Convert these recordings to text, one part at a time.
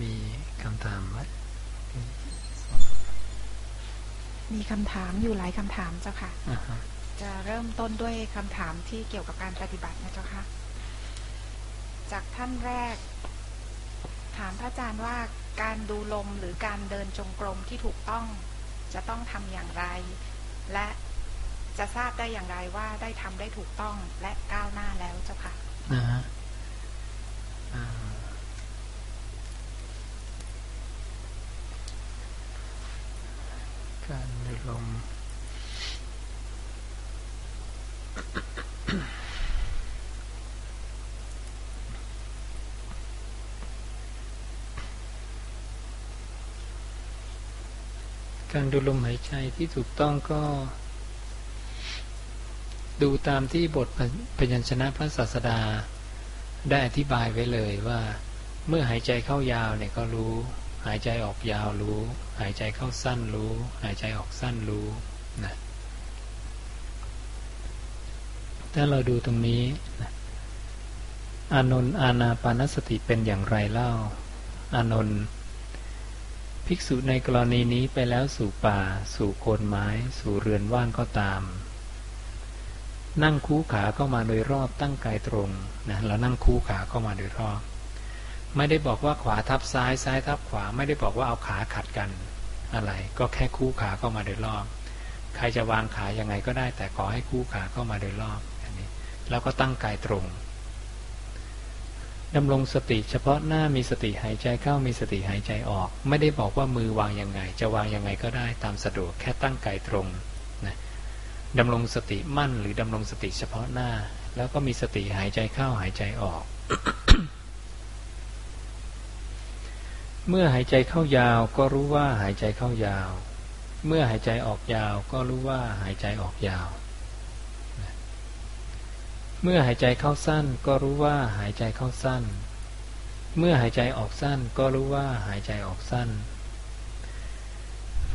มีคำถามไหมมีคำถามอยู่หลายคำถามเจ้าค่ะอ่าฮะจะเริ่มต้นด้วยคำถามที่เกี่ยวกับการปฏิบัตินะเจ้าค่ะ จากท่านแรก ถามพระอาจารย์ว่าการดูลมหรือการเดินจงกรมที่ถูกต้องจะต้องทำอย่างไร และจะทราบได้อย่างไรว่าได้ทำได้ถูกต้องและก้าวหน้าแล้วเจ้าค่ะนะฮะอ่าการดู ลม การดูลมหายใจที่ถูกต้องก็ ดูตามที่บทพยัญชนะพระศาสดาได้อธิบายไว้เลยว่า เมื่อหายใจเข้ายาวเนี่ยก็รู้ หายใจออกยาวรู้ หายใจเข้าสั้นรู้ หายใจออกสั้นรู้นะถ้าเราดูตรงนี้นะอานนท์อาณาปานสติเป็นอย่างไรเล่า อานนท์ภิกษุในกรณีนี้ไปแล้วสู่ป่า สู่โคนไม้ สู่เรือนว่างก็ตาม นั่งคู่ขาเข้ามาโดยรอบตั้งกายตรงนะเรานั่งคู่ขาเข้ามาโดยรอบ ไม่ได้บอกว่าขวาทับซ้ายซ้ายทับขวา ไม่ได้บอกว่าเอาขาขัดกันอะไร ก็แค่คู่ขาเข้ามาโดยรอบ ใครจะวางขายังไงก็ได้ แต่ขอให้คู่ขาเข้ามาโดยรอบอันนี้ แล้วก็ตั้งกายตรงดำรงสติเฉพาะหน้ามีสติหายใจเข้ามีสติหายใจออก ไม่ได้บอกว่ามือวางยังไง จะวางยังไงก็ได้ตามสะดวกแค่ตั้งกายตรงนะดำรงสติมั่นหรือดำรงสติเฉพาะหน้า แล้วก็มีสติหายใจเข้าหายใจออก เมื่อหายใจเข้ายาวก็รู้ว่าหายใจเข้ายาว เมื่อหายใจออกยาวก็รู้ว่าหายใจออกยาว เมื่อหายใจเข้าสั้นก็รู้ว่าหายใจเข้าสั้น เมื่อหายใจออกสั้นก็รู้ว่าหายใจออกสั้น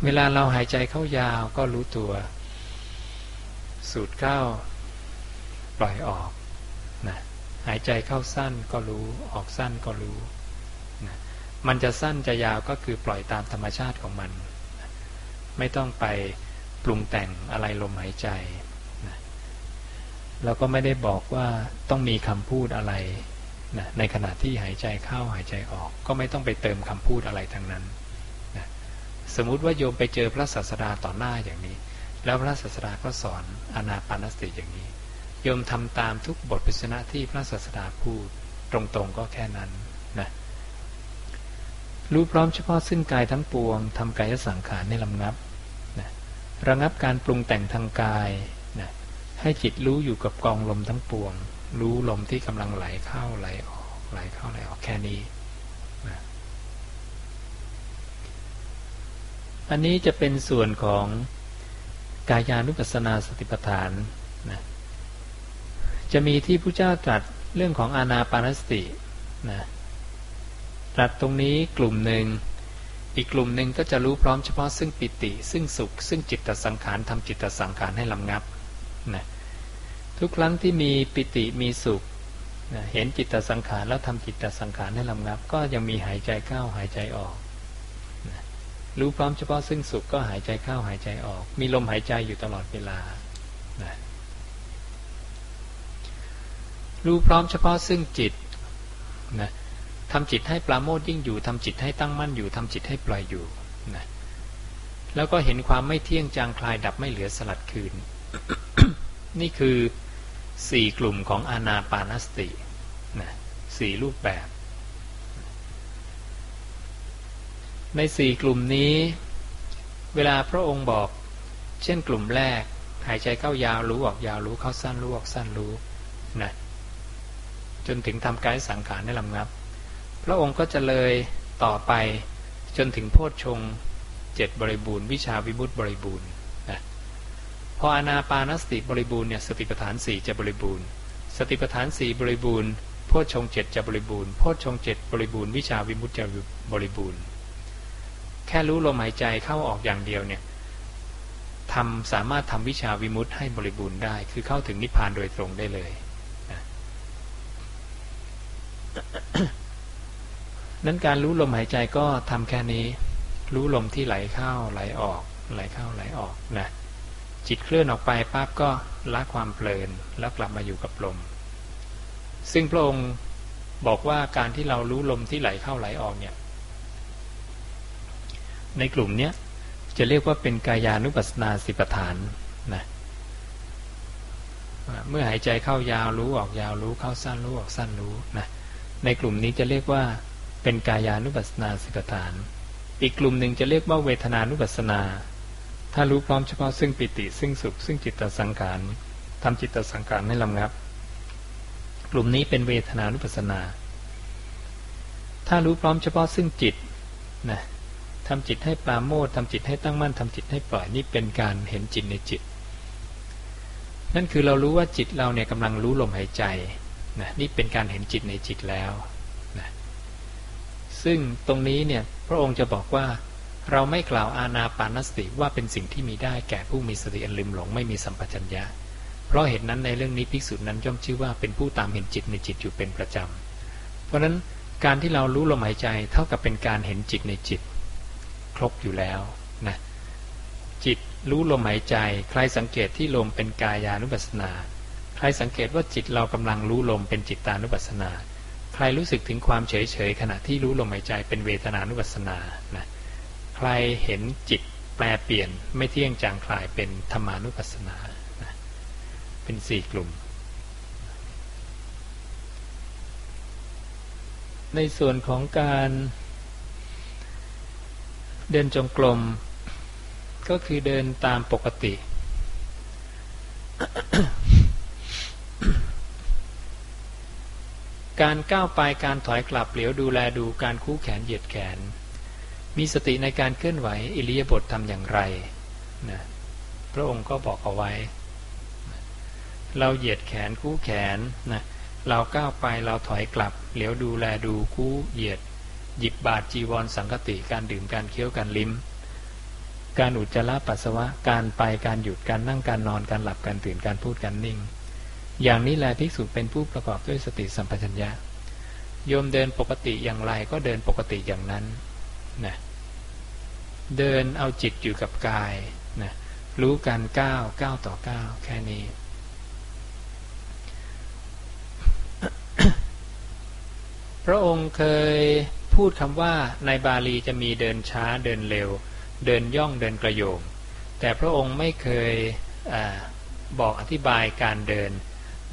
เวลาเราหายใจเข้ายาวก็รู้ตัว สูดเข้า ปล่อยออกนะหายใจเข้าสั้นก็รู้ ออกสั้นก็รู้ มันจะสั้นจะยาวก็คือปล่อยตามธรรมชาติของมัน ไม่ต้องไปปรุงแต่งอะไรลมหายใจนะแล้วก็ไม่ได้บอกว่าต้องมีคำพูดอะไรนะในขณะที่หายใจเข้าหายใจออก ก็ไม่ต้องไปเติมคำพูดอะไรทั้งนั้นนะสมมุติว่าโยมไปเจอพระศาสดาต่อหน้าอย่างนี้ แล้วพระศาสดาก็สอนอนาปานสติอย่างนี้ โยมทำตามทุกบทพิชนะที่พระศาสดาพูดตรงๆก็แค่นั้น รู้พร้อมเฉพาะซึ่งกายทั้งปวงทำกายสังขารให้ลำงับนะระงับการปรุงแต่งทางกายนะให้จิตรู้อยู่กับกองลมทั้งปวง รู้ลมที่กำลังไหลเข้าไหลออกไหลเข้าไหลออกแค่นี้นะอันนี้จะเป็นส่วนของกายานุปัสสนาสติปัฏฐานนะจะมีที่พระเจ้าตรัสเรื่องของอานาปานสตินะ รัสตรงนี้กลุ่มหนึ่ง อีกกลุ่มหนึ่งก็จะรู้พร้อมเฉพาะซึ่งปิติ ซึ่งสุข ซึ่งจิตตสังขารทำจิตตสังขารให้ลำงับนะทุกครั้งที่มีปิติมีสุขนะเห็นจิตตสังขารแล้วทำจิตตสังขารให้ลำงับ ก็ยังมีหายใจเข้าหายใจออกนะรู้พร้อมเฉพาะซึ่งสุขก็หายใจเข้าหายใจออก มีลมหายใจอยู่ตลอดเวลานะรู้พร้อมเฉพาะซึ่งจิตนะ ทำจิตให้ปราโมทยิ่งอยู่ทำจิตให้ตั้งมั่นอยู่ทำจิตให้ปล่อยอยู่นะแล้วก็เห็นความไม่เที่ยงจางคลายดับไม่เหลือสลัดคืน นี่คือสี่กลุ่มของอานาปานสตินะสี่รูปแบบ ในสี่กลุ่มนี้ เวลาพระองค์บอก เช่นกลุ่มแรก หายใจเข้ายาวรู้ออกยาวรู้เข้าสั้นรู้ออกสั้นรู้นะจนถึงทำกายสังขารได้ลำงับ ระองค์ก็จะเลยต่อไปจนถึงโพชฌงเจ็ดบริบูรณ์วิชาวิมุตติบริบูรณ์นะพออนาปานสติบริบูรณ์เนี่ยสติปัฏฐานสี่จะบริบูรณ์ สติปัฏฐานสี่บริบูรณ์โพชฌงเจ็ดจะบริบูรณ์โพชฌงเจ็ดบริบูรณ์วิชาวิมุตติจะบริบูรณ์ แค่รู้ลมหายใจเข้าออกอย่างเดียวเนี่ยทำสามารถทำวิชาวิมุตติให้บริบูรณ์ได้ คือเข้าถึงนิพพานโดยตรงได้เลยนะ นั้นการรู้ลมหายใจก็ทำแค่นี้ รู้ลมที่ไหลเข้าไหลออก ไหลเข้าไหลออกนะจิตเคลื่อนออกไปปั๊บก็ละความเพลินแล้วกลับมาอยู่กับลม ซึ่งพระองค์บอกว่าการที่เรารู้ลมที่ไหลเข้าไหลออกเนี่ย ในกลุ่มเนี้ยจะเรียกว่าเป็นกายานุปัสสนาสิปฐานนะเมื่อหายใจเข้ายาวรู้ออกยาวรู้เข้าสั้นรู้ออกสั้นรู้นะในกลุ่มนี้จะเรียกว่า เป็นกายานุปัสสนาสิปฐาน อีกกลุ่มหนึ่งจะเรียกว่าเวทนานุปัสสนา ถ้ารู้พร้อมเฉพาะซึ่งปิติซึ่งสุข ซึ่งจิตตสังขารทำจิตตสังขารให้ลำงับ กลุ่มนี้เป็นเวทนานุปัสสนา ถ้ารู้พร้อมเฉพาะซึ่งจิตนะทำจิตให้ปราโมททำจิตให้ตั้งมั่นทำจิตให้ปล่อยนี่เป็นการเห็นจิตในจิต นั่นคือเรารู้ว่าจิตเราเนี่ยกำลังรู้ลมหายใจนะนี่เป็นการเห็นจิตในจิตแล้ว ซึ่งตรงนี้เนี่ยพระองค์จะบอกว่า เราไม่กล่าวอาณาปานสติว่าเป็นสิ่งที่มีได้แก่ผู้มีสติอันลืมหลงไม่มีสัมปชัญญะ เพราะเหตุนั้นในเรื่องนี้ภิกษุนั้นย่อมชื่อว่าเป็นผู้ตามเห็นจิตในจิตอยู่เป็นประจำ เพราะนั้นการที่เรารู้ลมหายใจเท่ากับเป็นการเห็นจิตในจิต ครบอยู่แล้วนะจิตรู้ลมหายใจ ใครสังเกตที่ลมเป็นกายานุปัสสนา ใครสังเกตว่าจิตเรากำลังรู้ลมเป็นจิตตานุปัสสนา ใครรู้สึกถึงความเฉยเฉยขณะที่รู้ลมหายใจเป็นเวทนานุปัสสนานะใครเห็นจิตแปลเปลี่ยนไม่เที่ยงจางคลายเป็นธรรมานุปัสสนานะเป็นสี่กลุ่ม ในส่วนของการเดินจงกรมก็คือเดินตามปกติ การก้าวไปการถอยกลับเหลียวดูแลดูการคู่แขนเหยียดแขน มีสติในการเคลื่อนไหวอิริยาบถทำอย่างไรนะพระองค์ก็บอกเอาไว้ เราเหยียดแขนคู่แขนนะเราก้าวไปเราถอยกลับ เหลียวดูแลดูคู่เหยียด หยิบบาทจีวรสังกติการดื่มการเคี้ยวการลิ้ม การอุจจาระปัสสาวะการไปการหยุดการนั่งการนอนการหลับการตื่นการพูดการนิ่ง อย่างนี้แหละภิกษุเป็นผู้ประกอบด้วยสติสัมปชัญญะโยมเดินปกติอย่างไรก็เดินปกติอย่างนั้นนะเดินเอาจิตอยู่กับกายนะรู้การก้าวก้าวต่อก้าวแค่นี้ พระองค์เคยพูดคำว่าในบาลีจะมีเดินช้าเดินเร็ว เดินย่องเดินกระโยงแต่พระองค์ไม่เคยอบอกอธิบายการเดิน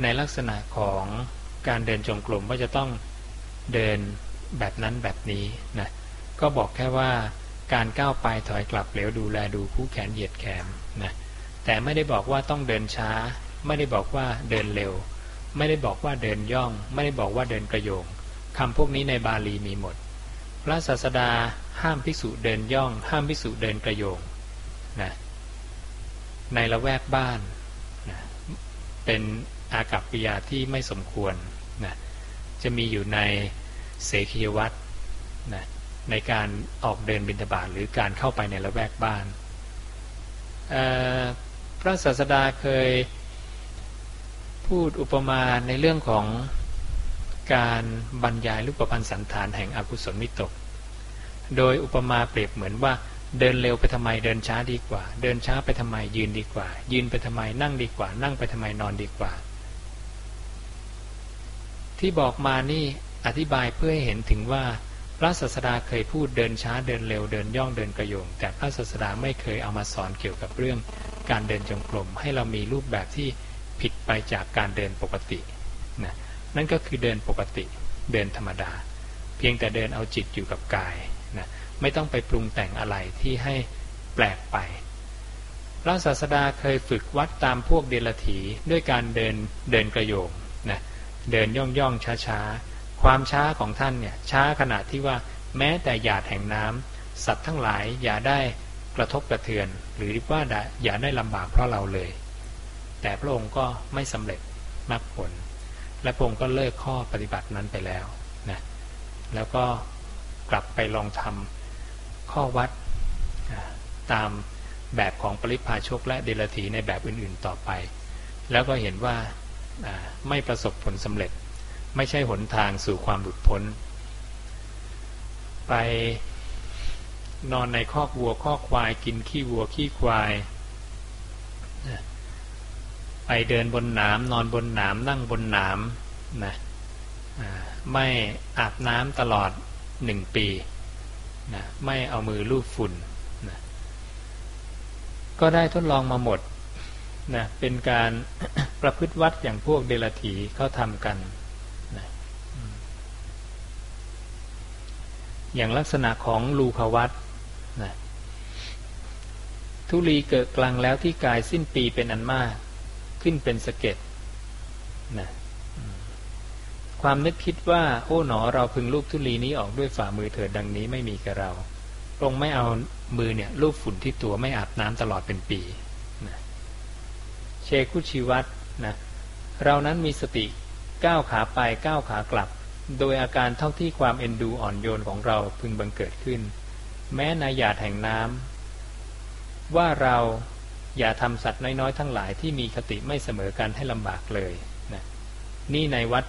ในลักษณะของการเดินจงกรมว่าจะต้องเดินแบบนั้นแบบนี้นะก็บอกแค่ว่าการก้าวไปถอยกลับเหลวดูแลดูคู่แขนเหยียดแขนนะแต่ไม่ได้บอกว่าต้องเดินช้า ไม่ได้บอกว่าเดินเร็ว ไม่ได้บอกว่าเดินย่อง ไม่ได้บอกว่าเดินกระโยงคำพวกนี้ในบาลีมีหมด พระศาสดาห้ามภิกษุเดินย่อง ห้ามภิกษุเดินกระโยงนะในละแวกบ้านนะเป็น อากัปปิยาที่ไม่สมควรนะจะมีอยู่ในเสขียวัตรนะในการออกเดินบิณฑบาตหรือการเข้าไปในละแวกบ้าน พระศาสดาเคยพูดอุปมาในเรื่องของการบรรยายรูปพันธ์สันฐานแห่งอกุศลมิตก โดยอุปมาเปรียบเหมือนว่าเดินเร็วไปทำไมเดินช้าดีกว่า เดินช้าไปทำไมยืนดีกว่า ยืนไปทำไมนั่งดีกว่า นั่งไปทำไมนอนดีกว่า ที่บอกมานี่อธิบายเพื่อให้เห็นถึงว่า พระศาสดาเคยพูดเดินช้าเดินเร็วเดินย่องเดินกระโยง แต่พระศาสดาไม่เคยเอามาสอนเกี่ยวกับเรื่องการเดินจงกรมให้เรามีรูปแบบที่ผิดไปจากการเดินปกตินะนั่นก็คือเดินปกติเดินธรรมดา เพียงแต่เดินเอาจิตอยู่กับกายนะไม่ต้องไปปรุงแต่งอะไรที่ให้แปลกไปพระศาสดาเคยฝึกวัดตามพวกเดลถีด้วยการเดินเดินกระโยง เดินย่องย่องช้าช้าความช้าของท่านเนี่ยช้าขนาดที่ว่าแม้แต่หยาดแห่งน้ำสัตว์ทั้งหลายอย่าได้กระทบกระเทือน หรือว่าอย่าได้ลำบากเพราะเราเลย แต่พระองค์ก็ไม่สำเร็จมากผล และพระองค์ก็เลิกข้อปฏิบัตินั้นไปแล้วนะแล้วก็กลับไปลองทำข้อวัดตามแบบของปริพาชกและเดลถีในแบบอื่นๆต่อไป แล้วก็เห็นว่า ไม่ประสบผลสำเร็จ ไม่ใช่หนทางสู่ความหลุดพ้น ไปนอนในคอกวัวคอกควายกินขี้วัวขี้ควาย ไปเดินบนหนามนอนบนหนามนั่งบนหนามนะไม่อาบน้ำตลอดหนึ่งปีนะไม่เอามือลูบฝุ่นนะก็ได้ทดลองมาหมด นะเป็นการประพฤติวัดอย่างพวกเดลถีเขาทำกันนะอย่างลักษณะของลูภวัตนะทุลีเกิดกลางแล้วที่กายสิ้นปีเป็นอันมาก ขึ้นเป็นสะเก็ดนะความนึกคิดว่า โอ้หนอเราพึงลูบทุลีนี้ออกด้วยฝ่ามือเถิดดังนี้ไม่มีกับเราตรงไม่เอามือเนี่ยลูบฝุ่นที่ตัวไม่อาบน้ำตลอดเป็นปี เชคุชิวัตนะเรานั้นมีสติก้าวขาไปก้าวขากลับ โดยอาการเท่าที่ความเอ็นดูอ่อนโยนของเราพึงบังเกิดขึ้น แม้นายาดแห่งน้ำว่าเราอย่าทำสัตว์น้อยๆ ทั้งหลายที่มีคติไม่เสมอกันให้ลำบากเลยนะนี่ในวัด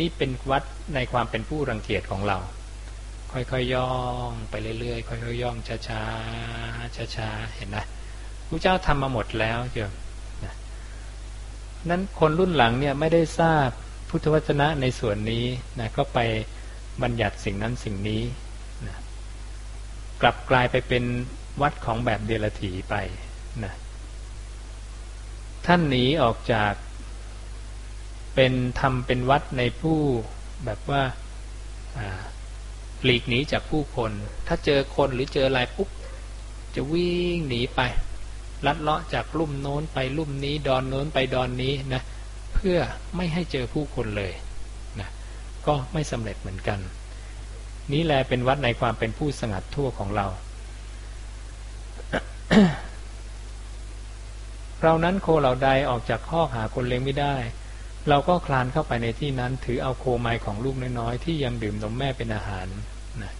นี่เป็นวัดในความเป็นผู้รังเกียจของเรา ค่อยๆยย่องไปเรื่อยๆค่อยๆย่องช้าๆช้าๆเห็นนะพระเจ้าทำมาหมดแล้วเยอะ นั้นคนรุ่นหลังเนี่ยไม่ได้ทราบพุทธวจนะในส่วนนี้นะก็ไปบัญญัติสิ่งนั้นสิ่งนี้นะกลับกลายไปเป็นวัดของแบบเดลถีไปนะท่านหนีออกจากเป็นทำเป็นวัดในผู้แบบว่าหลีกหนีจากผู้คน ถ้าเจอคนหรือเจออะไรปุ๊บจะวิ่งหนีไป ลัดเลาะจากลุ่มโน้นไปลุ่มนี้ดอนโน้นไปดอนนี้นะเพื่อไม่ให้เจอผู้คนเลยนะก็ไม่สำเร็จเหมือนกัน นี้แลเป็นวัดในความเป็นผู้สงัดทั่วของเรา เรานั้นโคเหล่าใดออกจากข้อหาคนเลี้ยงไม่ได้ เราก็คลานเข้าไปในที่นั้น ถือเอาโคไม้ของลูกน้อยๆที่ยังดื่มนมแม่เป็นอาหารนะ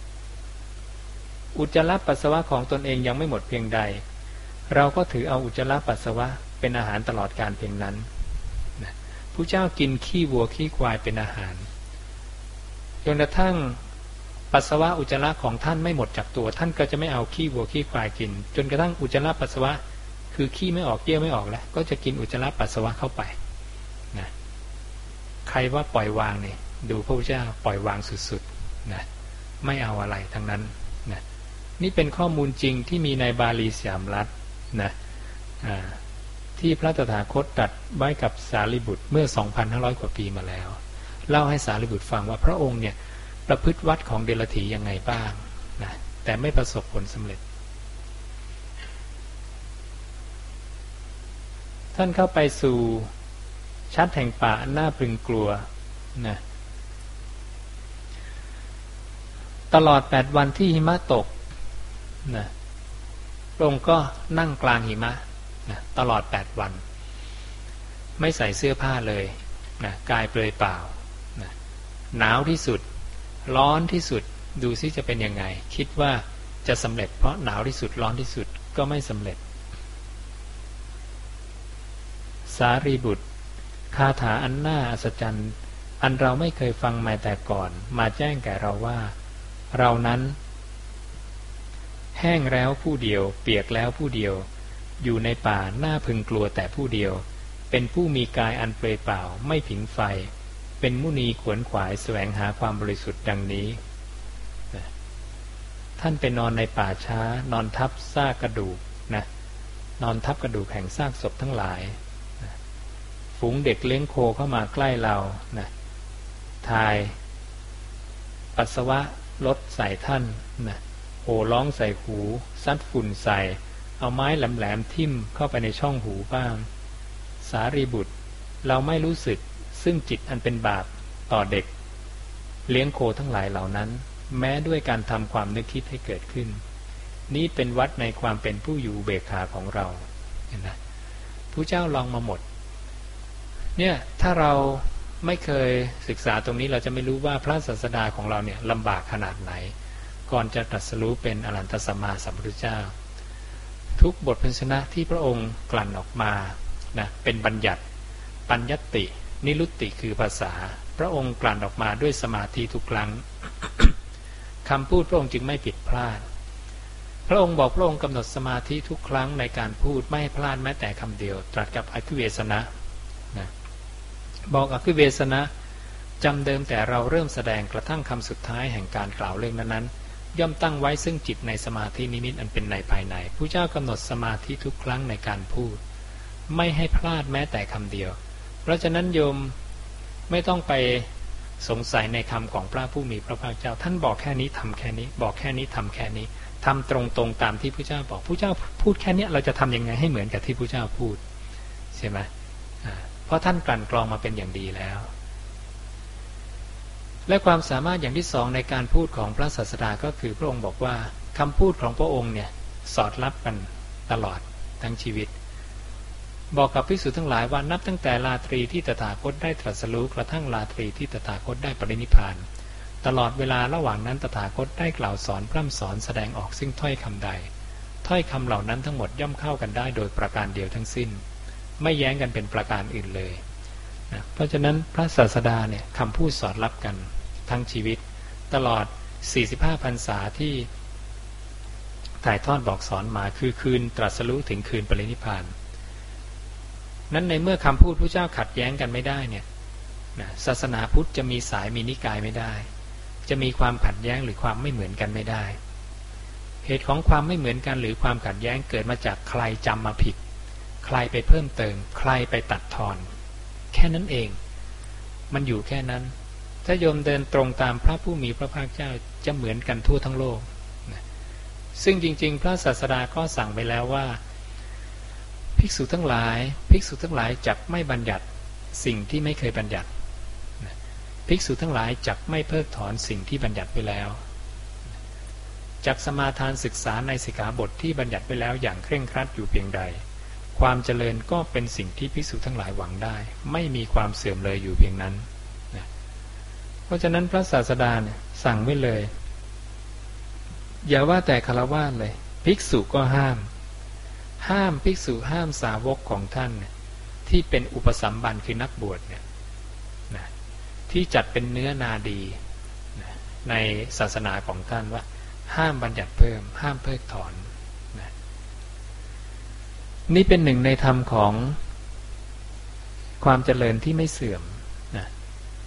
อุจจาระปัสสาวะของตนเองยังไม่หมดเพียงใด เราก็ถือเอาอุจจาระปัสสาวะเป็นอาหารตลอดการเพียงนั้นนะผู้เจ้ากินขี้วัวขี้ควายเป็นอาหารจนกระทั่งปัสสาวะอุจจาระของท่านไม่หมดจากตัว ท่านก็จะไม่เอาขี้วัวขี้ควายกิน จนกระทั่งอุจจาระปัสสาวะ คือขี้ไม่ออกเยี่ยวไม่ออกแล้ว ก็จะกินอุจจาระปัสสาวะเข้าไปนะใครว่าปล่อยวางเนี่ยดูพระพุทธเจ้าปล่อยวางสุดๆนะไม่เอาอะไรทั้งนั้นนะนี่เป็นข้อมูลจริงที่มีในบาลีสยามรัฐ นะที่พระตถาคตตัดไว้กับสารีบุตรเมื่อ 2,500 กว่าปีมาแล้ว เล่าให้สารีบุตรฟังว่าพระองค์เนี่ยประพฤติวัดของเดลถียังไงบ้างนะแต่ไม่ประสบผลสำเร็จ ท่านเข้าไปสู่ชัดแห่งป่าหน้าพึงกลัวนะตลอดแปดวันที่หิมะตกนะ พระองค์ก็นั่งกลางหิมะนะตลอดแปดวัน ไม่ใส่เสื้อผ้าเลยนะกายเปลือยเปล่านะหนาวที่สุด ร้อนที่สุดดูซิจะเป็นยังไง คิดว่าจะสำเร็จเพราะหนาวที่สุดร้อนที่สุดก็ไม่สำเร็จ สารีบุตรคาถาอันน่าอัศจรรย์ อันเราไม่เคยฟังมาแต่ก่อน มาแจ้งแก่เราว่า เรานั้น แห้งแล้วผู้เดียว เปียกแล้วผู้เดียว อยู่ในป่าหน้าพึงกลัวแต่ผู้เดียว เป็นผู้มีกายอันเปลยเปล่าไม่ผิงไฟ เป็นมุนีขวนขวายแสวงหาความบริสุทธิ์ดังนี้ ท่านไปนอนในป่าช้า นอนทับซากกระดูกนะนอนทับกระดูกแห่งซากศพทั้งหลายฝูงเด็กเลี้ยงโคเข้ามาใกล้เรานะทาย ปัสสาวะลดใส่ท่านนะ โห่ร้องใส่หู ซัดฝุ่นใส่ เอาไม้แหลมๆทิ่มเข้าไปในช่องหูบ้าง สารีบุตร เราไม่รู้สึกซึ่งจิตอันเป็นบาปต่อเด็ก เลี้ยงโคทั้งหลายเหล่านั้น แม้ด้วยการทำความนึกคิดให้เกิดขึ้น นี้เป็นวัดในความเป็นผู้อยู่เบกขาของเราเห็นไหมผู้เจ้าลองมาหมด เนี่ยถ้าเราไม่เคยศึกษาตรงนี้เราจะไม่รู้ว่าพระศาสดาของเราเนี่ยลำบากขนาดไหน ก่อนจะตรัสรู้เป็นอรันตสัมมาสัมพุทธเจ้า ทุกบทพันชนะที่พระองค์กลั่นออกมานะเป็นบัญญัติ ปัญญติ นิรุตติคือภาษา พระองค์กลั่นออกมาด้วยสมาธิทุกครั้งคำพูดพระองค์จึงไม่ผิดพลาด พระองค์บอกพระองค์กำหนดสมาธิทุกครั้งในการพูดไม่ให้พลาดแม้แต่คำเดียว ตรัสกับอคิเวสนะนะบอกอคิเวสนะจำเดิมแต่เราเริ่มแสดงกระทั่งคำสุดท้ายแห่งการกล่าวเรื่องนั้นๆ ย่อมตั้งไว้ซึ่งจิตในสมาธินิมิตอันเป็นในภายในผู้เจ้ากำหนดสมาธิทุกครั้งในการพูด ไม่ให้พลาดแม้แต่คำเดียว เพราะฉะนั้นโยมไม่ต้องไปสงสัยในคำของพระผู้มีพระภาคเจ้า ท่านบอกแค่นี้ทำแค่นี้ บอกแค่นี้ทำแค่นี้ทำตรงๆตามที่พระเจ้าบอกพระเจ้าพูดแค่นี้เราจะทํำยังไงให้เหมือนกับที่พระเจ้าพูดใช่ไหมเพราะท่านกลั่นกรองมาเป็นอย่างดีแล้ว และความสามารถอย่างที่สองในการพูดของพระศาสดาก็คือพระองค์บอกว่าคำพูดของพระองค์เนี่ยสอดรับกันตลอดทั้งชีวิต บอกกับพิสุทั้งหลายว่านับตั้งแต่ลาตรีที่ตถาคตได้ตรัสรู้กระทั่งลาตรีที่ตถาคตได้ปรินิพาน ตลอดเวลาระหว่างนั้นตถาคตได้กล่าวสอนพร่ำสอนแสดงออกซึ่งถ้อยคำใด ถ้อยคำเหล่านั้นทั้งหมดย่อมเข้ากันได้โดยประการเดียวทั้งสิ้น ไม่แย้งกันเป็นประการอื่นเลยนะเพราะฉะนั้นพระศาสดาเนี่ยคำพูดสอดรับกัน ทั้งชีวิต ตลอด 45พรรษาที่ถ่ายทอดบอกสอนมาคือคืนตรัสรู้ถึงคืนปรินิพานนั้นในเมื่อคำพูดพระเจ้าขัดแย้งกันไม่ได้เนี่ยนะศาสนาพุทธจะมีสายมีนิกายไม่ได้ จะมีความขัดแย้งหรือความไม่เหมือนกันไม่ได้ เหตุของความไม่เหมือนกันหรือความขัดแย้งเกิดมาจากใครจำมาผิด ใครไปเพิ่มเติม ใครไปตัดทอน แค่นั้นเอง มันอยู่แค่นั้น ถ้าโยมเดินตรงตามพระผู้มีพระภาคเจ้าจะเหมือนกันทั่วทั้งโลก ซึ่งจริง ๆ พระศาสดาก็สั่งไปแล้วว่า ภิกษุทั้งหลาย ภิกษุทั้งหลายจักไม่บัญญัติสิ่งที่ไม่เคยบัญญัติ ภิกษุทั้งหลายจักไม่เพิกถอนสิ่งที่บัญญัติไปแล้วจักสมาทานศึกษาในสิกขาบทที่บัญญัติไปแล้วอย่างเคร่งครัดอยู่เพียงใด ความเจริญก็เป็นสิ่งที่พิสูจทั้งหลายหวังได้ ไม่มีความเสื่อมเลยอยู่เพียงนั้น ราะฉะนั้นพระศาสดาเนี่ยสั่งไว้เลย อย่าว่าแต่คารวะเลย ภิกษุก็ห้าม ห้ามภิกษุห้ามสาวกของท่านที่เป็นอุปสัมบันคือนักบวชเนี่ยนะที่จัดเป็นเนื้อนาดีนะในศาสนาของท่านว่า ห้ามบัญญัติเพิ่ม ห้ามเพิกถอนนี่เป็นหนึ่งในธรรมของความเจริญที่ไม่เสื่อม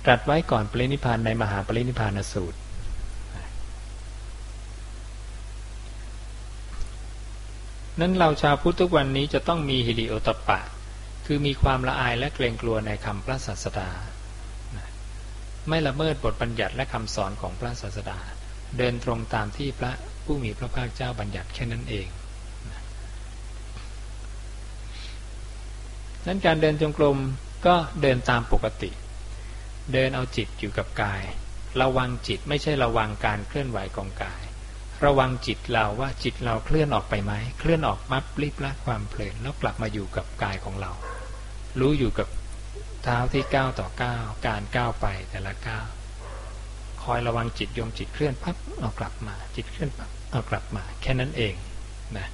ตรัสไว้ก่อนปรินิพานในมหาปรินิพานสูตร นั้นเราชาวพุทธทุกวันนี้จะต้องมีฮิริโอตปะ คือมีความละอายและเกรงกลัวในคำพระศาสดา ไม่ละเมิดบทบัญญัติและคำสอนของพระศาสดา เดินตรงตามที่พระผู้มีพระภาคเจ้าบัญญัติแค่นั้นเองนั้นการเดินจงกรมก็เดินตามปกติ เดินเอาจิตอยู่กับกาย ระวังจิตไม่ใช่ระวังการเคลื่อนไหวของกาย ระวังจิตเราว่าจิตเราเคลื่อนออกไปไหมเคลื่อนออกมับรีบละความเพลินแล้วกลับมาอยู่กับกายของเรา รู้อยู่กับเท้าที่ก้าวต่อก้าวการก้าวไปแต่ละก้าวคอยระวังจิตโยมจิตเคลื่อนพับเอากลับมา จิตเคลื่อนพับเอากลับมา แค่นั้นเองนะ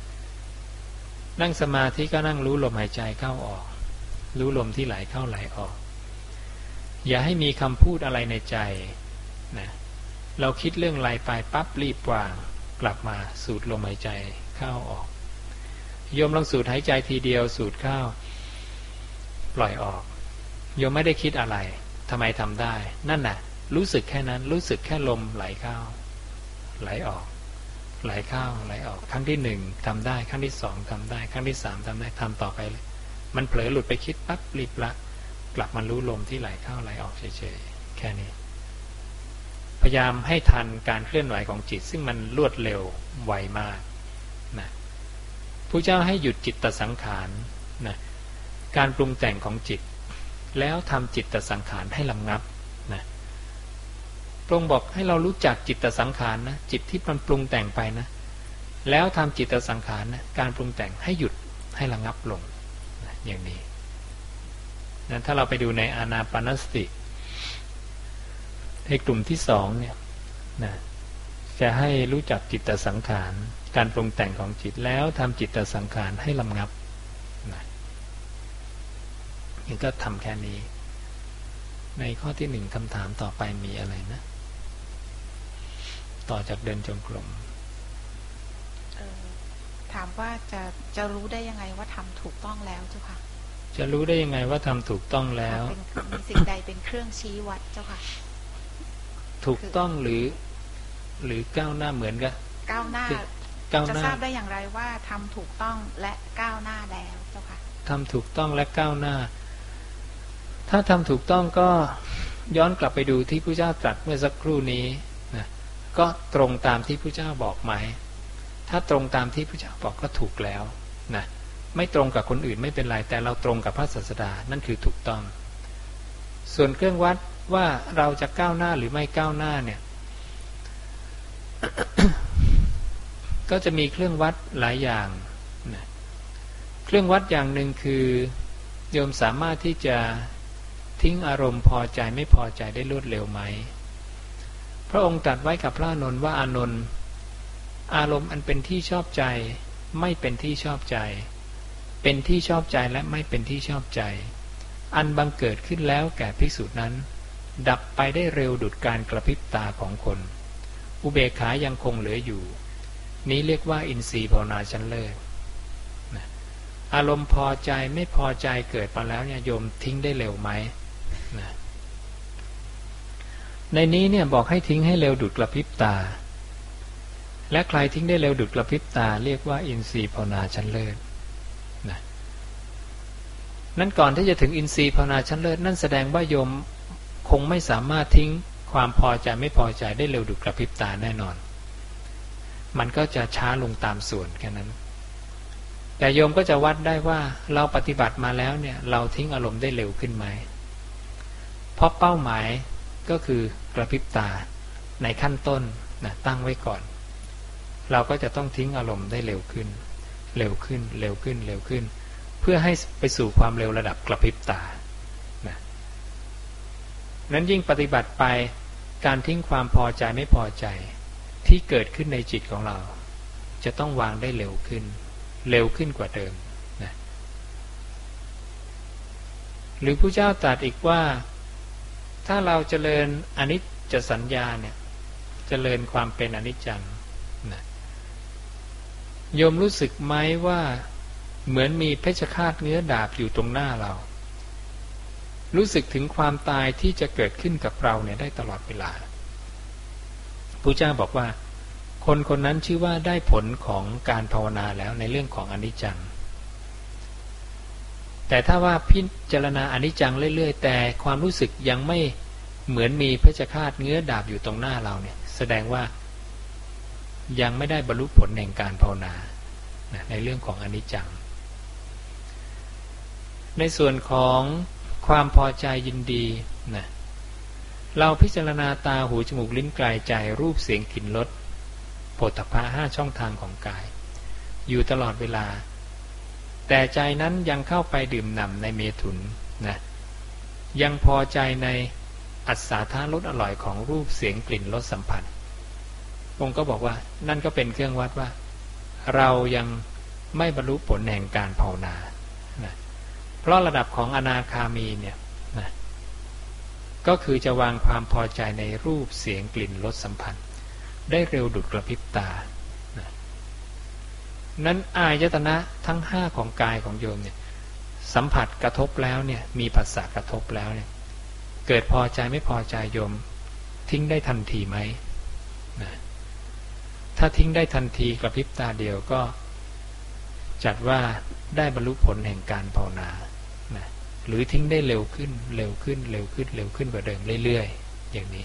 นั่งสมาธิก็นั่งรู้ลมหายใจเข้าออก รู้ลมที่ไหลเข้าไหลออก อย่าให้มีคำพูดอะไรในใจนะเราคิดเรื่องอะไรไปปั๊บรีบวาง กลับมาสูดลมหายใจเข้าออกโยมลองสูดหายใจทีเดียวสูดเข้า ปล่อยออกโยมไม่ได้คิดอะไรทำไมทำได้ นั่นน่ะ รู้สึกแค่นั้นรู้สึกแค่ลมไหลเข้า ไหลออก ไหลเข้าไหลออกครั้งที่หนึ่งทำได้ครั้งที่สองทำได้ ครั้งที่สามทำได้ทำต่อไปเลย มันเผลอหลุดไปคิดปั๊บรีบละ กลับมารู้ลมที่ไหลเข้าไหลออกเฉยๆแค่นี้ พยายามให้ทันการเคลื่อนไหวของจิต ซึ่งมันรวดเร็วไวมากนะผู้เจ้าให้หยุดจิตตสังขารนะการปรุงแต่งของจิต แล้วทำจิตตสังขารให้ลำงับนะพระองค์บอกให้เรารู้จักจิตตสังขารนะจิตที่มันปรุงแต่งไปนะ แล้วทำจิตตสังขารนะการปรุงแต่งให้หยุดให้ระงับลงอย่างนี้ นะถ้าเราไปดูในอานาปานสติในกลุ่มที่สองเนี่ยนะจะให้รู้จักจิตสังขาร การปรุงแต่งของจิตแล้วทำจิตสังขารให้ลำงับนะนี่ก็ทำแค่นี้ ในข้อที่หนึ่งคำถามต่อไปมีอะไรนะ ต่อจากเดินจงกรมถามว่าจะจะรู้ได้ยังไงว่าทำถูกต้องแล้วเจ้าค่ะ จะรู้ได้ยังไงว่าทำถูกต้องแล้วเป็นมีสิ่งใดเป็นเครื่องชี้วัดเจ้าค่ะ ถูกต้องหรือ หรือก้าวหน้าเหมือนกันก้าวหน้าก้าวจะหน้าทราบได้อย่างไรว่าทำถูกต้องและก้าวหน้าแล้วเจ้าค่ะทำถูกต้องและก้าวหน้า ถ้าทำถูกต้องก็ย้อนกลับไปดูที่พระเจ้าตรัสเมื่อสักครู่นี้นะก็ตรงตามที่พระเจ้าบอกไหม ถ้าตรงตามที่พระเจ้าบอกก็ถูกแล้วนะ ไม่ตรงกับคนอื่นไม่เป็นไร แต่เราตรงกับพระศาสดานั่นคือถูกต้อง ส่วนเครื่องวัดว่าเราจะก้าวหน้าหรือไม่ก้าวหน้าเนี่ย ก็จะมีเครื่องวัดหลายอย่างเครื่องวัดอย่างหนึ่งคือโยมสามารถที่จะทิ้งอารมณ์พอใจไม่พอใจได้รวดเร็วไหม พระองค์ตรัสไว้กับพระอนนท์ว่าอานนท์อารมณ์อันเป็นที่ชอบใจ ไม่เป็นที่ชอบใจ เป็นที่ชอบใจและไม่เป็นที่ชอบใจ อันบังเกิดขึ้นแล้วแก่ภิกษุนั้น ดับไปได้เร็วดุดการกระพริบตาของคน อุเบกขายังคงเหลืออยู่ นี้เรียกว่าอินทรีย์ภาวนาชั้นเลิศอารมณ์พอใจไม่พอใจเกิดมาแล้วเนี่ยโยมทิ้งได้เร็วไหมนะในนี้เนี่ยบอกให้ทิ้งให้เร็วดุดกระพริบตา และใครทิ้งได้เร็วดุดกระพริบตา เรียกว่าอินทรีย์ภาวนาชั้นเลิศ นั้นก่อนที่จะถึงอินทรีย์ภาวนาชั้นเลิศนั่นแสดงว่าโยมคงไม่สามารถทิ้งความพอใจไม่พอใจได้เร็วดุดกระพริบตาแน่นอน มันก็จะช้าลงตามส่วนแค่นั้น แต่โยมก็จะวัดได้ว่าเราปฏิบัติมาแล้วเนี่ยเราทิ้งอารมณ์ได้เร็วขึ้นไหม เพราะเป้าหมายก็คือกระพริบตาในขั้นต้นนะตั้งไว้ก่อน เราก็จะต้องทิ้งอารมณ์ได้เร็วขึ้น เร็วขึ้น เร็วขึ้น เร็วขึ้น เพื่อให้ไปสู่ความเร็วระดับกระพริบตานะนั้นยิ่งปฏิบัติไปการทิ้งความพอใจไม่พอใจ ที่เกิดขึ้นในจิตของเรา จะต้องวางได้เร็วขึ้น เร็วขึ้นกว่าเดิมนะหรือผู้เจ้าตรัสอีกว่า ถ้าเราเจริญอนิจจสัญญาเนี่ยเจริญความเป็นอนิจจังนะโยมรู้สึกไหมว่า เหมือนมีเพชฌฆาตเนื้อดาบอยู่ตรงหน้าเรา รู้สึกถึงความตายที่จะเกิดขึ้นกับเราเนี่ยได้ตลอดเวลาพระเจ้าบอกว่า คนคนนั้นชื่อว่าได้ผลของการภาวนาแล้วในเรื่องของอนิจจัง แต่ถ้าว่าพิจารณาอนิจจังเรื่อยๆ แต่ความรู้สึกยังไม่เหมือนมีเพชฌฆาตเงื้อดาบอยู่ตรงหน้าเราเนี่ย แสดงว่ายังไม่ได้บรรลุผลแห่งการภาวนาในเรื่องของอนิจจัง ในส่วนของความพอใจยินดีนะเราพิจารณาตาหูจมูกลิ้นกายใจรูปเสียงกลิ่นรสโผฏฐัพพะห้าช่องทางของกาย อยู่ตลอดเวลา แต่ใจนั้นยังเข้าไปดื่มหนำในเมถุนนะยังพอใจในอัศาธารสอร่อยของรูปเสียงกลิ่นรสสัมผัสองค์ก็บอกว่านั่นก็เป็นเครื่องวัดว่า เรายังไม่บรรลุผลแห่งการภาวนา เพราะระดับของอนาคามีเนี่ยนะก็คือจะวางความพอใจในรูปเสียงกลิ่นรสสัมผัสได้เร็วดุดกระพริบตานะนั้นอายตนะทั้งห้าของกายของโยมเนี่ยสัมผัสกระทบแล้วเนี่ยมีภาษากระทบแล้วเนี่ยเกิดพอใจไม่พอใจโยม ทิ้งได้ทันทีไหมนะถ้าทิ้งได้ทันทีกระพริบตาเดียวก็ จัดว่าได้บรรลุผลแห่งการภาวนา หรือทิ้งได้เร็วขึ้น เร็วขึ้น เร็วขึ้น เร็วขึ้นกว่าเดิมเรื่อยๆ อย่างนี้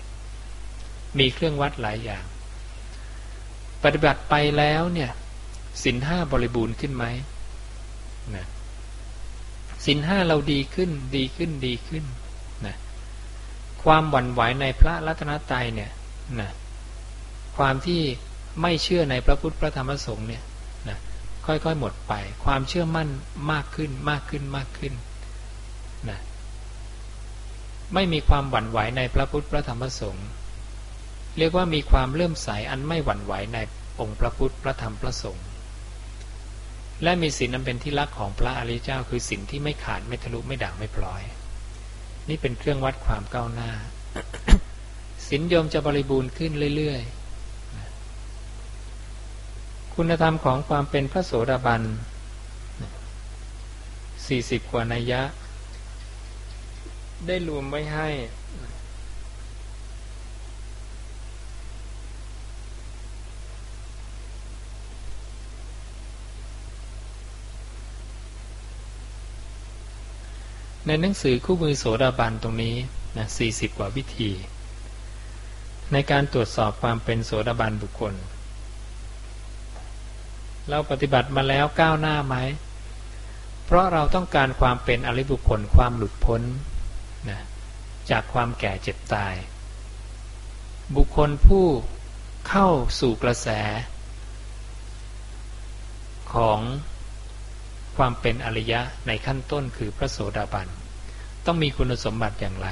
มีเครื่องวัดหลายอย่าง ปฏิบัติไปแล้วเนี่ยสินห้าบริบูรณ์ขึ้นไหมนะสินห้าเราดีขึ้น ดีขึ้น ดีขึ้นนะความหวั่นไหวในพระรัตนตรัยเนี่ยนะความที่ไม่เชื่อในพระพุทธพระธรรมพระสงฆ์เนี่ยนะค่อยๆหมดไป ความเชื่อมั่นมากขึ้น มากขึ้น มากขึ้นน ไม่มีความหวั่นไหวในพระพุทธพระธรรมพระสงฆ์เรียกว่ามีความเลื่อมใสอันไม่หวั่นไหวในองค์พระพุทธพระธรรมพระสงฆ์และมีศีลอันเป็นที่รักของพระอริยเจ้าคือศีลที่ไม่ขาดไม่ทะลุไม่ด่างไม่พลอย นี่เป็นเครื่องวัดความก้าวหน้าศีลโยมจะบริบูรณ์ขึ้นเรื่อยๆ คุณธรรมของความเป็นพระโสดาบันสี่สิบกว่านัยยะ ได้รวมไว้ให้ ในหนังสือคู่มือโสดาบันตรงนี้นะสี่สิบกว่าวิธี ในการตรวจสอบความเป็นโสดาบันบุคคล เราปฏิบัติมาแล้วก้าวหน้าไหม เพราะเราต้องการความเป็นอริบุคคลความหลุดพ้น นะจากความแก่เจ็บตาย บุคคลผู้เข้าสู่กระแส ของความเป็นอริยะในขั้นต้นคือพระโสดาบัน ต้องมีคุณสมบัติอย่างไร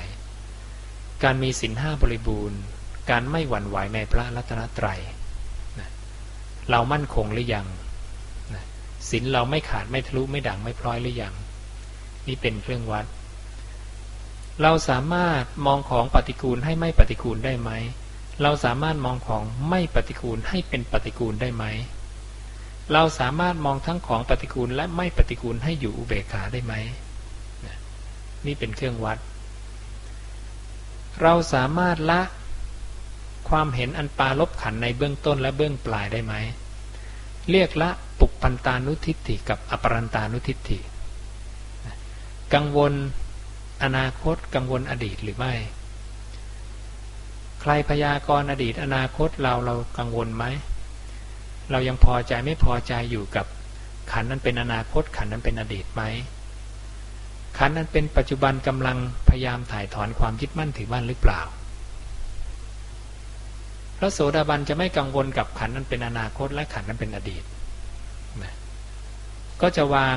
การมีสินห้าบริบูรณ์ การไม่หวั่นไหวในพระรัตนตรัยนะเรามั่นคงหรือยังนะสินเราไม่ขาดไม่ทะลุไม่ด่างไม่พลอยหรือยัง นี่เป็นเครื่องวัด เราสามารถมองของปฏิกูลให้ไม่ปฏิกูลได้ไหม เราสามารถมองของไม่ปฏิกูลให้เป็นปฏิกูลได้ไหม เราสามารถมองทั้งของปฏิกูลและไม่ปฏิกูลให้อยู่อุเบกขาได้ไหม นี่เป็นเครื่องวัด เราสามารถละความเห็นอันปาลบขันในเบื้องต้นและเบื้องปลายได้ไหม เรียกละปุกปันตานุทิฏฐิกับอปรันตานุทิฏฐิ กังวล อนาคตกังวลอดีตหรือไม่ ใครพยากรณ์อดีต อนาคตเราเรากังวลไหม เรายังพอใจไม่พอใจอยู่กับขันนั้นเป็นอนาคตขันนั้นเป็นอดีตไหมขันนั้นเป็นปัจจุบันกำลังพยายามถ่ายถอนความยึดมั่นถือมั่นหรือเปล่า พระโสดาบันจะไม่กังวลกับขันนั้นเป็นอนาคตและขันนั้นเป็นอดีต ก็จะวาง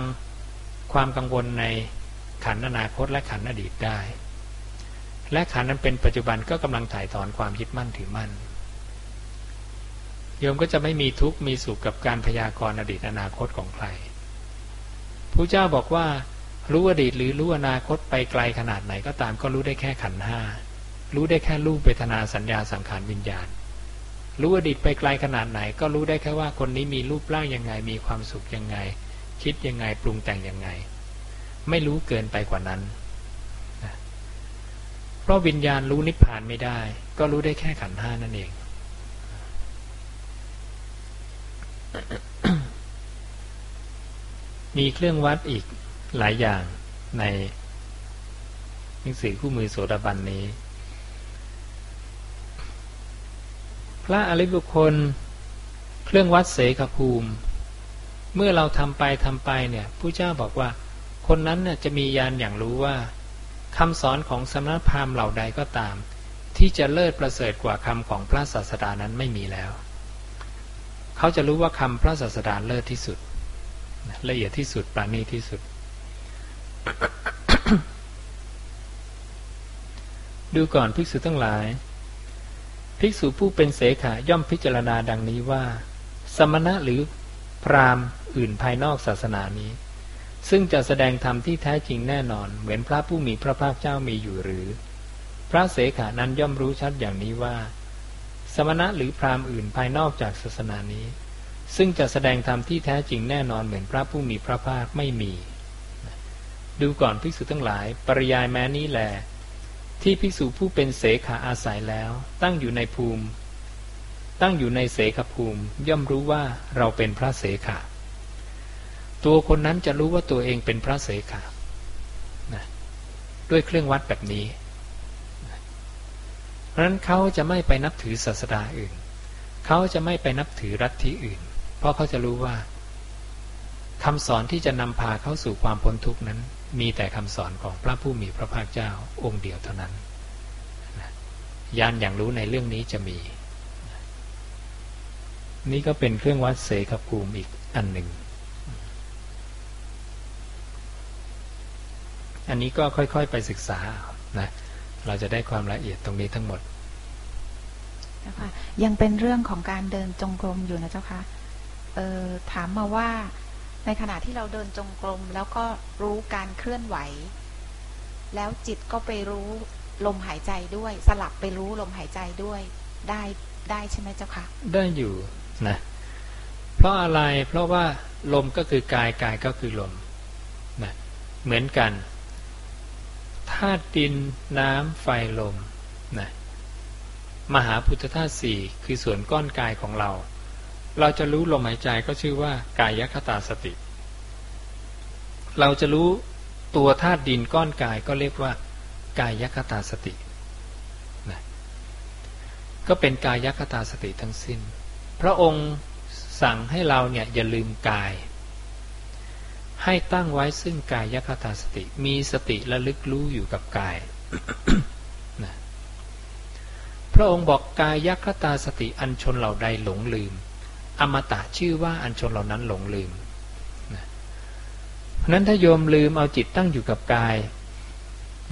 ความกังวลใน ขันอนาคตและขันอดีตได้ และขันนั้นเป็นปัจจุบันก็กำลังถ่ายถอนความยึดมั่นถือมั่นโยมก็จะไม่มีทุกข์มีสุขกับการพยากรณ์อดีตอนาคตของใครผู้เจ้าบอกว่ารู้อดีตหรือรู้อนาคตไปไกลขนาดไหนก็ตามก็รู้ได้แค่ขันห้ารู้ได้แค่รูปเวทนาสัญญาสังขารวิญญาณ รู้อดีตไปไกลขนาดไหน ก็รู้ได้แค่ว่าคนนี้มีรูปร่างยังไงมีความสุขยังไง คิดยังไงปรุงแต่งยังไง ไม่รู้เกินไปกว่านั้นเพราะวิญญาณรู้นิพพานไม่ได้ ก็รู้ได้แค่ขันธ์ห้านั่นเอง มีเครื่องวัดอีกหลายอย่างในหนังสือคู่มือโสดาบันนี้ พระอริบุคคล เครื่องวัดเสกภูมิ เมื่อเราทำไปทำไปเนี่ยผู้เจ้าบอกว่า คนนั้นน่ยจะมียานอย่างรู้ว่าคำสอนของสมณพราหมณ์เหล่าใดก็ตาม ที่จะเลิศประเสริฐกว่าคำของพระศาสดานั้นไม่มีแล้ว เขาจะรู้ว่าคำพระศาสดาเลิศที่สุด ละเอียดที่สุดปราณีที่สุด ดูก่อนภิกษุทั้งหลาย ภิกษุผู้เป็นเสขาย่อมพิจารณาดังนี้ว่า สมณะหรือพราหมณ์อื่นภายนอกศาสนานี้ ซึ่งจะแสดงธรรมที่แท้จริงแน่นอน เหมือนพระผู้มีพระภาคเจ้ามีอยู่หรือ พระเสขานั้นย่อมรู้ชัดอย่างนี้ว่า สมณะหรือพราหมณ์อื่นภายนอกจากศาสนานี้ ซึ่งจะแสดงธรรมที่แท้จริงแน่นอนเหมือนพระผู้มีพระภาคไม่มี ดูก่อนภิกษุทั้งหลาย ปริยายแม้นี้แหลที่ภิกษุผู้เป็นเสขาอาศัยแล้ว ตั้งอยู่ในภูมิ ตั้งอยู่ในเสขภูมิ ย่อมรู้ว่าเราเป็นพระเสขา ตัวคนนั้นจะรู้ว่าตัวเองเป็นพระเสขานะด้วยเครื่องวัดแบบนี้ เพราะนั้นเขาจะไม่ไปนับถือศาสดาอื่น เขาจะไม่ไปนับถือรัฐที่อื่น เพราะเขาจะรู้ว่าคำสอนที่จะนำพาเข้าสู่ความพ้นทุกข์นั้น มีแต่คำสอนของพระผู้มีพระภาคเจ้าองค์เดียวเท่านั้นยานอย่างรู้ในเรื่องนี้จะมี นี่ก็เป็นเครื่องวัดเสกภูมิอีกอันหนึ่ง อันนี้ก็ค่อยๆไปศึกษานะเราจะได้ความละเอียดตรงนี้ทั้งหมดยังเป็นเรื่องของการเดินจงกรมอยู่นะเจ้าคะเออถามมาว่าในขณะที่เราเดินจงกรมแล้วก็รู้การเคลื่อนไหว แล้วจิตก็ไปรู้ลมหายใจด้วย สลับไปรู้ลมหายใจด้วยได้ได้ใช่ไหมเจ้าคะได้อยู่นะเพราะอะไรเพราะว่าลมก็คือกายกายก็คือลมนะเหมือนกัน ธาตุดินน้ำไฟลมนะมหาพุทธธาตุสี่คือส่วนก้อนกายของเรา เราจะรู้ลมหายใจก็ชื่อว่ากายคตาสติ เราจะรู้ตัวธาตุดินก้อนกายก็เรียกว่า กายคตาสตินะก็เป็นกายคตาสติทั้งสิ้น พระองค์สั่งให้เราเนี่ยอย่าลืมกาย ให้ตั้งไว้ซึ่งกายยคตาสติ มีสติระลึกรู้อยู่กับกายนะพระองค์บอกกายยัคตาสติอันชนเหล่าใดหลงลืม อมตะชื่อว่าอันชนเหล่านั้นหลงลืมนะเพราะนั้นถ้าโยมลืมเอาจิตตั้งอยู่กับกาย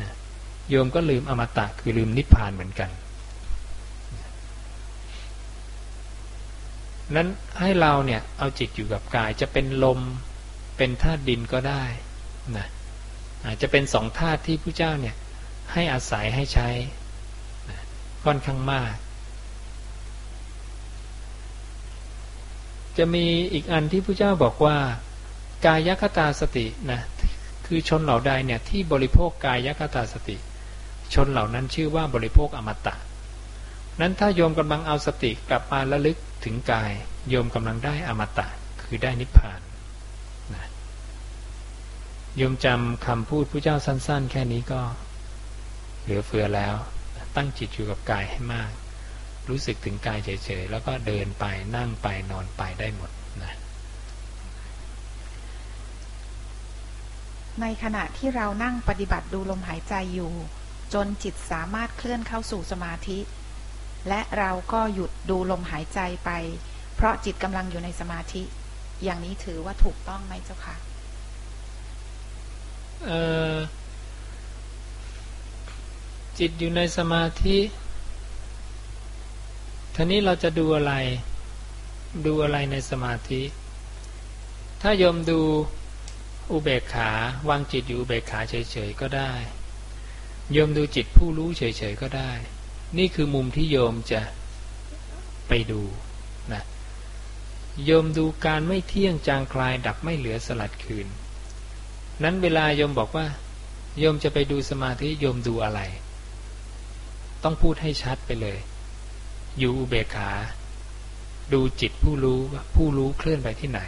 นะโยมก็ลืมอมตะคือลืมนิพพานเหมือนกันนั้นให้เราเนี่ยเอาจิตอยู่กับกายจะเป็นลม เป็นธาตุดินก็ได้นะอาจจะเป็นสองธาตุที่พระเจ้าเนี่ยให้อาศัยให้ใช้นะค่อนข้างมาก จะมีอีกอันที่พระเจ้าบอกว่า กายคตาสตินะคือชนเหล่าใดเนี่ยที่บริโภคกายคตาสติ ชนเหล่านั้นชื่อว่าบริโภคอมตะ นั้นถ้าโยมกำลังเอาสติกลับมาระลึกถึงกาย โยมกำลังได้อมตะ คือได้นิพพาน โยมจำคำพูดพระเจ้าสั้น ๆ แค่นี้ก็เหลือเฟือแล้ว ตั้งจิตอยู่กับกายให้มาก รู้สึกถึงกายเฉยๆ แล้วก็เดินไปนั่งไปนอนไปได้หมดนะในขณะที่เรานั่งปฏิบัติดูลมหายใจอยู่ จนจิตสามารถเคลื่อนเข้าสู่สมาธิ และเราก็หยุดดูลมหายใจไป เพราะจิตกำลังอยู่ในสมาธิ อย่างนี้ถือว่าถูกต้องไหมเจ้าคะ จิตอยู่ในสมาธิท่านี้เราจะดูอะไร ดูอะไรในสมาธิ ถ้าโยมดูอุเบกขาวางจิตอยู่อุเบกขาเฉยๆก็ได้โยมดูจิตผู้รู้เฉยๆก็ได้ นี่คือมุมที่โยมจะไปดูนะโยมดูการไม่เที่ยงจางคลายดับไม่เหลือสลัดคืน นั้นเวลาโยมบอกว่าโยมจะไปดูสมาธิโยมดูอะไร ต้องพูดให้ชัดไปเลย อยู่อุเบกขา ดูจิตผู้รู้ผู้รู้เคลื่อนไปที่ไหน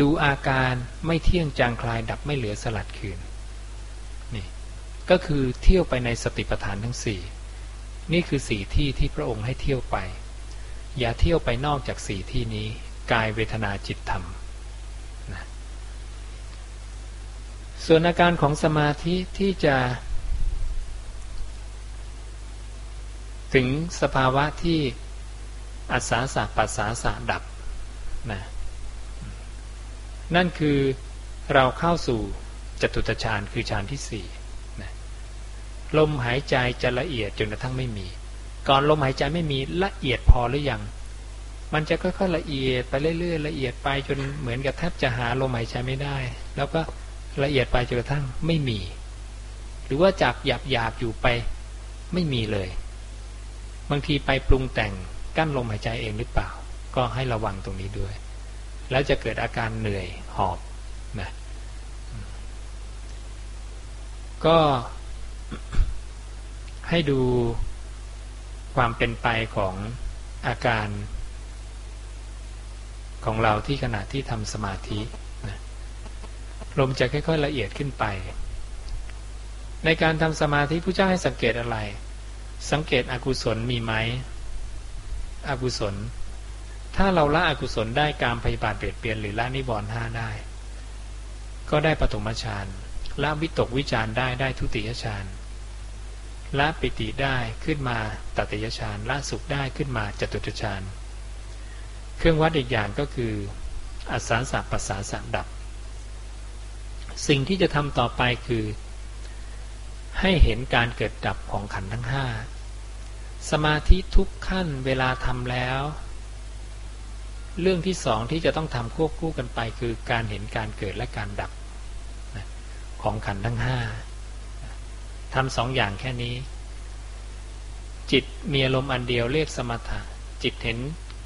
ดูอาการไม่เที่ยงจางคลายดับไม่เหลือสลัดคืนนี่ก็คือเที่ยวไปในสติปัฏฐานทั้งสี่นี่คือสี่ที่ที่พระองค์ให้เที่ยวไป อย่าเที่ยวไปนอกจากสี่ที่นี้ กายเวทนาจิตธรรมนะ ส่วนอาการของสมาธิที่จะ ถึงสภาวะที่อัศาสะปัสสาสะดับนะนั่นคือเราเข้าสู่จตุตฌานคือฌานที่สี่ลมหายใจจะละเอียดจนกระทั่งไม่มี ก่อนลมหายใจไม่มีละเอียดพอหรือยัง มันจะค่อยๆละเอียดไปเรื่อยๆละเอียดไปจนเหมือนกับแทบจะหาลมหายใจไม่ได้ แล้วก็ ละเอียดไปจนกระทั่งไม่มี หรือว่าจากหยาบหยาบอยู่ไปไม่มีเลย บางทีไปปรุงแต่งกั้นลมหายใจเองหรือเปล่า ก็ให้ระวังตรงนี้ด้วย แล้วจะเกิดอาการเหนื่อยหอบนะก็ให้ดูความเป็นไปของอาการของเราที่ขณะที่ทำสมาธิ ลมจะค่อยๆละเอียดขึ้นไป ในการทำสมาธิผู้เจ้าให้สังเกตอะไร สังเกตอกุศลมีไหมอกุศล ถ้าเราละอกุศลได้การพยาบาทเปลี่ยนเปลี่ยนหรือละนิวรณ์ห้าได้ ก็ได้ปฐมฌานละวิตกวิจารได้ได้ทุติยฌานละปิติได้ขึ้นมาตติยฌานละสุขได้ขึ้นมาจตุตฌานเครื่องวัดอีกอย่างก็คืออสาสะปัสสาสะดับ สิ่งที่จะทำต่อไปคือ ให้เห็นการเกิดดับของขันธ์ทั้งห้าสมาธิทุกขั้นเวลาทำแล้ว เรื่องที่สองที่จะต้องทำควบคู่กันไป คือการเห็นการเกิดและการดับของขันธ์ทั้งห้าทำสองอย่างแค่นี้ จิตมีอารมณ์อันเดียวเรียกสมถะ จิตเห็น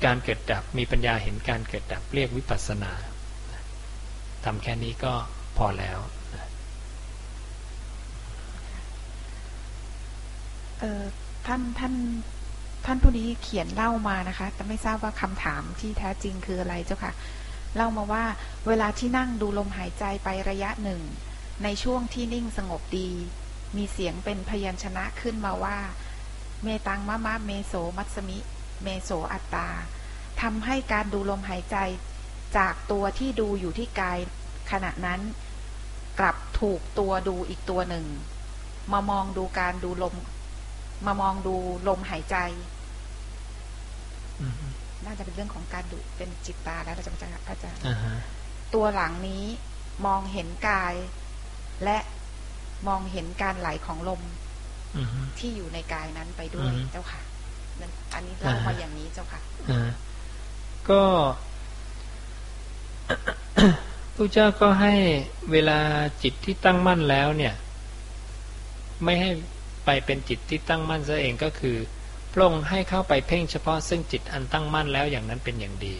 การเกิดดับมีปัญญาเห็นการเกิดดับเรียกวิปัสสนาทำแค่นี้ก็ พอแล้วเออท่านท่านท่านผู้นี้เขียนเล่ามานะคะ แต่ไม่ทราบว่าคำถามที่แท้จริงคืออะไรเจ้าค่ะ เล่ามาว่าเวลาที่นั่งดูลมหายใจไประยะหนึ่ง ในช่วงที่นิ่งสงบดี มีเสียงเป็นพยัญชนะขึ้นมาว่า เมตังมะมะเมโสมัตสมิ เมโสอัตตาทำให้การดูลมหายใจจากตัวที่ดูอยู่ที่กายขณะนั้น กลับถูกตัวดูอีกตัวหนึ่ง มามองดูการดูลม มามองดูลมหายใจน่าจะเป็นเรื่องของการดูเป็นจิตตาแล้วอาจารย์อาจารย์ตัวหลังนี้มองเห็นกาย และมองเห็นการไหลของลมที่อยู่ในกายนั้นไปด้วยเจ้าค่ะอันนี้เล่ามาอย่างนี้เจ้าค่ะก็ พระเจ้าก็ให้เวลาจิตที่ตั้งมั่นแล้วเนี่ย ไม่ให้ไปเป็นจิตที่ตั้งมั่นซะเองก็คือพระองค์ให้เข้าไปเพ่งเฉพาะซึ่งจิตอันตั้งมั่นแล้วอย่างนั้นเป็นอย่างดี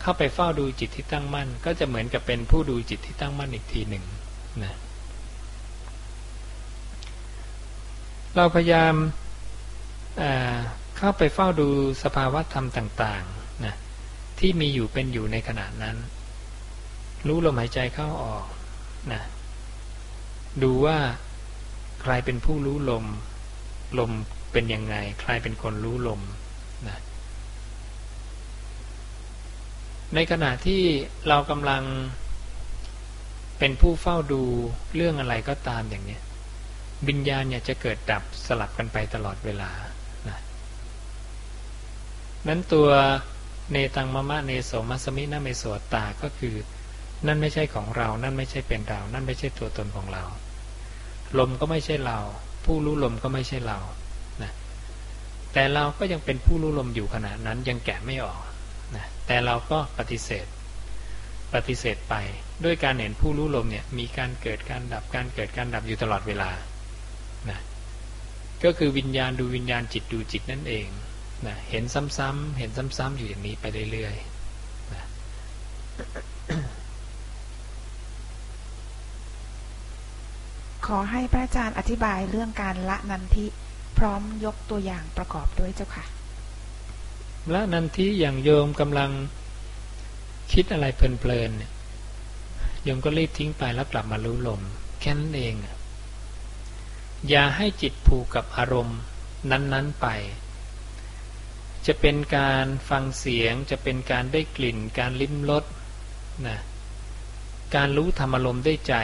เข้าไปเฝ้าดูจิตที่ตั้งมั่น ก็จะเหมือนกับเป็นผู้ดูจิตที่ตั้งมั่นอีกทีหนึ่งนะเราพยายามเข้าไปเฝ้าดูสภาวะธรรมต่างๆนะที่มีอยู่เป็นอยู่ในขณะนั้น รู้ลมหายใจเข้าออกนะดูว่าใครเป็นผู้รู้ลม ลมเป็นยังไง ใครเป็นคนรู้ลมนะในขณะที่เรากำลังเป็นผู้เฝ้าดูเรื่องอะไรก็ตามอย่างนี้วิญญาณเนี่ยจะเกิดดับสลับกันไปตลอดเวลานะนั้นตัวเนตังมะมะเนโสมัสมินาเมโสตาก็คือ นั่นไม่ใช่ของเรา นั่นไม่ใช่เป็นเรา นั่นไม่ใช่ตัวตนของเรา ลมก็ไม่ใช่เรา ผู้รู้ลมก็ไม่ใช่เรานะแต่เราก็ยังเป็นผู้รู้ลมอยู่ขณะนั้นยังแกะไม่ออกนะแต่เราก็ปฏิเสธ ปฏิเสธไป ด้วยการเห็นผู้รู้ลมเนี่ยมีการเกิดการดับ การเกิดการดับอยู่ตลอดเวลานะก็คือวิญญาณดูวิญญาณจิตดูจิตนั่นเองนะเห็นซ้ำๆ เห็นซ้ำๆ อยู่อย่างนี้ไปเรื่อยๆนะ ขอให้พระอาจารย์อธิบายเรื่องการละนันทิพร้อมยกตัวอย่างประกอบด้วยเจ้าค่ะ ละนันทิอย่างโยมกำลังคิดอะไรเพลินๆเนี่ยโยมก็รีบทิ้งไปแล้วกลับมารู้ลมแค่นั้นเองอย่าให้จิตผูกกับอารมณ์นั้นๆไป จะเป็นการฟังเสียงจะเป็นการได้กลิ่น การลิ้มรสนะการรู้ธรรมอารมณ์ได้ใจ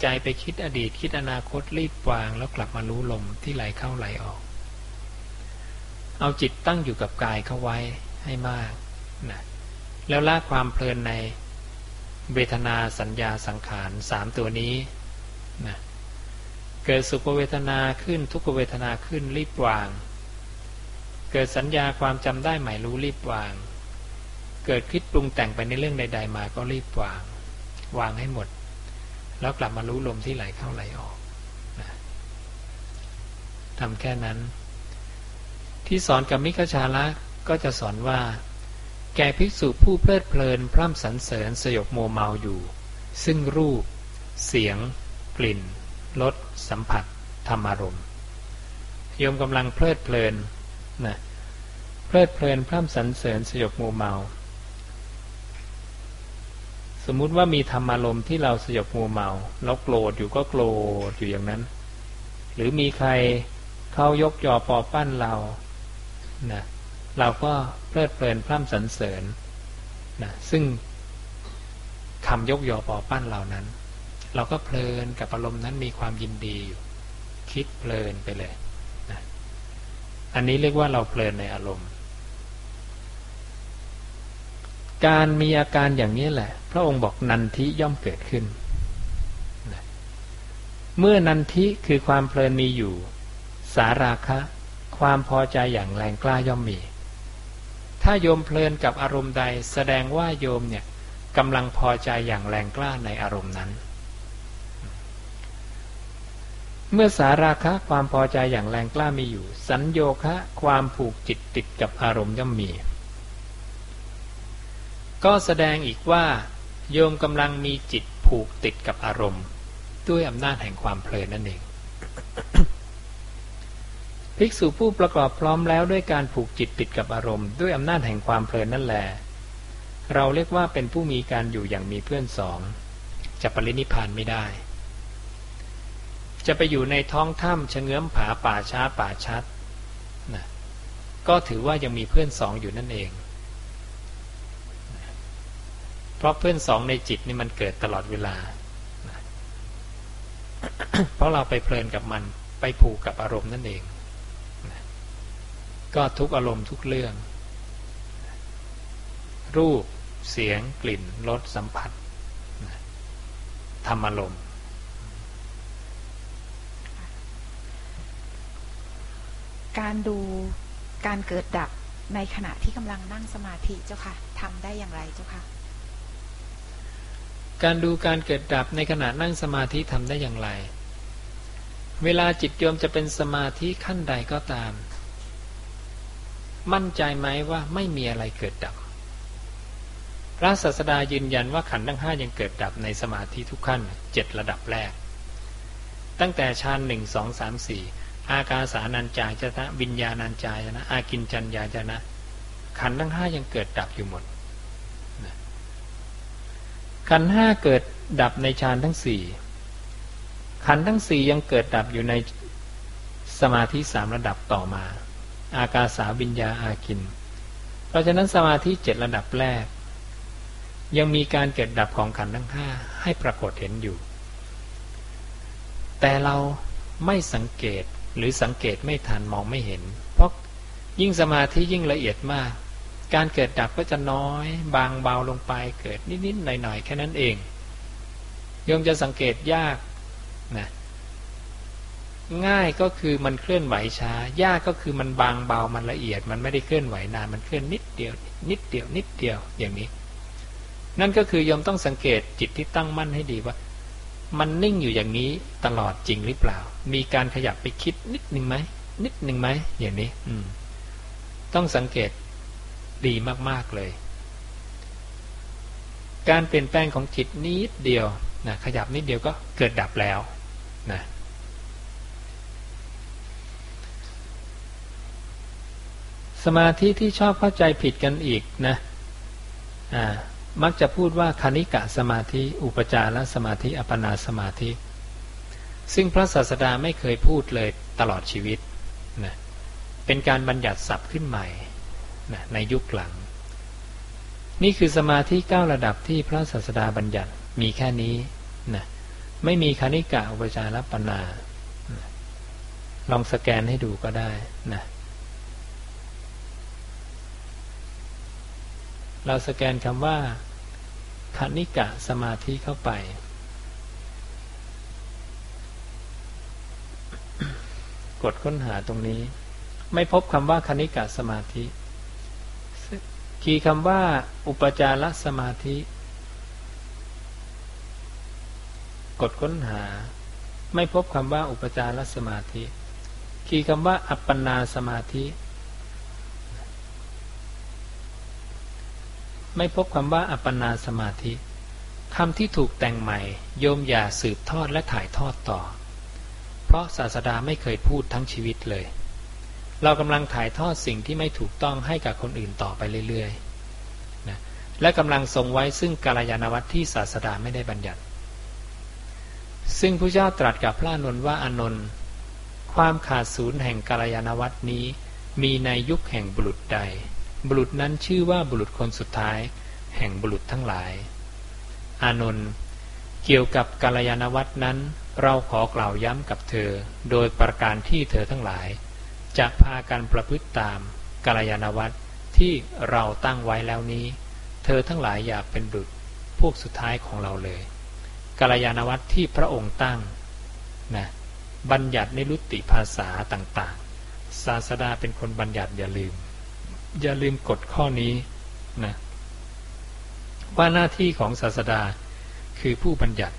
ใจไปคิดอดีตคิดอนาคตรีบวางแล้วกลับมารู้ลมที่ไหลเข้าไหลออก เอาจิตตั้งอยู่กับกายเข้าไว้ให้มากนะแล้วละความเพลินในเวทนาสัญญาสังขารสามตัวนี้นะเกิดสุขเวทนาขึ้นทุกเวทนาขึ้นรีบวาง เกิดสัญญาความจำได้หมายรู้รีบวาง เกิดคิดปรุงแต่งไปในเรื่องใด ๆ มาก็รีบวาง วางให้หมด แล้วกลับมารู้ลมที่ไหลเข้าไหลออกนะทำแค่นั้น ที่สอนกับมิคชาละก็จะสอนว่า แก่ภิกษุผู้เพลิดเพลิน พร่ำสรรเสริญสยบโมเมาอยู่ ซึ่งรูป เสียง กลิ่นรสสัมผัส ธรรมารมณ์โยมกำลังเพลิดเพลินนะเพลิดเพลินพร่ำสรรเสริญสยบโมเมา สมมุติว่ามีธรรมารมที่เราสยบมัวเมาเราโกรธอยู่ก็โกรธอยู่อย่างนั้น หรือมีใครเขายกยอปอปั้นเรานะเราก็เพลิดเพลินพร่ำสรรเสริญนะซึ่งคำยกยอปอปั้นเหล่านั้น เราก็เพลินกับอารมณ์นั้นมีความยินดีอยู่คิดเพลินไปเลยนะอันนี้เรียกว่าเราเพลินในอารมณ์ การมีอาการอย่างนี้แหละ พระองค์บอกนันทิย่อมเกิดขึ้น เมื่อนันทิคือความเพลินมีอยู่ สาราคะ ความพอใจอย่างแรงกล้าย่อมมี ถ้าโยมเพลินกับอารมณ์ใดแสดงว่าโยมเนี่ยกำลังพอใจอย่างแรงกล้าในอารมณ์นั้น เมื่อสาราคะความพอใจอย่างแรงกล้ามีอยู่ สัญโยคะ ความผูกจิตติดกับอารมณ์ย่อมมี ก็แสดงอีกว่า โยมกำลังมีจิตผูกติดกับอารมณ์ ด้วยอำนาจแห่งความเพลินนั่นเอง ภิกษุผู้ประกอบพร้อมแล้วด้วยการผูกจิตติดกับอารมณ์ ด้วยอำนาจแห่งความเพลินนั่นแหละเราเรียกว่าเป็นผู้มีการอยู่อย่างมีเพื่อนสอง จะปรินิพานไม่ได้ จะไปอยู่ในท้องถ้ำชะเงื้อมผาป่าช้าป่าชัดนะก็ถือว่ายังมีเพื่อนสองอยู่นั่นเอง เพราะเพื่อนสองในจิตนี่มันเกิดตลอดเวลา เพราะเราไปเพลินกับมันไปผูกกับอารมณ์นั่นเอง ก็ทุกอารมณ์ทุกเรื่อง รูป เสียง กลิ่น รส สัมผัสธรรมอารมณ์การดูการเกิดดับในขณะที่กำลังนั่งสมาธิเจ้าค่ะทำได้อย่างไรเจ้าค่ะ การดูการเกิดดับในขณะนั่งสมาธิทำได้อย่างไร เวลาจิตโยมจะเป็นสมาธิขั้นใดก็ตาม มั่นใจไหมว่าไม่มีอะไรเกิดดับ พระศาสดายืนยันว่าขันธ์ทั้งห้ายังเกิดดับในสมาธิทุกขั้นเจ็ดระดับแรก ตั้งแต่ฌานหนึ่งสองสามสี่อากาสานัญจายจนะวิญญาณัญจายนะอากินจัญญาจนะ ขันธ์ทั้งห้ายังเกิดดับอยู่หมด ขันห้าเกิดดับในฌานทั้งสี่ขันทั้งสี่ยังเกิดดับอยู่ในสมาธิสามระดับต่อมา อากาสาวิญญาอากิน เพราะฉะนั้นสมาธิเจ็ดระดับแรก ยังมีการเกิดดับของขันทั้งห้าให้ปรากฏเห็นอยู่ แต่เราไม่สังเกตหรือสังเกตไม่ทันมองไม่เห็น เพราะยิ่งสมาธิยิ่งละเอียดมาก การเกิดดับก็จะน้อย บางเบาลงไปเกิดนิดๆหน่อยๆแค่นั้นเองโยมจะสังเกตยากนะง่ายก็คือมันเคลื่อนไหวช้า ยากก็คือมันบางเบามันละเอียด มันไม่ได้เคลื่อนไหวนานมันเคลื่อนนิดเดียว นิดเดียว นิดเดียวอย่างนี้ นั่นก็คือยมต้องสังเกตจิตที่ตั้งมั่นให้ดีว่า มันนิ่งอยู่อย่างนี้ตลอดจริงหรือเปล่า มีการขยับไปคิดนิดหนึ่งไหมนิดหนึ่งไหมอย่างนี้ อืม ต้องสังเกต ดีมากๆเลย การเปลี่ยนแปลงของจิตนิดเดียวนะขยับนิดเดียวก็เกิดดับแล้วนะสมาธิที่ชอบเข้าใจผิดกันอีกนะมักจะพูดว่าคณิกะสมาธิ อุปจารสมาธิ อัปนาสมาธิ ซึ่งพระศาสดาไม่เคยพูดเลยตลอดชีวิตนะเป็นการบัญญัติศัพท์ขึ้นใหม่ นะในยุคหลัง นี่คือสมาธิเก้าระดับที่พระศาสดาบัญญัติมีแค่นี้นะไม่มีคณิกะอุปจารปนานะลองสแกนให้ดูก็ได้นะเราสแกนคำว่าคณิกะสมาธิเข้าไป กดค้นหาตรงนี้ ไม่พบคำว่าคณิกะสมาธิ คีย์คำว่าอุปจารสมาธิ กดค้นหา ไม่พบคำว่าอุปจารสมาธิ คีย์คำว่า อัปปนาสมาธิ ไม่พบคำว่า อัปปนาสมาธิคำที่ถูกแต่งใหม่ โยมอย่าสืบทอดและถ่ายทอดต่อ เพราะศาสดาไม่เคยพูดทั้งชีวิตเลย เรากำลังถ่ายทอดสิ่งที่ไม่ถูกต้องให้กับคนอื่นต่อไปเรื่อยๆนะและกำลังทรงไว้ซึ่งกาลยานวัตที่ศาสดาไม่ได้บัญญัติ ซึ่งพระเจ้าตรัสกับพระนนท์ว่าอนนท์ความขาดศูนย์แห่งกาลยานวัตนี้ มีในยุคแห่งบุรุษใด บุรุษนั้นชื่อว่าบุรุษคนสุดท้าย แห่งบุรุษทั้งหลาย อานนท์เกี่ยวกับกาลยานวัตนั้น เราขอกล่าวย้ำกับเธอ โดยประการที่เธอทั้งหลาย จะพากันประพฤติตามกาลยานวัตรที่เราตั้งไว้แล้วนี้ เธอทั้งหลายอยากเป็นบุตรพวกสุดท้ายของเราเลยกาลยานวัตรที่พระองค์ตั้งนะบัญญัติในรุติภาษาต่างๆ ศาสดาเป็นคนบัญญัติอย่าลืม อย่าลืมกฎข้อนี้นะว่าหน้าที่ของศาสดาคือผู้บัญญัติ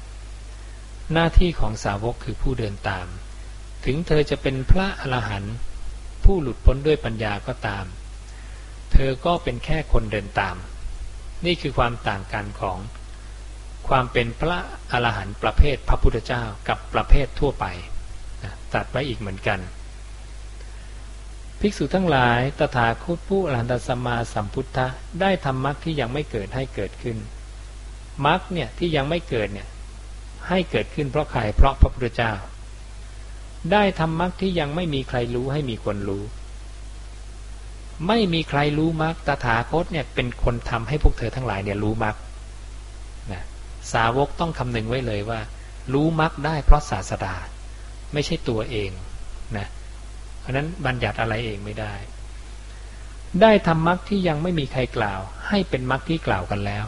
หน้าที่ของสาวกคือผู้เดินตาม ถึงเธอจะเป็นพระอรหันต์ ผู้หลุดพ้นด้วยปัญญาก็ตาม เธอก็เป็นแค่คนเดินตาม นี่คือความต่างกันของความเป็นพระอรหันต์ประเภทพระพุทธเจ้ากับประเภททั่วไปตัดไว้อีกเหมือนกัน ภิกษุทั้งหลาย ตถาคตผู้อรหันตสัมมาสัมพุทธะได้ทำมรรคที่ยังไม่เกิดให้เกิดขึ้น มรรคเนี่ยที่ยังไม่เกิดเนี่ยให้เกิดขึ้นเพราะใครเพราะพระพุทธเจ้า ได้ทำมรรคที่ยังไม่มีใครรู้ให้มีคนรู้ ไม่มีใครรู้มรรคตถาคตเนี่ยเป็นคนทำให้พวกเธอทั้งหลายเนี่ยรู้มรรคนะสาวกต้องคำนึงไว้เลยว่า รู้มรรคได้เพราะศาสดา ไม่ใช่ตัวเองนะเพราะนั้นบัญญัติอะไรเองไม่ได้ ได้ทำมรรคที่ยังไม่มีใครกล่าว ให้เป็นมรรคที่กล่าวกันแล้ว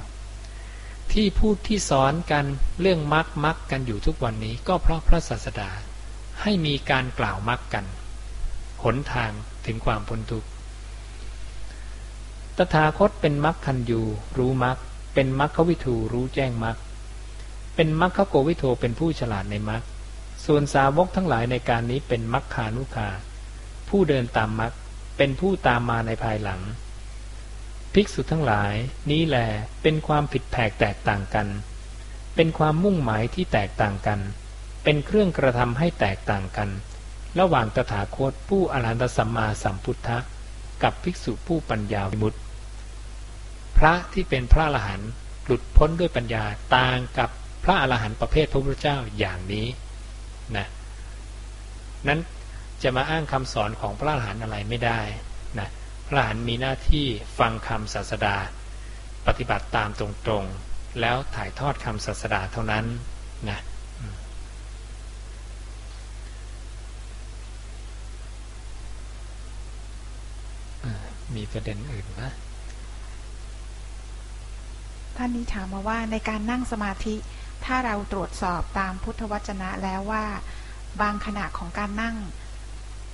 ที่พูดที่สอนกันเรื่องมรรคมรรคกันอยู่ทุกวันนี้ ก็เพราะพระศาสดา ให้มีการกล่าวมรรคกัน หนทางถึงความพ้นทุกข์ ตถาคตเป็นมรรคคันยูรู้มรรคเป็นมรรควิทูรู้แจ้งมรรคเป็นมรรคโกวิโทเป็นผู้ฉลาดในมรรคส่วนสาวกทั้งหลายในการนี้เป็นมรรคานุคา ผู้เดินตามมรรคเป็นผู้ตามมาในภายหลัง ภิกษุทั้งหลายนี้แหลเป็นความผิดแผกแตกต่างกัน เป็นความมุ่งหมายที่แตกต่างกัน เป็นเครื่องกระทำให้แตกต่างกัน ระหว่างตถาคตผู้อรหันตสัมมาสัมพุทธะกับภิกษุผู้ปัญญาวิมุตติพระที่เป็นพระอรหันต์หลุดพ้นด้วยปัญญาต่างกับพระอรหันต์ประเภทพระพุทธเจ้าอย่างนี้นะนั้นจะมาอ้างคำสอนของพระอรหันต์อะไรไม่ได้นะพระอรหันต์มีหน้าที่ฟังคำศาสดา ปฏิบัติตามตรงๆ แล้วถ่ายทอดคำศาสดาเท่านั้นนะ มีประเด็นอื่นไหมท่านนี้ถามมาว่าในการนั่งสมาธิ ถ้าเราตรวจสอบตามพุทธวจนะแล้วว่า บางขณะของการนั่ง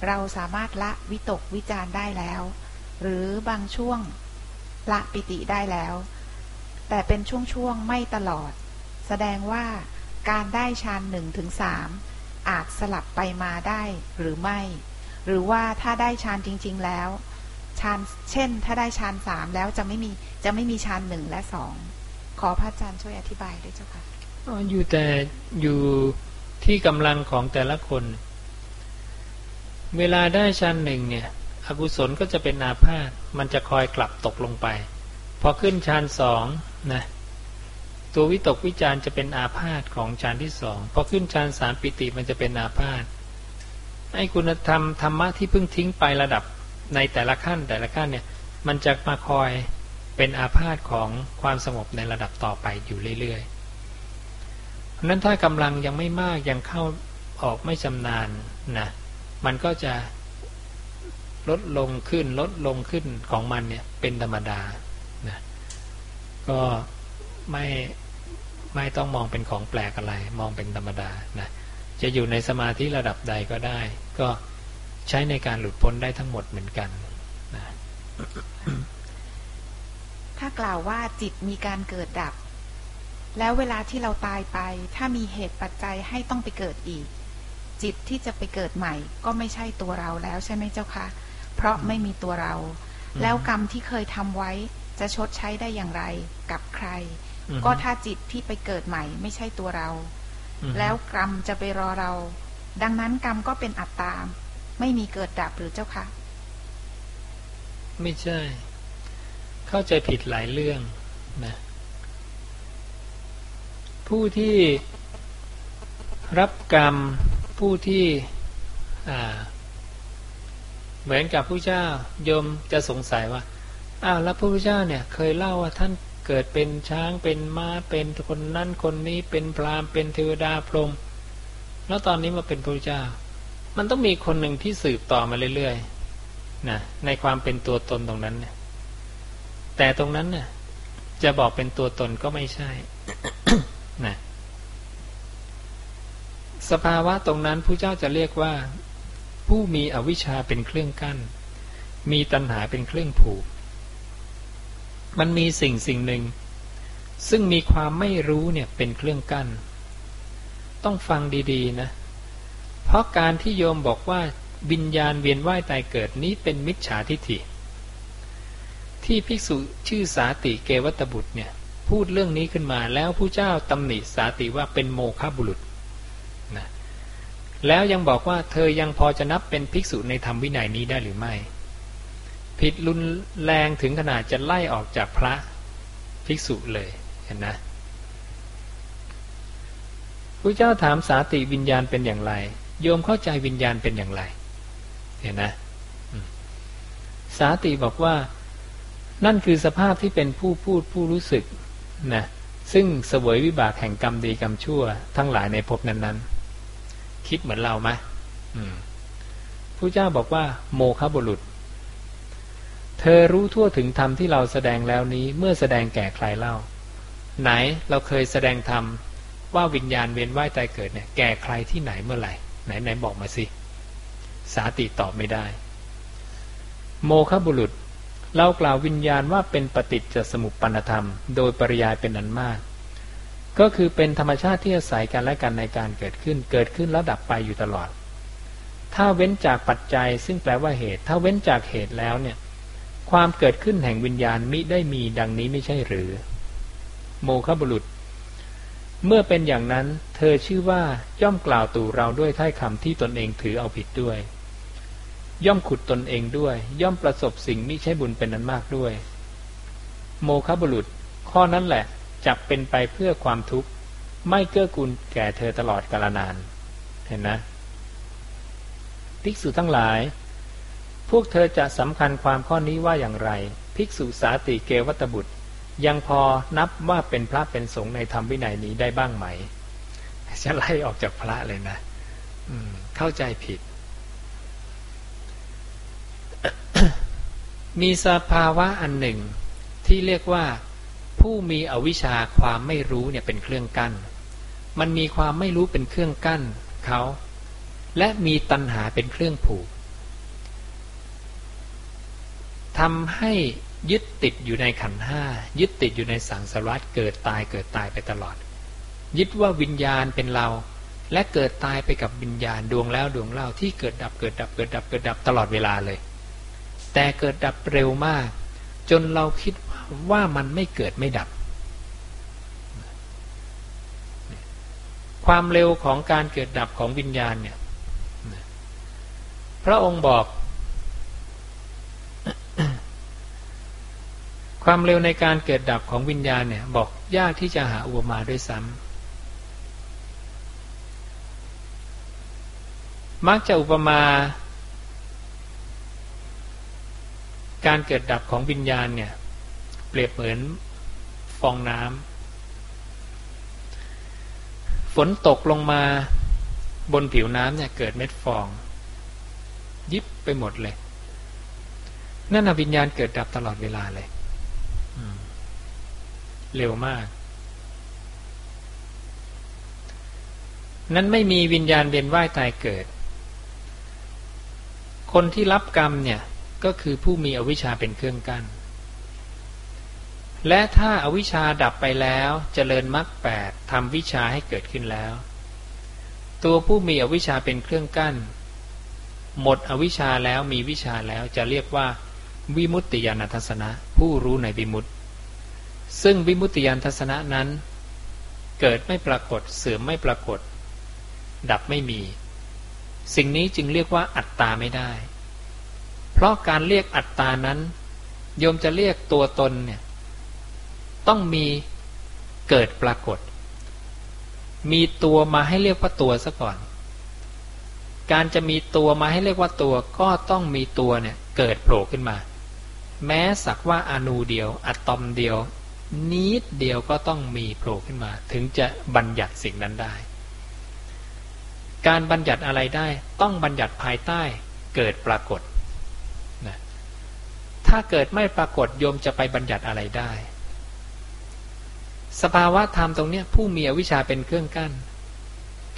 เราสามารถละวิตกวิจารได้แล้ว หรือบางช่วงละปิติได้แล้ว แต่เป็นช่วงๆไม่ตลอด แสดงว่าการได้ฌานหนึ่งถึงสามอาจสลับไปมาได้หรือไม่ หรือว่าถ้าได้ฌานจริง ๆ แล้ว ฌานเช่น ถ้าได้ฌานสามแล้วจะไม่มีจะไม่มีฌานหนึ่งและสองขอพระอาจารย์ช่วยอธิบายด้วยเจ้าค่ะอยู่แต่อยู่ที่กำลังของแต่ละคน เวลาได้ชั้นหนึ่งเนี่ยอกุศลก็จะเป็นอาพาธมันจะคอยกลับตกลงไป พอขึ้นชั้นสองนะตัววิตกวิจารจะเป็นอาพาธของชั้นที่สองพอขึ้นชั้นสามปิติมันจะเป็นอาพาธไอ้คุณธรรมธรรมะที่เพิ่งทิ้งไประดับ ในแต่ละขั้นแต่ละขั้นเนี่ยมันจะมาคอยเป็นอาพาธของความสงบในระดับต่อไปอยู่เรื่อยๆเพราะนั้นถ้ากำลังยังไม่มากยังเข้าออกไม่ชำนาญนะมันก็จะลดลงขึ้นลดลงขึ้นของมันเนี่ยเป็นธรรมดานะก็ไม่ไม่ต้องมองเป็นของแปลกอะไร มองเป็นธรรมดานะจะอยู่ในสมาธิระดับใดก็ได้ ก็ ใช้ในการหลุดพ้นได้ทั้งหมดเหมือนกันนะถ้ากล่าวว่าจิตมีการเกิดดับ แล้วเวลาที่เราตายไป ถ้ามีเหตุปัจจัยให้ต้องไปเกิดอีก จิตที่จะไปเกิดใหม่ ก็ไม่ใช่ตัวเราแล้วใช่ไหมเจ้าคะ เพราะไม่มีตัวเรา แล้วกรรมที่เคยทำไว้จะชดใช้ได้อย่างไรกับใคร ก็ถ้าจิตที่ไปเกิดใหม่ ไม่ใช่ตัวเรา แล้วกรรมจะไปรอเรา ดังนั้นกรรมก็เป็นอัตตา ไม่มีเกิดดับหรือเจ้าคะ ไม่ใช่ เข้าใจผิดหลายเรื่องนะผู้ที่รับกรรมผู้ที่เหมือนกับผู้เจ้าโยมจะสงสัยว่าอ้าวแล้วพระพุทธเจ้าเนี่ยเคยเล่าว่าท่านเกิดเป็นช้างเป็นม้าเป็นคนนั้นคนนี้เป็นพรามเป็นเทวดาพรหมแล้วตอนนี้มาเป็นพระพุทธเจ้า มันต้องมีคนหนึ่งที่สืบต่อมาเรื่อยๆนะในความเป็นตัวตนตรงนั้นเนี่ยแต่ตรงนั้นเนี่ยจะบอกเป็นตัวตนก็ไม่ใช่นะสภาวะตรงนั้นผู้เจ้าจะเรียกว่า ผู้มีอวิชชาเป็นเครื่องกั้น มีตัณหาเป็นเครื่องผูก มันมีสิ่งสิ่งหนึ่ง ซึ่งมีความไม่รู้เนี่ยเป็นเครื่องกั้น ต้องฟังดีๆนะ เพราะการที่โยมบอกว่าวิญญาณเวียนว่ายตายเกิดนี้เป็นมิจฉาทิฏฐิ ที่ภิกษุชื่อสาติเกวัตบุตรเนี่ยพูดเรื่องนี้ขึ้นมาแล้วผู้เจ้าตำหนิสาติว่าเป็นโมฆะบุรุษนะแล้วยังบอกว่าเธอยังพอจะนับเป็นภิกษุในธรรมวินัยนี้ได้หรือไม่ ผิดรุนแรงถึงขนาดจะไล่ออกจากพระภิกษุเลยเห็นนะพระเจ้าถามสาติวิญญาณเป็นอย่างไร โยมเข้าใจวิญญาณเป็นอย่างไร เห็นนะสาติบอกว่า นั่นคือสภาพที่เป็นผู้พูดผู้รู้สึกนะซึ่งเสวยวิบากแห่งกรรมดีกรรมชั่ว ทั้งหลายในภพนั้นๆ คิดเหมือนเราไหมผู้เจ้าบอกว่า โมฆะบุรุษ เธอรู้ทั่วถึงธรรมที่เราแสดงแล้วนี้ เมื่อแสดงแก่ใครเล่า ไหนเราเคยแสดงธรรมว่าวิญญาณเวียนว่ายตายเกิดเนี่ย แก่ใครที่ไหนเมื่อไหร่ ไหนไหนบอกมาสิ สาติตอบไม่ได้ โมฆะบุรุษเรากล่าววิญญาณว่าเป็นปฏิจจสมุปปนธรรม โดยปริยายเป็นอันมาก ก็คือเป็นธรรมชาติที่อาศัยกันและกันในการเกิดขึ้น เกิดขึ้นแล้วดับไปอยู่ตลอด ถ้าเว้นจากปัจจัย ซึ่งแปลว่าเหตุ ถ้าเว้นจากเหตุแล้วเนี่ย ความเกิดขึ้นแห่งวิญญาณมิได้มีดังนี้ไม่ใช่หรือ โมฆะบุรุษ เมื่อเป็นอย่างนั้น เธอชื่อว่าย่อมกล่าวตู่เราด้วยท้ายคำที่ตนเองถือเอาผิดด้วย ย่อมขุดตนเองด้วย ย่อมประสบสิ่งมิใช่บุญเป็นนั้นมากด้วย โมฆะบุรุษ ข้อนั้นแหละจักเป็นไปเพื่อความทุกข์ ไม่เกื้อกูลแก่เธอตลอดกาลนาน เห็นนะภิกษุทั้งหลาย พวกเธอจะสำคัญความข้อนี้ว่าอย่างไร ภิกษุสาติเกวัตบุตร ยังพอนับว่าเป็นพระเป็นสงฆ์ในธรรมวินัยนี้ได้บ้างไหม จะไล่ออกจากพระเลยนะเข้าใจผิด มีสภาวะอันหนึ่ง ที่เรียกว่า ผู้มีอวิชชาความไม่รู้เนี่ยเป็นเครื่องกั้น มันมีความไม่รู้เป็นเครื่องกั้นเขาและมีตัณหาเป็นเครื่องผูกทำให้ ยึดติดอยู่ในขันห้ายึดติดอยู่ในสังสารวัฏเกิดตายเกิดตายไปตลอด ยึดว่าวิญญาณเป็นเรา และเกิดตายไปกับวิญญาณดวงแล้วดวงเล่าที่เกิดดับเกิดดับเกิดดับเกิดดับตลอดเวลาเลย แต่เกิดดับเร็วมาก จนเราคิดว่ามันไม่เกิดไม่ดับ ความเร็วของการเกิดดับของวิญญาณเนี่ยพระองค์บอก ความเร็วในการเกิดดับของวิญญาณเนี่ย บอกยากที่จะหาอุปมาด้วยซ้ำมักจะอุปมา การเกิดดับของวิญญาณเนี่ย เปรียบเหมือนฟองน้ำฝนตกลงมาบนผิวน้ำเนี่ย เกิดเม็ดฟอง ยิบไปหมดเลย นั่นวิญญาณเกิดดับตลอดเวลาเลย เร็วมาก นั้นไม่มีวิญญาณเวียนว่ายตายเกิด คนที่รับกรรมเนี่ยก็คือผู้มีอวิชชาเป็นเครื่องกัน้น และถ้าอาวิชชาดับไปแล้วจเจริญมรรคแปดทำวิชาให้เกิดขึ้นแล้ว ตัวผู้มีอวิชชาเป็นเครื่องกั้น หมดอวิชชาแล้วมีวิชาแล้วจะเรียกว่า วิมุตติยานทัศนะ ผู้รู้ในวิมุตติ ซึ่งวิมุตติยานทัศนะนั้น เกิดไม่ปรากฏเสื่อมไม่ปรากฏ ดับไม่มี สิ่งนี้จึงเรียกว่าอัตตาไม่ได้ เพราะการเรียกอัตตานั้น โยมจะเรียกตัวตนเนี่ยต้องมีเกิดปรากฏ มีตัวมาให้เรียกว่าตัวซะก่อน การจะมีตัวมาให้เรียกว่าตัวก็ต้องมีตัวเนี่ยเกิดโผล่ขึ้นมา แม้สักว่าอนูเดียว อะตอมเดียว นิดเดียวก็ต้องมีโผล่ขึ้นมา ถึงจะบัญญัติสิ่งนั้นได้ การบัญญัติอะไรได้ต้องบัญญัติภายใต้เกิดปรากฏถ้าเกิดไม่ปรากฏโยมจะไปบัญญัติอะไรได้ สภาวะธรรมตรงนี้ผู้มีอวิชชาเป็นเครื่องกั้น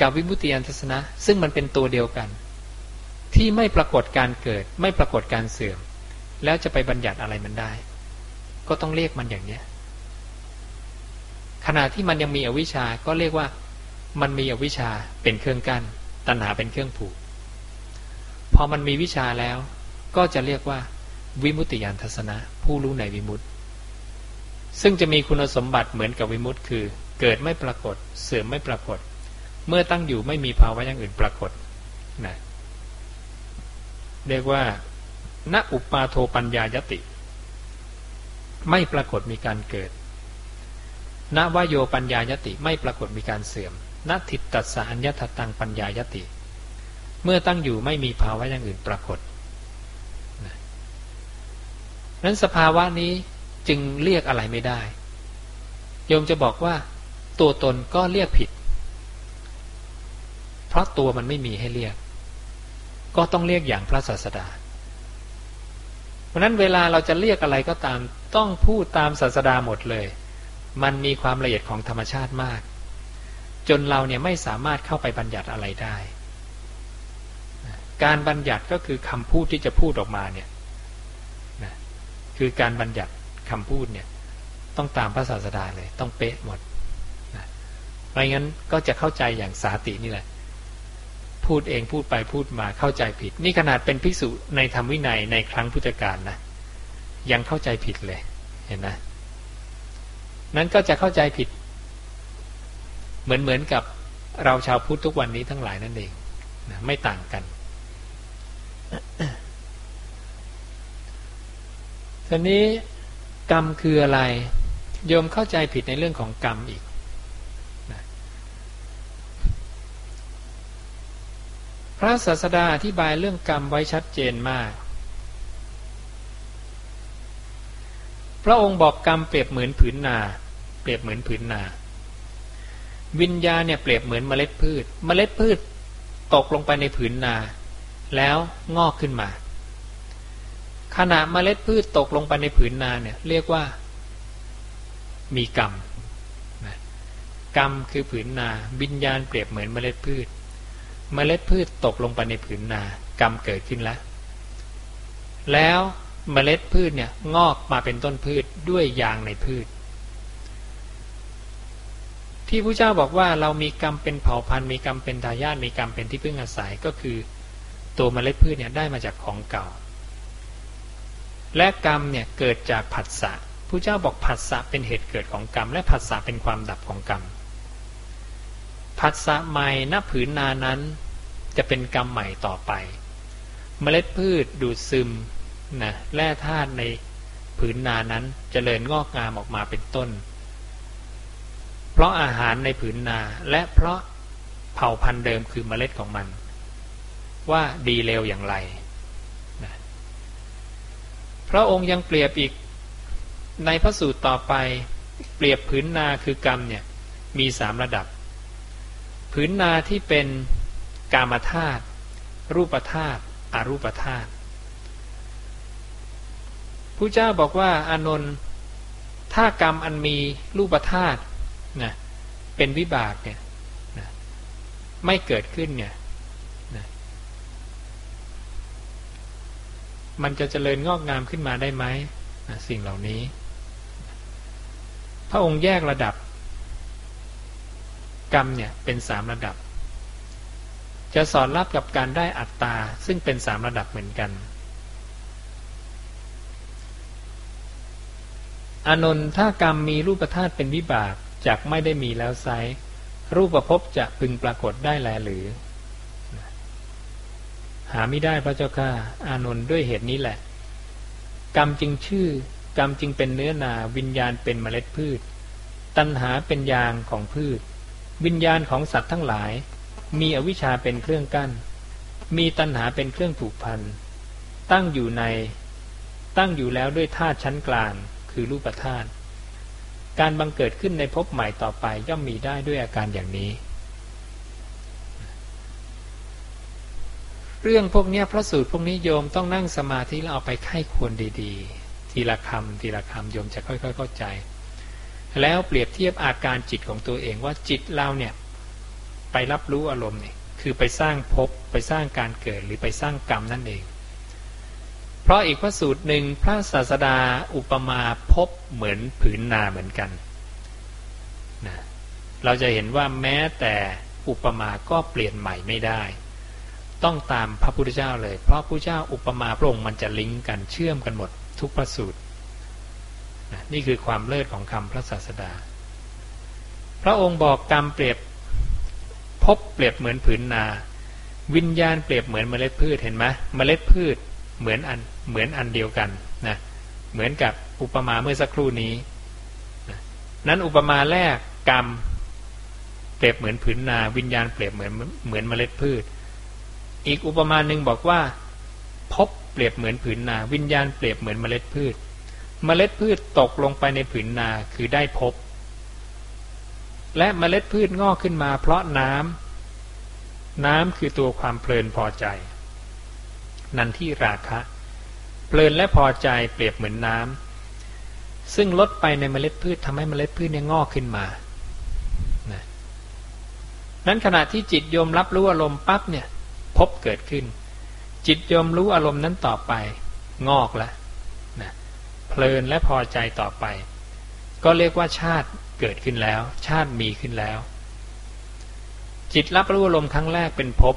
กับวิมุตติยานทัศนะ ซึ่งมันเป็นตัวเดียวกัน ที่ไม่ปรากฏการเกิด ไม่ปรากฏการเสื่อม แล้วจะไปบัญญัติอะไรมันได้ ก็ต้องเรียกมันอย่างเนี้ย ขณะที่มันยังมีอวิชชาก็เรียกว่ามันมีอวิชชาเป็นเครื่องกั้นตัณหาเป็นเครื่องผูก พอมันมีวิชาแล้ว ก็จะเรียกว่า วิมุตติยานทัศนะ ผู้รู้ในวิมุตติ ซึ่งจะมีคุณสมบัติเหมือนกับวิมุตติคือ เกิดไม่ปรากฏ เสื่อมไม่ปรากฏ เมื่อตั้งอยู่ไม่มีภาวะอย่างอื่นปรากฏนะเรียกว่าณอุปาโทปัญญายติ ไม่ปรากฏมีการเกิด ณวโยปัญญายติไม่ปรากฏมีการเสื่อมณทิตตัสสะอัญญตตังปัญญายติ เมื่อตั้งอยู่ไม่มีภาวะอย่างอื่นปรากฏนั้นสภาวะนี้จึงเรียกอะไรไม่ได้ โยมจะบอกว่า ตัวตนก็เรียกผิด เพราะตัวมันไม่มีให้เรียก ก็ต้องเรียกอย่างพระศาสดา เพราะนั้นเวลาเราจะเรียกอะไรก็ตาม ต้องพูดตามศาสดาหมดเลย มันมีความละเอียดของธรรมชาติมาก จนเราเนี่ยไม่สามารถเข้าไปบัญญัติอะไรได้ การบัญญัติก็คือคำพูดที่จะพูดออกมาเนี่ยคือการบัญญัติคำพูดเนี่ยต้องตามพระศาสดาเลย ต้องเป๊ะหมดนะไม่งั้นก็จะเข้าใจอย่างสาตินี่แหละ พูดเองพูดไปพูดมาเข้าใจผิด นี่ขนาดเป็นภิกษุในธรรมวินัยในครั้งพุทธกาลนะยังเข้าใจผิดเลยเห็นนะ นั้นก็จะเข้าใจผิด เหมือนเหมือนกับเราชาวพุทธทุกวันนี้ทั้งหลายนั่นเองนะไม่ต่างกันทีนี้กรรมคืออะไรโยมเข้าใจผิดในเรื่องของกรรมอีกนะพระศาสดาอธิบายเรื่องกรรมไว้ชัดเจนมาก พระองค์บอกกรรมเปรียบเหมือนผืนนา เปรียบเหมือนผืนนา วิญญาเนี่ยเปรียบเหมือนเมล็ดพืช เมล็ดพืชตกลงไปในผืนนา แล้วงอกขึ้นมา ขณะเมล็ดพืชตกลงไปในผืนนาเนี่ยเรียกว่า มีกรรมกรรมคือผืนนาวิญญาณเปรียบเหมือนเมล็ดพืช เมล็ดพืชตกลงไปในผืนนา กรรมเกิดขึ้นแล้ว แล้ว เมล็ดพืชเนี่ยงอกมาเป็นต้นพืชด้วยยางในพืช ที่พระเจ้าบอกว่าเรามีกรรมเป็นเผ่าพันธุ์มีกรรมเป็นทายาทมีกรรมเป็นที่พึ่งอาศัยก็คือ ตัวเมล็ดพืชเนี่ยได้มาจากของเก่า และกรรมเนี่ยเกิดจากผัสสะผู้เจ้าบอกผัสสะเป็นเหตุเกิดของกรรม และผัสสะเป็นความดับของกรรมผัสสะใหม่ณผืนนานั้น จะเป็นกรรมใหม่ต่อไป เมล็ดพืชดูดซึม นะแร่ธาตุในผืนนานั้นจเจริญงอกงามออกมาเป็นต้น เพราะอาหารในผืนนาและเพราะเผ่าพันธุ์เดิมคือเมล็ดของมัน ว่าดีเลวอย่างไรพระองค์ยังเปรียบอีกในพระสูตรต่อไปเปรียบผืนนาคือกรรมเนี่ยมีสามระดับ ผืนนาที่เป็นกามธาตุรูปธาตุอรูปธาตุ ผู้เจ้าบอกว่าอานนท์ถ้ากรรมอันมีรูปธาตุนะเป็นวิบากเนี่ยนะไม่เกิดขึ้นเนี่ยมันจะเจริญงอกงามขึ้นมาได้ไหมสิ่งเหล่านี้ พระองค์แยกระดับ กรรมเนี่ยเป็นสามระดับ จะสอนรับกับการได้อัตตาซึ่งเป็นสามระดับเหมือนกัน อานนท์ถ้ากรรมมีรูปธาตุเป็นวิบากจากไม่ได้มีแล้วไซรูปประพจะพึงปรากฏได้แลหรือ หาไม่ได้พระเจ้าข้าอานนท์ด้วยเหตุนี้แหละ กรรมจึงชื่อกรรมจึงเป็นเนื้อนาวิญญาณเป็นเมล็ดพืช ตัณหาเป็นยางของพืช วิญญาณของสัตว์ทั้งหลาย มีอวิชชาเป็นเครื่องกั้น มีตัณหาเป็นเครื่องผูกพันตั้งอยู่ใน ตั้งอยู่แล้วด้วยธาตุชั้นกลาง คือรูปธาตุการบังเกิดขึ้นในภพใหม่ต่อไปย่อมมีได้ด้วยอาการอย่างนี้ เรื่องพวกนี้พระสูตรพวกนี้โยมต้องนั่งสมาธิแล้วเอาไปไข้ควรดีๆ ทีละคำทีละคำโยมจะค่อยๆเข้าใจ แล้วเปรียบเทียบอาการจิตของตัวเองว่าจิตเราเนี่ยไปรับรู้อารมณ์เนี่ยคือไปสร้างภพไปสร้างการเกิดหรือไปสร้างกรรมนั่นเอง เพราะอีกพระสูตรหนึ่งพระศาสดาอุปมาพบเหมือนผืนนาเหมือนกันนะเราจะเห็นว่าแม้แต่อุปมาก็เปลี่ยนใหม่ไม่ได้ ต้องตามพระพุทธเจ้าเลย เพราะพระพุทธเจ้าอุปมาพระองค์มันจะลิงก์กันเชื่อมกันหมดทุกพระสูตรนะนี่คือความเลิศของคำพระศาสดา พระองค์บอกกรรมเปรียบพบเปรียบเหมือนผืนนา วิญญาณเปรียบเหมือนเมล็ดพืชเห็นไหมเมล็ดพืช เหมือนอันเหมือนอันเดียวกันนะเหมือนกับอุปมาเมื่อสักครู่นี้นั้นอุปมาแรกกรรมเปรียบเหมือนผืนนาวิญญาณเปรียบเหมือนเหมือนเมล็ดพืช อีกอุปมาหนึ่งบอกว่าพบเปรียบเหมือนผืนนา วิญญาณเปรียบเหมือนเมล็ดพืช เมล็ดพืชตกลงไปในผืนนาคือได้พบ และเมล็ดพืชงอกขึ้นมาเพราะน้ำน้ำคือตัวความเพลินพอใจ นันที่ราคะ เพลินและพอใจเปรียบเหมือนน้ำซึ่งลดไปในเมล็ดพืชทำให้เมล็ดพืชเนี่ยงอกขึ้นมานั้นขณะที่จิตโยมรับรู้อารมณ์ปั๊บเนี่ยพบเกิดขึ้น จิตโยมรู้อารมณ์นั้นต่อไป งอกแล้วนะเพลินและพอใจต่อไป ก็เรียกว่าชาติเกิดขึ้นแล้ว ชาติมีขึ้นแล้ว จิตรับรู้อารมณ์ครั้งแรกเป็นพบ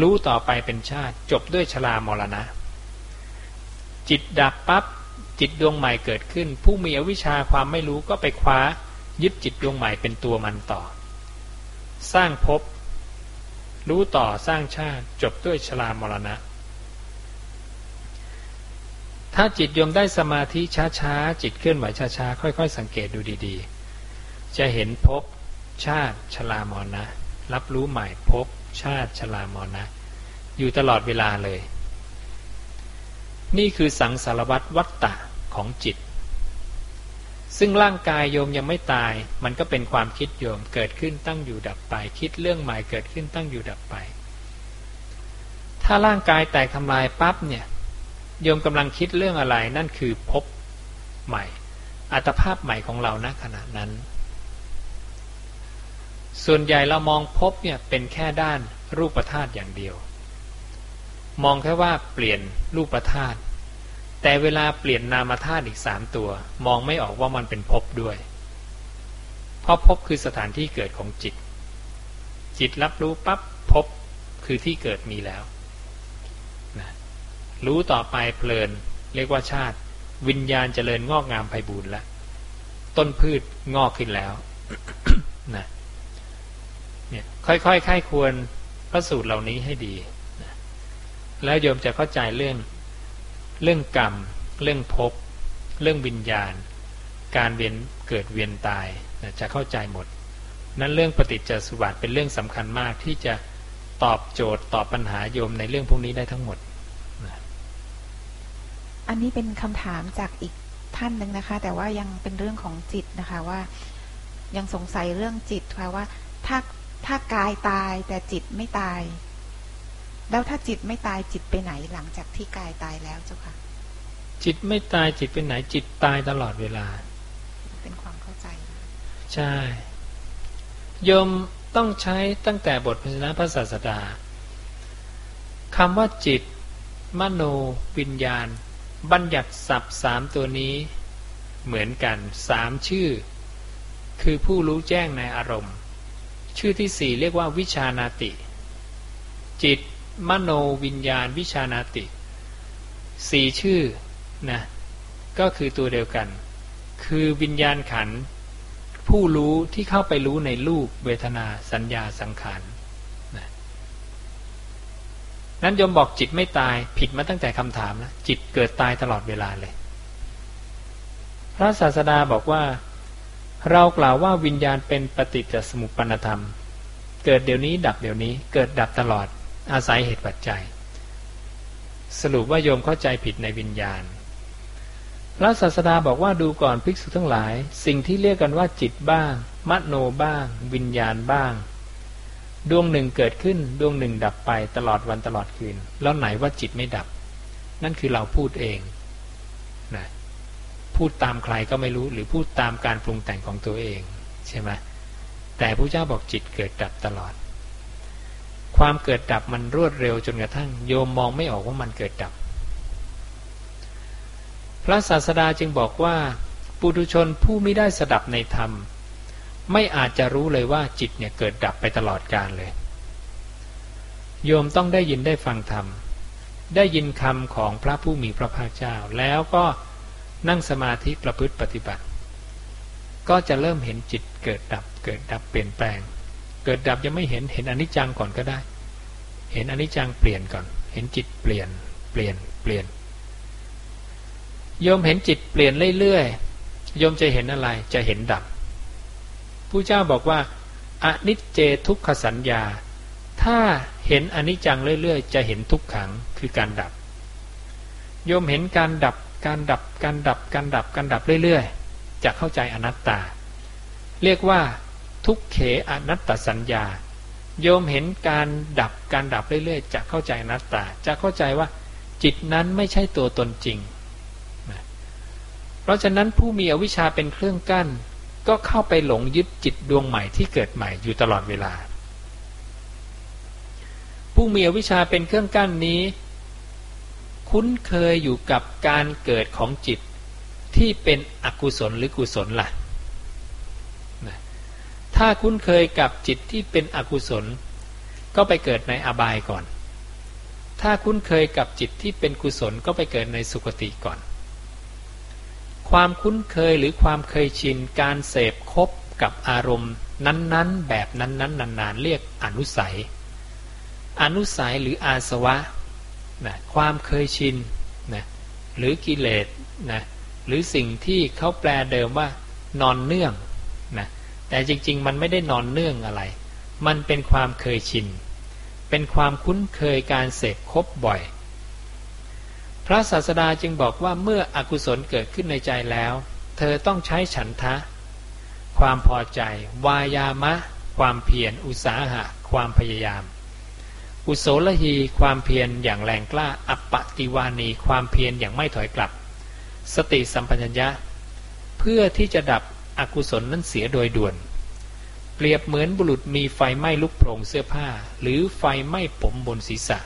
รู้ต่อไปเป็นชาติ จบด้วยชรามรณะ จิตดับปับ๊บจิตดวงใหม่เกิดขึ้น ผู้มีอวิชชาความไม่รู้ก็ไปคว้า ยึดจิตดวงใหม่เป็นตัวมันต่อ สร้างภพรู้ต่อสร้างชาติ จบด้วยชรามรณะ ถ้าจิตยมได้สมาธิช้าๆ จิตเคลื่อนไหวช้าๆ ค่อยๆ สังเกตดูดีๆ จะเห็นภพชาติชรามรณะ รับรู้ใหม่ภพ ชาติชรามรณะ อยู่ตลอดเวลาเลย นี่คือสังสารวัตรวัตตะของจิต ซึ่งร่างกายโยมยังไม่ตาย มันก็เป็นความคิดโยมเกิดขึ้นตั้งอยู่ดับไป คิดเรื่องใหม่เกิดขึ้นตั้งอยู่ดับไป ถ้าร่างกายแตกทำลายปั๊บเนี่ยโยมกำลังคิดเรื่องอะไรนั่นคือพบใหม่ อัตภาพใหม่ของเราณขณะนั้น ส่วนใหญ่เรามองพบเนี่ยเป็นแค่ด้านรูปธาตุอย่างเดียว มองแค่ว่าเปลี่ยนรูปธาตุแต่เวลาเปลี่ยนนามธาตุอีกสามตัว มองไม่ออกว่ามันเป็นภพด้วย เพราะภพคือสถานที่เกิดของจิต จิตรับรู้ปั๊บภพคือที่เกิดมีแล้วนะรู้ต่อไปเพลิน เรียกว่าชาติ วิญญาณเจริญงอกงามไพบูรณ์แล้วต้นพืชงอกขึ้นแล้วนะ เนี่ยค่อยๆค่ายควรพระสูตรเหล่านี้ให้ดี แล้วโยมจะเข้าใจเรื่องเรื่องกรรม เรื่องภพเรื่องวิญญาณ การเวียนเกิดเวียนตายจะเข้าใจหมด นั้นเรื่องปฏิจจสุบัติเป็นเรื่องสำคัญมากที่จะตอบโจทย์ตอบปัญหาโยมในเรื่องพวกนี้ได้ทั้งหมด อันนี้เป็นคำถามจากอีกท่านหนึ่งนะคะ แต่ว่ายังเป็นเรื่องของจิตนะคะว่ายังสงสัยเรื่องจิตค่ะว่าถ้า ถ้ากายตายแต่จิตไม่ตาย แล้วถ้าจิตไม่ตายจิตไปไหนหลังจากที่กายตายแล้วเจ้าค่ะ จิตไม่ตายจิตไปไหนจิตตายตลอดเวลา เป็นความเข้าใจ ใช่โยมต้องใช้ตั้งแต่บทพจนะพระศาสดาคำว่าจิต มโนวิญญาณ บัญญัติศัพท์สามตัวนี้ เหมือนกันสามชื่อ คือผู้รู้แจ้งในอารมณ์ ชื่อที่สี่เรียกว่าวิชานาติ จิต มโนวิญญาณ วิชานาติสี่ชื่อนะก็คือตัวเดียวกัน คือวิญญาณขัน ผู้รู้ที่เข้าไปรู้ในรูปเวทนาสัญญาสังขารนะนั้นยมบอกจิตไม่ตายผิดมาตั้งแต่คำถามแล้วจิตเกิดตายตลอดเวลาเลย พระศาสดาบอกว่า เรากล่าวว่าวิญญาณเป็นปฏิจจสมุปปนธรรม เกิดเดี๋ยวนี้ดับเดี๋ยวนี้ เกิดดับตลอด อาศัยเหตุปัจจัย สรุปว่าโยมเข้าใจผิดในวิญญาณ พระศาสดาบอกว่าดูก่อนภิกษุทั้งหลาย สิ่งที่เรียกกันว่าจิตบ้าง มโนบ้าง วิญญาณบ้าง ดวงหนึ่งเกิดขึ้นดวงหนึ่งดับไปตลอดวันตลอดคืน แล้วไหนว่าจิตไม่ดับ นั่นคือเราพูดเอง พูดตามใครก็ไม่รู้ หรือพูดตามการปรุงแต่งของตัวเองใช่ไหมแต่พระเจ้าบอกจิตเกิดดับตลอด ความเกิดดับมันรวดเร็วจนกระทั่ง โยมมองไม่ออกว่ามันเกิดดับ พระศาสดาจึงบอกว่าปุถุชนผู้ไม่ได้สดับในธรรม ไม่อาจจะรู้เลยว่าจิตเนี่ยเกิดดับไปตลอดกาลเลย โยมต้องได้ยินได้ฟังธรรม ได้ยินคำของพระผู้มีพระภาคเจ้า แล้วก็ นั่งสมาธิประพฤติปฏิบัติ ก็จะเริ่มเห็นจิตเกิดดับเกิดดับเปลี่ยนแปลง เกิดดับยังไม่เห็นเห็นอนิจจังก่อนก็ได้ เห็นอนิจจังเปลี่ยนก่อน เห็นจิตเปลี่ยนเปลี่ยนเปลี่ยนโยมเห็นจิตเปลี่ยนเรื่อยๆโยมจะเห็นอะไรจะเห็นดับผู้เจ้าบอกว่าอนิจเจทุกขสัญญา ถ้าเห็นอนิจจังเรื่อยๆ จะเห็นทุกขังคือการดับโยมเห็นการดับ การดับการดับการดับการดับเรื่อยๆ จะเข้าใจอนัตตา เรียกว่าทุกเขอนัตตสัญญา โยมเห็นการดับการดับเรื่อยๆ จะเข้าใจอนัตตา จะเข้าใจว่าจิตนั้นไม่ใช่ตัวตนจริง เพราะฉะนั้นผู้มีอวิชชาเป็นเครื่องกั้น ก็เข้าไปหลงยึดจิตดวงใหม่ที่เกิดใหม่อยู่ตลอดเวลา ผู้มีอวิชชาเป็นเครื่องกั้นนี้ คุ้นเคยอยู่กับการเกิดของจิตที่เป็นอกุศลหรือกุศลละ่ะถ้าคุ้นเคยกับจิตที่เป็นอกุศล ก็ไปเกิดในอบายก่อน ถ้าคุ้นเคยกับจิตที่เป็นกุศลก็ไปเกิดในสุคติก่อน ความคุ้นเคยหรือความเคยชินการเสพคบกับอารมณ์ นั้นๆ แบบนั้นๆนานๆเรียกอนุสัย อนุสัยหรืออาสวะ นะความเคยชินนะหรือกิเลสนะหรือสิ่งที่เขาแปลเดิมว่านอนเนื่องนะแต่จริงๆ มันไม่ได้นอนเนื่องอะไร มันเป็นความเคยชิน เป็นความคุ้นเคยการเสพคบบ่อย พระศาสดาจึงบอกว่าเมื่ออกุศลเกิดขึ้นในใจแล้ว เธอต้องใช้ฉันทะ ความพอใจ วายามะ ความเพียรอุตสาหะ ความพยายาม อุโสลหีความเพียรอย่างแรงกล้า อัปปติวานีความเพียรอย่างไม่ถอยกลับ สติสัมปัญญะ เพื่อที่จะดับอกุศลนั้นเสียโดยด่วน เปรียบเหมือนบุรุษมีไฟไหม้ลุกโพรงเสื้อผ้า หรือไฟไหม้ผมบนศีรษะ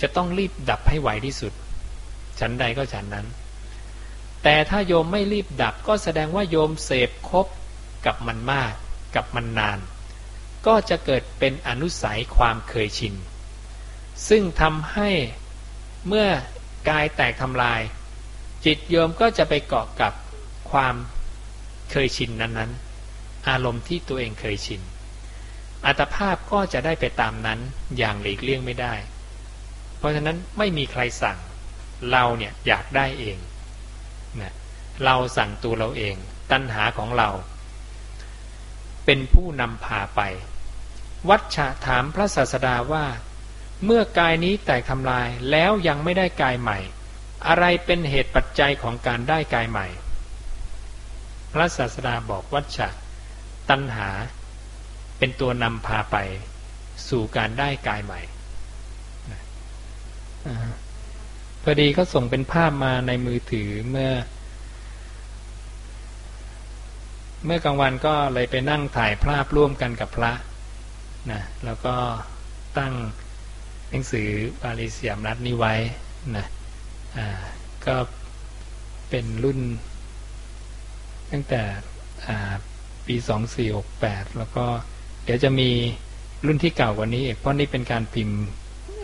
จะต้องรีบดับให้ไวที่สุด ฉันใดก็ฉันนั้น แต่ถ้าโยมไม่รีบดับก็แสดงว่าโยมเสพคบกับมันมาก กับมันนาน ก็จะเกิดเป็นอนุสัยความเคยชิน ซึ่งทำให้เมื่อกายแตกทำลาย จิตโยมก็จะไปเกาะกับความเคยชินนั้นๆ อารมณ์ที่ตัวเองเคยชิน อัตภาพก็จะได้ไปตามนั้นอย่างหลีกเลี่ยงไม่ได้ เพราะฉะนั้นไม่มีใครสั่ง เราเนี่ยอยากได้เองนะเราสั่งตัวเราเอง ตัณหาของเรา เป็นผู้นำพาไป วัชชะถามพระศาสดาว่า เมื่อกายนี้แตกทำลายแล้วยังไม่ได้กายใหม่ อะไรเป็นเหตุปัจจัยของการได้กายใหม่ พระศาสดาบอกวัชชะตัณหา เป็นตัวนำพาไป สู่การได้กายใหม่พอดีเขาส่งเป็นภาพมาในมือถือเมื่อ เมื่อกลางวันก็เลยไปนั่งถ่ายภาพร่วมกันกับพระ นะแล้วก็ตั้งหนังสือบาลีสียมรัดนี้ไว้นะก็เป็นรุ่น ตั้งแต่ปีสองสี่หกแปดแล้วก็เดี๋ยวจะมีรุ่นที่เก่ากว่านี้อีกเพราะนี่เป็นการพิมพ์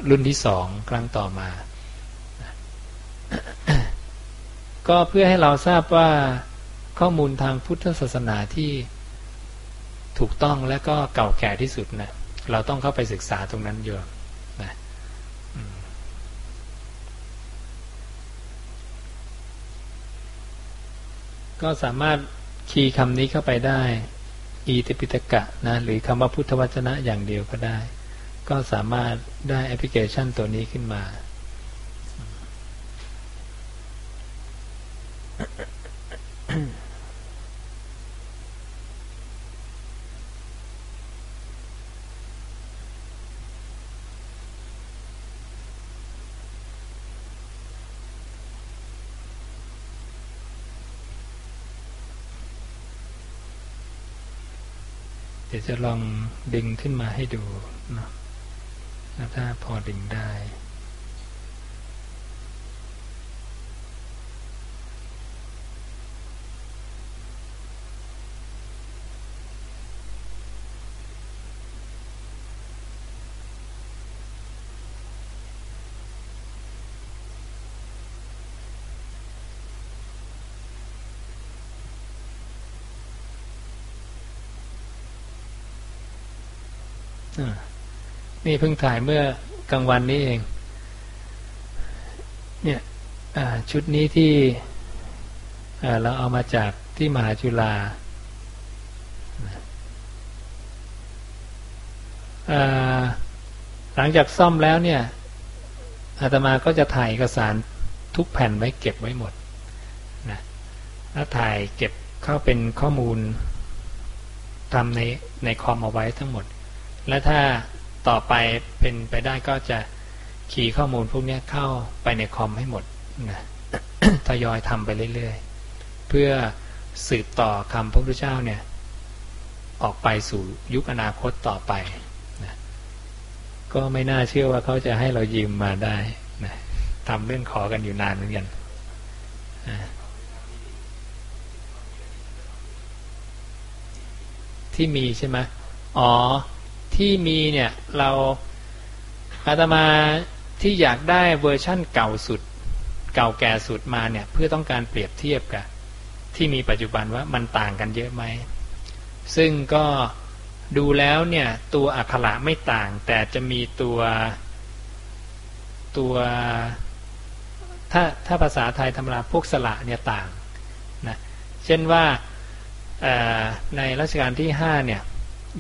รุ่นที่สองครั้งต่อมา ก็เพื่อให้เราทราบว่าข้อมูลทางพุทธศาสนาที่ ถูกต้องและก็เก่าแก่ที่สุดนะเราต้องเข้าไปศึกษาตรงนั้นเยอะนะก็สามารถคีย์คำนี้เข้าไปได้ อีติปิตกะนะหรือคำว่าพุทธวจนะอย่างเดียวก็ได้ ก็สามารถได้แอปพลิเคชันตัวนี้ขึ้นมาเดี๋ยวจะลองดึงขึ้นมาให้ดูนะถ้าพอดึงได้ นี่เพิ่งถ่ายเมื่อกลางวันนี้เอง เนี่ยชุดนี้ที่เราเอามาจากที่มหาจุฬาหลังจากซ่อมแล้วเนี่ยอาตมาก็จะถ่ายเอกสารทุกแผ่นไว้เก็บไว้หมดนะแล้วถ่ายเก็บเข้าเป็นข้อมูลทำในในคอมเอาไว้ทั้งหมด และถ้า ต่อไปเป็นไปได้ก็จะขี่ข้อมูลพวกนี้เข้าไปในคอมให้หมดนะทยอยทำไปเรื่อยๆ เพื่อสืบต่อคำพระพุทธเจ้าเนี่ย ออกไปสู่ยุคอนาคตต่อไปนะก็ไม่น่าเชื่อว่าเขาจะให้เรายืมมาได้นะทำเรื่องขอกันอยู่นานเหมือนกันที่มีใช่ไหมอ๋อ ที่มีเนี่ยเราอาตมาที่อยากได้เวอร์ชั่นเก่าสุด เก่าแก่สุดมาเนี่ยเพื่อต้องการเปรียบเทียบกับที่มีปัจจุบันว่ามันต่างกันเยอะไหมซึ่งก็ดูแล้วเนี่ยตัวอักขระไม่ต่าง แต่จะมีตัวตัวถ้าถ้าภาษาไทยธรรมดาพวกสระเนี่ยต่างนะเช่นว่าในรัชกาลที่ห้าเนี่ย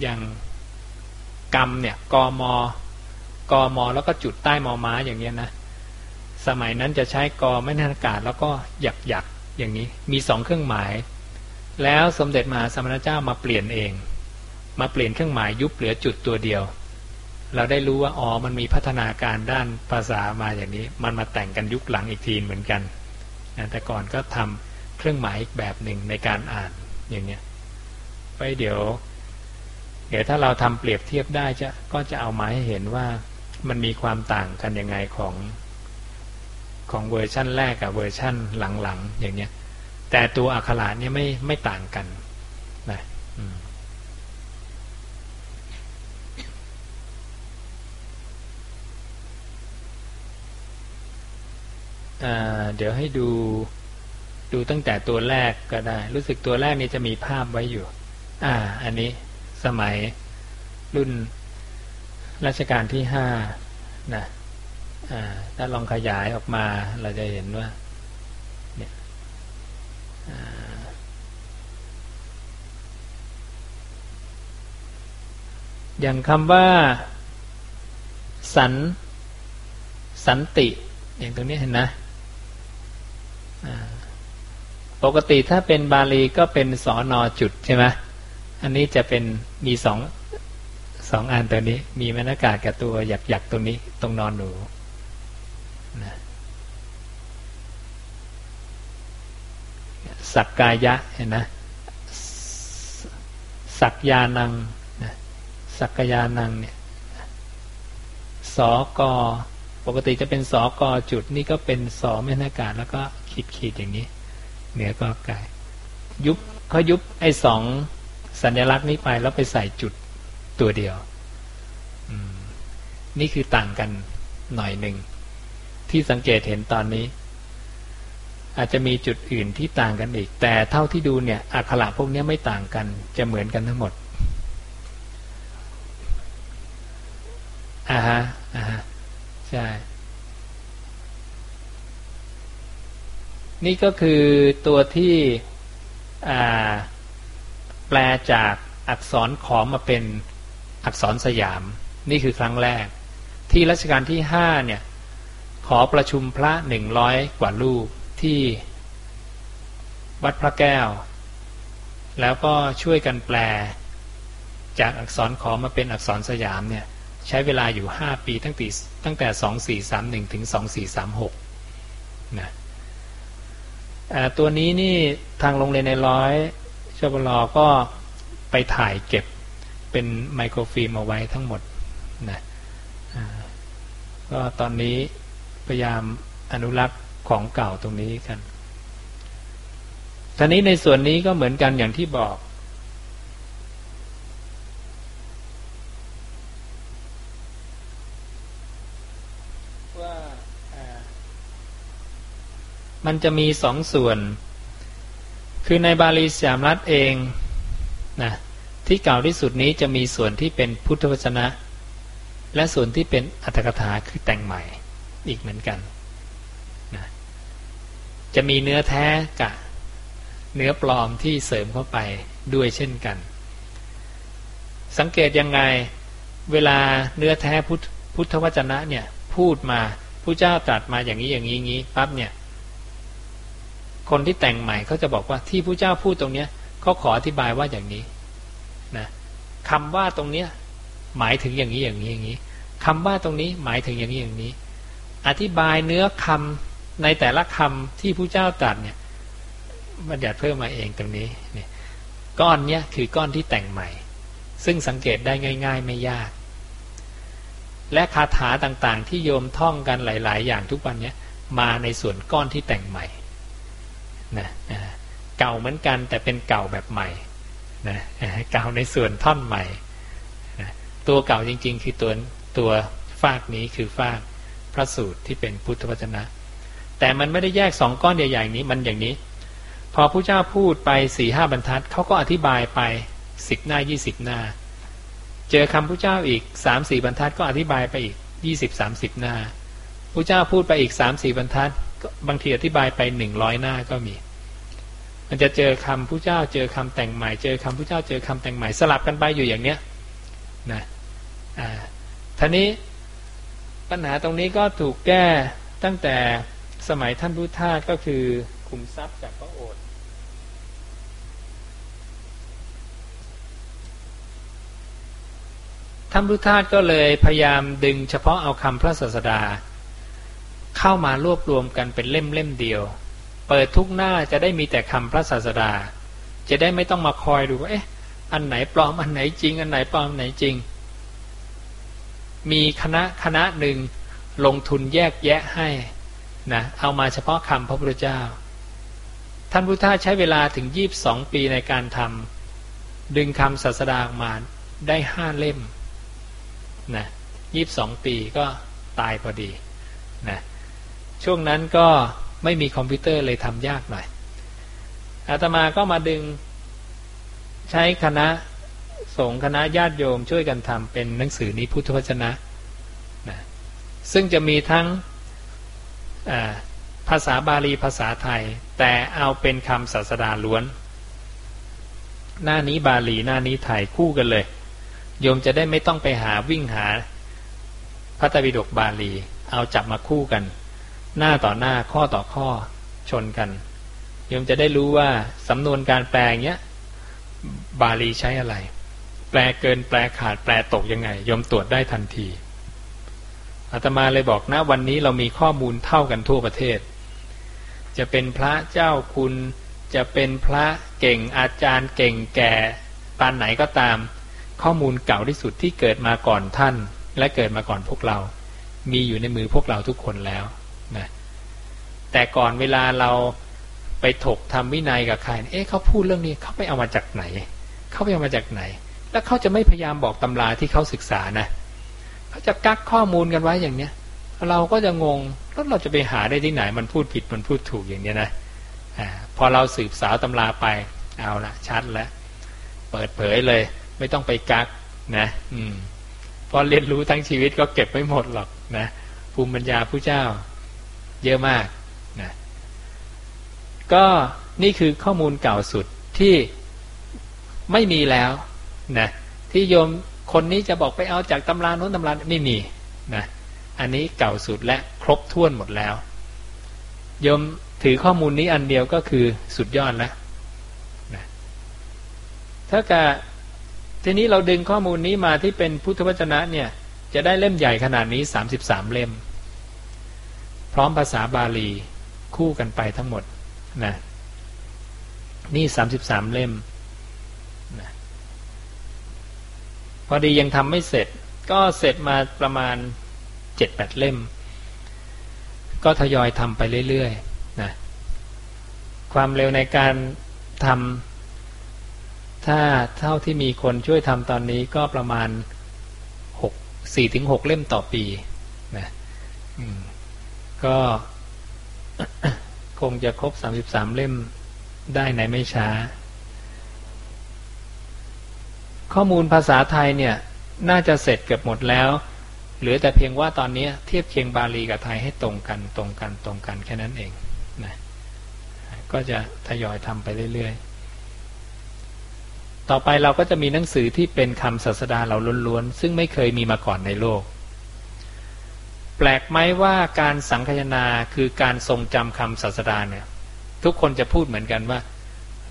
อย่าง กรรมเนี่ยกมกมแล้วก็จุดใต้มอม้าอย่างเงี้ยนะสมัยนั้นจะใช้กอไม่นันอากาศแล้วก็หยักหยักอย่างนี้มีสองเครื่องหมาย แล้วสมเด็จมาสมณเจ้ามาเปลี่ยนเอง มาเปลี่ยนเครื่องหมายยุบเหลือจุดตัวเดียว เราได้รู้ว่าอ๋อมันมีพัฒนาการด้านภาษามาอย่างนี้ มันมาแต่งกันยุคหลังอีกทีเหมือนกันแต่ก่อนก็ทำเครื่องหมายอีกแบบหนึ่งในการอ่านอย่างเนี้ยไปเดี๋ยว เดี๋ยวถ้าเราทำเปรียบเทียบได้จะก็จะเอามาให้เห็นว่ามันมีความต่างกันยังไงของของเวอร์ชั่นแรกกับเวอร์ชั่นหลังๆอย่างเนี้ย แต่ตัวอักขระเนี่ยไม่ไม่ต่างกันนะเดี๋ยวให้ดูดูตั้งแต่ตัวแรกก็ได้ รู้สึกตัวแรกนี้จะมีภาพไว้อยู่ อ่า อันนี้ สมัยรุ่นรัชกาลที่ห้านะถ้าลองขยายออกมาเราจะเห็นว่าเนี่ยอย่างคำว่า สัน สันติ อย่างตรงนี้เห็นนะปกติถ้าเป็นบาลีก็เป็นสอนอจุดใช่ไหม อันนี้จะเป็นมีสองสองอันตัวนี้ มีมนากาศกับตัวหยักหยักตรงนี้ ตรงนอนหนูนะสักกายะเห็นนะสักยานังนะสักยานังเนี่ยสอกอปกติจะเป็นสอกอจุดนี่ก็เป็นสอไม่นากาศแล้วก็ขีดขีดอย่างนี้ เหนือก็ไก่ยุบเขายุบไอ้สอง สัญลักษณ์นี้ไปแล้วไปใส่จุดตัวเดียวนี่คือต่างกันหน่อยหนึ่ง ที่สังเกตเห็นตอนนี้ อาจจะมีจุดอื่นที่ต่างกันอีก แต่เท่าที่ดูเนี่ยอักขระพวกนี้ไม่ต่างกัน จะเหมือนกันทั้งหมดอ่าฮะอ่าฮะใช่นี่ก็คือตัวที่อ่า แปลจากอักษรขอมมาเป็นอักษรสยาม นี่คือครั้งแรก ที่รัชกาลที่ห้าเนี่ยขอประชุมพระหนึ่งร้อยกว่าลูกที่วัดพระแก้ว แล้วก็ช่วยกันแปล จากอักษรขอมาเป็นอักษรสยามเนี่ยใช้เวลาอยู่ห้าปีตั้งแต่ตั้งแต่สองสี่สามหนึ่งถึงสองสี่สามหกนะตัวนี้นี่ทางโรงเรียนในร้อย ชบลก็ไปถ่ายเก็บเป็นไมโครฟิล์มเอาไว้ทั้งหมดนะก็ตอนนี้พยายามอนุรักษ์ของเก่าตรงนี้กันทีนี้ในส่วนนี้ก็เหมือนกันอย่างที่บอก ว่ามันจะมีสองส่วน คือในบาลีสยามรัฐเองนะที่เก่าที่สุดนี้จะมีส่วนที่เป็นพุทธวจนะ และส่วนที่เป็นอัตถกถาคือแต่งใหม่อีกเหมือนกันนะจะมีเนื้อแท้กับเนื้อปลอมที่เสริมเข้าไปด้วยเช่นกัน สังเกตยังไงเวลาเนื้อแท้พุทธทธวจนะเนี่ยพูดมาผู้เจ้าตรัสมาอย่างนี้อย่างนี้อย่างนี้ปั๊บเนี่ย คนที่แต่งใหม่เขาจะบอกว่าที่ผู้เจ้าพูดตรงเนี้ยเขาขออธิบายว่าอย่างนี้นะคำว่าตรงเนี้ยหมายถึงอย่างนี้อย่างนี้อย่างนี้คำว่าตรงนี้หมายถึงอย่างนี้อย่างนี้ อธิบายเนื้อคำในแต่ละคำที่ผู้เจ้าตรัสเนี่ยบัญญัติเพิ่มมาเองตรงนี้เนี่ยก้อนเนี้ยคือก้อนที่แต่งใหม่ ซึ่งสังเกตได้ง่าย ๆ ไม่ยาก และคาถาต่างๆ ที่โยมท่องกันหลาย ๆ อย่างทุกวันเนี้มาในส่วนก้อนที่แต่งใหม่ นะเก่าเหมือนกันแต่เป็นเก่าแบบใหม่นะเก่าในส่วนท่อนใหม่นะตัวเก่าจริงๆ คือตัวตัวฟากนี้คือฟากพระสูตรที่เป็นพุทธวจนะ แต่มันไม่ได้แยกสองก้อนใหญ่ๆนี้มันอย่างนี้ พอผู้เจ้าพูดไปสี่ห้าบรรทัดเขาก็อธิบายไปสิบหน้ายี่สิบหน้า เจอคำผู้เจ้าอีกสามสี่บรรทัดก็อธิบายไปอีกยี่สิบสามสิบหน้าผู้เจ้าพูดไปอีกสามสี่บรรทัด บางทีอธิบายไปหนึ่งร้อยหน้าก็มี มันจะเจอคำผู้เจ้า เจอคำแต่งใหม่ เจอคำผู้เจ้า เจอคำแต่งใหม่สลับกันไปอยู่อย่างเนี้ยนะอ่าท่านี้ปัญหาตรงนี้ก็ถูกแก้ตั้งแต่สมัยท่านพุทธาก็คือคุมทรัพย์จากพระโอษฐ์ท่านพุทธาก็เลยพยายามดึงเฉพาะเอาคำพระศาสดา เข้ามารวบรวมกันเป็นเล่มเล่มเดียว เปิดทุกหน้าจะได้มีแต่คำพระศาสดา จะได้ไม่ต้องมาคอยดูว่าเอ๊ะอันไหนปลอมอันไหนจริง อันไหนปลอมอันไหนจริง มีคณะคณะหนึ่งลงทุนแยกแยะให้นะเอามาเฉพาะคำพระพุทธเจ้า ท่านพุทธาใช้เวลาถึงยีบสองปีในการทำดึงคำศาสดาออกมาได้ห้าเล่มนะยีบสองปีก็ตายพอดีนะ ช่วงนั้นก็ไม่มีคอมพิวเตอร์เลยทำยากหน่อยอาตมาก็มาดึงใช้คณะสงฆ์คณะญาติโยมช่วยกันทำเป็นหนังสือนี้พุทธวจนะนะ ซึ่งจะมีทั้งภาษาบาลีภาษาไทย แต่เอาเป็นคำศาสดาล้วน หน้านี้บาลีหน้านี้ไทยคู่กันเลย โยมจะได้ไม่ต้องไปหาวิ่งหาพระตบิดกบาลี เอาจับมาคู่กัน หน้าต่อหน้าข้อต่อข้อชนกันโยมจะได้รู้ว่าสำนวนการแปลเนี้ยบาลีใช้อะไร แปลเกินแปลขาดแปลตกยังไงโยมตรวจได้ทันทีอาตมาเลยบอกนะวันนี้เรามีข้อมูลเท่ากันทั่วประเทศ จะเป็นพระเจ้าคุณจะเป็นพระเก่งอาจารย์เก่งแก่ปานไหนก็ตาม ข้อมูลเก่าที่สุดที่เกิดมาก่อนท่าน และเกิดมาก่อนพวกเรา มีอยู่ในมือพวกเราทุกคนแล้ว แต่ก่อนเวลาเราไปถกทำวินัยกับใคร เอ๊ะเขาพูดเรื่องนี้เขาไปเอามาจากไหน เขาไปเอามาจากไหน แล้วเขาจะไม่พยายามบอกตำราที่เขาศึกษานะ เขาจะกักข้อมูลกันไว้อย่างเนี้ย เราก็จะงง แล้วเราจะไปหาได้ที่ไหน มันพูดผิด มันพูดถูกอย่างเนี้ยนะอ่าพอเราสืบสาวตำราไป เอาละชัดแล้ว เปิดเผยเลย ไม่ต้องไปกักนะ อืมพอเรียนรู้ทั้งชีวิตก็เก็บไม่หมดหรอกนะ ภูมิปัญญาผู้เจ้า เยอะมาก นะก็นี่คือข้อมูลเก่าสุดที่ไม่มีแล้วนะที่โยมคนนี้จะบอกไปเอาจากตำราโน้นตำราไม่มีนะอันนี้เก่าสุดและครบถ้วนหมดแล้วโยมถือข้อมูลนี้อันเดียวก็คือสุดยอดแล้วนะถ้ากับทีนี้เราดึงข้อมูลนี้มาที่เป็นพุทธวจนะเนี่ย จะได้เล่มใหญ่ขนาดนี้สามสิบสามเล่ม พร้อมภาษาบาลี คู่กันไปทั้งหมดนะนี่สามสิบสามเล่มนะพอดียังทำไม่เสร็จ ก็เสร็จมาประมาณเจ็ดแปดเล่ม ก็ทยอยทำไปเรื่อยๆนะความเร็วในการทำถ้าเท่าที่มีคนช่วยทำตอนนี้ก็ประมาณหกสี่ถึงหกเล่มต่อปีนะก็ คงจะครบสามสิบสามเล่มได้ในไม่ช้า ข้อมูลภาษาไทยเนี่ย น่าจะเสร็จเกือบหมดแล้ว เหลือแต่เพียงว่าตอนนี้เทียบเคียงบาลีกับไทยให้ตรงกันตรงกันตรงกันแค่นั้นเองนะก็จะทยอยทำไปเรื่อยๆ ต่อไปเราก็จะมีหนังสือที่เป็นคำศาสดาเราล้วนๆ ซึ่งไม่เคยมีมาก่อนในโลก แปลกไหมว่าการสังคยนาคือการทรงจำคำศาสดาเนี่ย ทุกคนจะพูดเหมือนกันว่า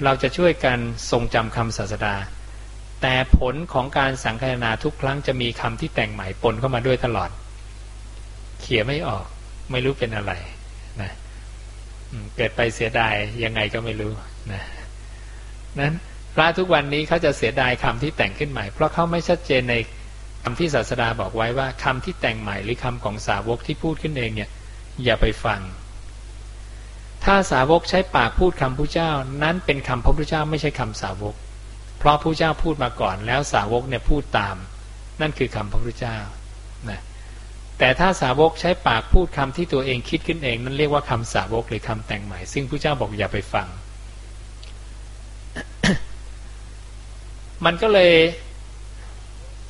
เราจะช่วยกันทรงจำคำศาสดา แต่ผลของการสังคายนาทุกครั้งจะมีคำที่แต่งใหม่ปนเข้ามาด้วยตลอด เขียไม่ออก ไม่รู้เป็นอะไรนะเกิดไปเสียดายยังไงก็ไม่รู้นะนั้นพระทุกวันนี้เขาจะเสียดายคำที่แต่งขึ้นใหม่ เพราะเขาไม่ชัดเจนใน คำที่ศาสดาบอกไว้ว่าคำที่แต่งใหม่หรือคำของสาวกที่พูดขึ้นเองเนี่ยอย่าไปฟัง ถ้าสาวกใช้ปากพูดคำพระเจ้า นั้นเป็นคำพระพุทธเจ้าไม่ใช่คำสาวก เพราะพระเจ้าพูดมาก่อน แล้วสาวกเนี่ยพูดตาม นั่นคือคำพระพุทธเจ้านะแต่ถ้าสาวกใช้ปากพูดคำที่ตัวเองคิดขึ้นเอง นั่นเรียกว่าคำสาวกหรือคำแต่งใหม่ ซึ่งพระเจ้าบอกอย่าไปฟัง มันก็เลย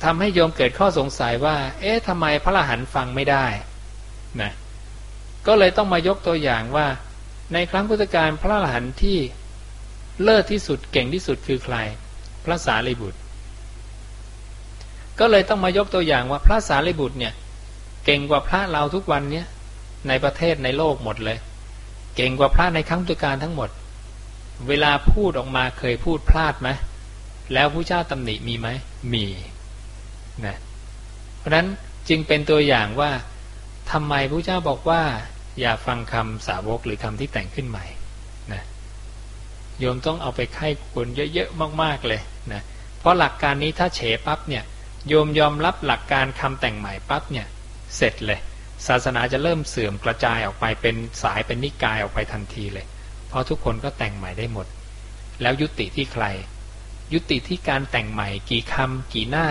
ทำให้โยมเกิดข้อสงสัยว่า เอ๊ะทำไมพระอรหันต์ฟังไม่ได้นะก็เลยต้องมายกตัวอย่างว่า ในครั้งพุทธกาลพระอรหันต์ที่เลิศที่สุดเก่งที่สุดคือใคร พระสารีบุตร ก็เลยต้องมายกตัวอย่างว่าพระสารีบุตรเนี่ย เก่งกว่าพระเราทุกวันเนี้ยในประเทศในโลกหมดเลย เก่งกว่าพระในครั้งตุทธการทั้งหมด เวลาพูดออกมาเคยพูดพลาดไหมแล้วผู้เจ้าตำหนิมีไหมมี นะเพราะนั้นจึงเป็นตัวอย่างว่าทำไมพระเจ้าบอกว่า อย่าฟังคำสาวกหรือคำที่แต่งขึ้นใหม่โยมต้องเอาไปไข้ควรเยอะๆมากๆเลยนะเพราะหลักการนี้ถ้าเฉปั๊บเนี่ยโยมยอมรับหลักการคำแต่งใหม่ปั๊บเนี่ยเสร็จเลย ศาสนาจะเริ่มเสื่อมกระจายออกไปเป็นสายเป็นนิกายออกไปทันทีเลย เพราะทุกคนก็แต่งใหม่ได้หมด แล้วยุติที่ใคร ยุติที่การแต่งใหม่กี่คำกี่หน้า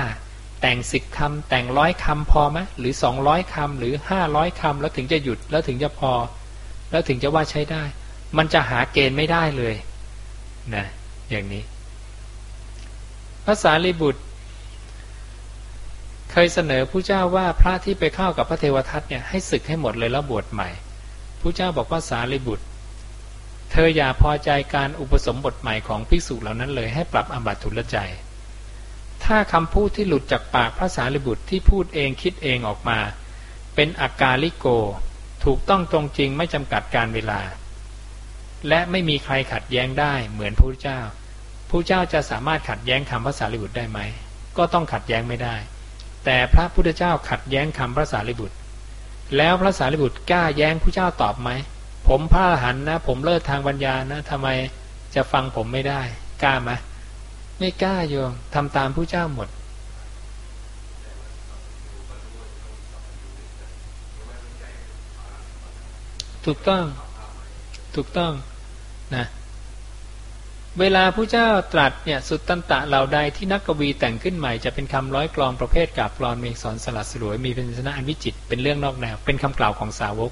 แต่งสิบคำแต่งร้อยคำพอไหมหรือสองร้อยคำหรือห้าร้อยคำแล้วถึงจะหยุดแล้วถึงจะพอ แล้วถึงจะว่าใช้ได้ มันจะหาเกณฑ์ไม่ได้เลยนะอย่างนี้ภาษาลิบุตร เคยเสนอผู้เจ้าว่าพระที่ไปเข้ากับพระเทวทัตเนี่ยให้ศึกให้หมดเลยแล้วบวชใหม่ผู้เจ้าบอกว่าสารีบุตร เธออย่าพอใจการอุปสมบทใหม่ของภิกษุเหล่านั้นเลยให้ปรับอบัตทุลใจ ถ้าคำพูดที่หลุดจากปากพระสารีบุตรที่พูดเองคิดเองออกมา เป็นอากาลิโก ถูกต้องตรงจริงไม่จำกัดการเวลา และไม่มีใครขัดแย้งได้เหมือนพระพุทธเจ้าพระเจ้าจะสามารถขัดแย้งคำพระสารีบุตรได้ไหม ก็ต้องขัดแย้งไม่ได้ แต่พระพุทธเจ้าขัดแย้งคำพระสารีบุตร แล้วพระสารีบุตรกล้าแย้งพระเจ้าตอบไหม ผมพระอรหันต์นะ ผมเลิศทางปัญญานะทำไมจะฟังผมไม่ได้ กล้าไหม ไม่กล้าโยมทำตามพระเจ้าหมด ถูกต้อง ถูกต้องนะเวลาผู้เจ้าตรัสเนี่ยสุดตันตะเหล่าใดที่นักกวีแต่งขึ้นใหม่จะเป็นคำร้อยกลองประเภทกาบกรอนเมฆสอนสลัดสลวยมีเป็นชนะอันวิจิตเป็นเรื่องนอกแนว เป็นคำกล่าวของสาวก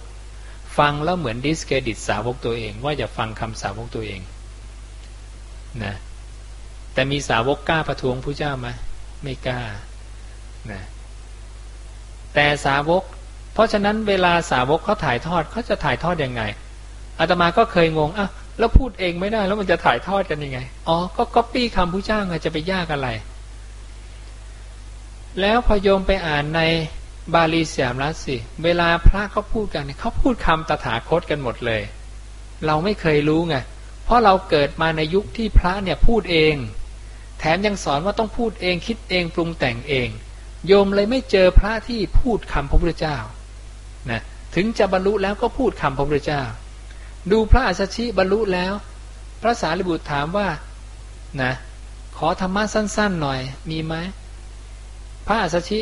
ฟังแล้วเหมือนดิสเครดิตสาวกตัวเอง ว่าจะฟังคำสาวกตัวเองนะ แต่มีสาวกกล้าประท้วงผู้เจ้าไหมไม่กล้านะแต่สาวก เพราะฉะนั้นเวลาสาวกเขาถ่ายทอดเขาจะถ่ายทอดยังไงอาตมาก็เคยงงอะแล้วพูดเองไม่ได้แล้วมันจะถ่ายทอดกันยังไง อ๋อ ก็ก๊อปปี้คำผู้เจ้าไงจะไปยากอะไร แล้วพอโยมไปอ่านในบาลีเสียมรัสสิ เวลาพระเขาพูดกันเขาพูดคำตถาคตกันหมดเลย เราไม่เคยรู้ไง เพราะเราเกิดมาในยุคที่พระเนี่ยพูดเอง แถมยังสอนว่าต้องพูดเองคิดเองปรุงแต่งเอง โยมเลยไม่เจอพระที่พูดคำพระพุทธเจ้านะถึงจะบรรลุแล้วก็พูดคำพระพุทธเจ้า ดูพระอัสชิบรรลุแล้ว พระสารีบุตรถามว่านะขอธรรมะสั้น ๆ หน่อยมีไหมพระอัสชิ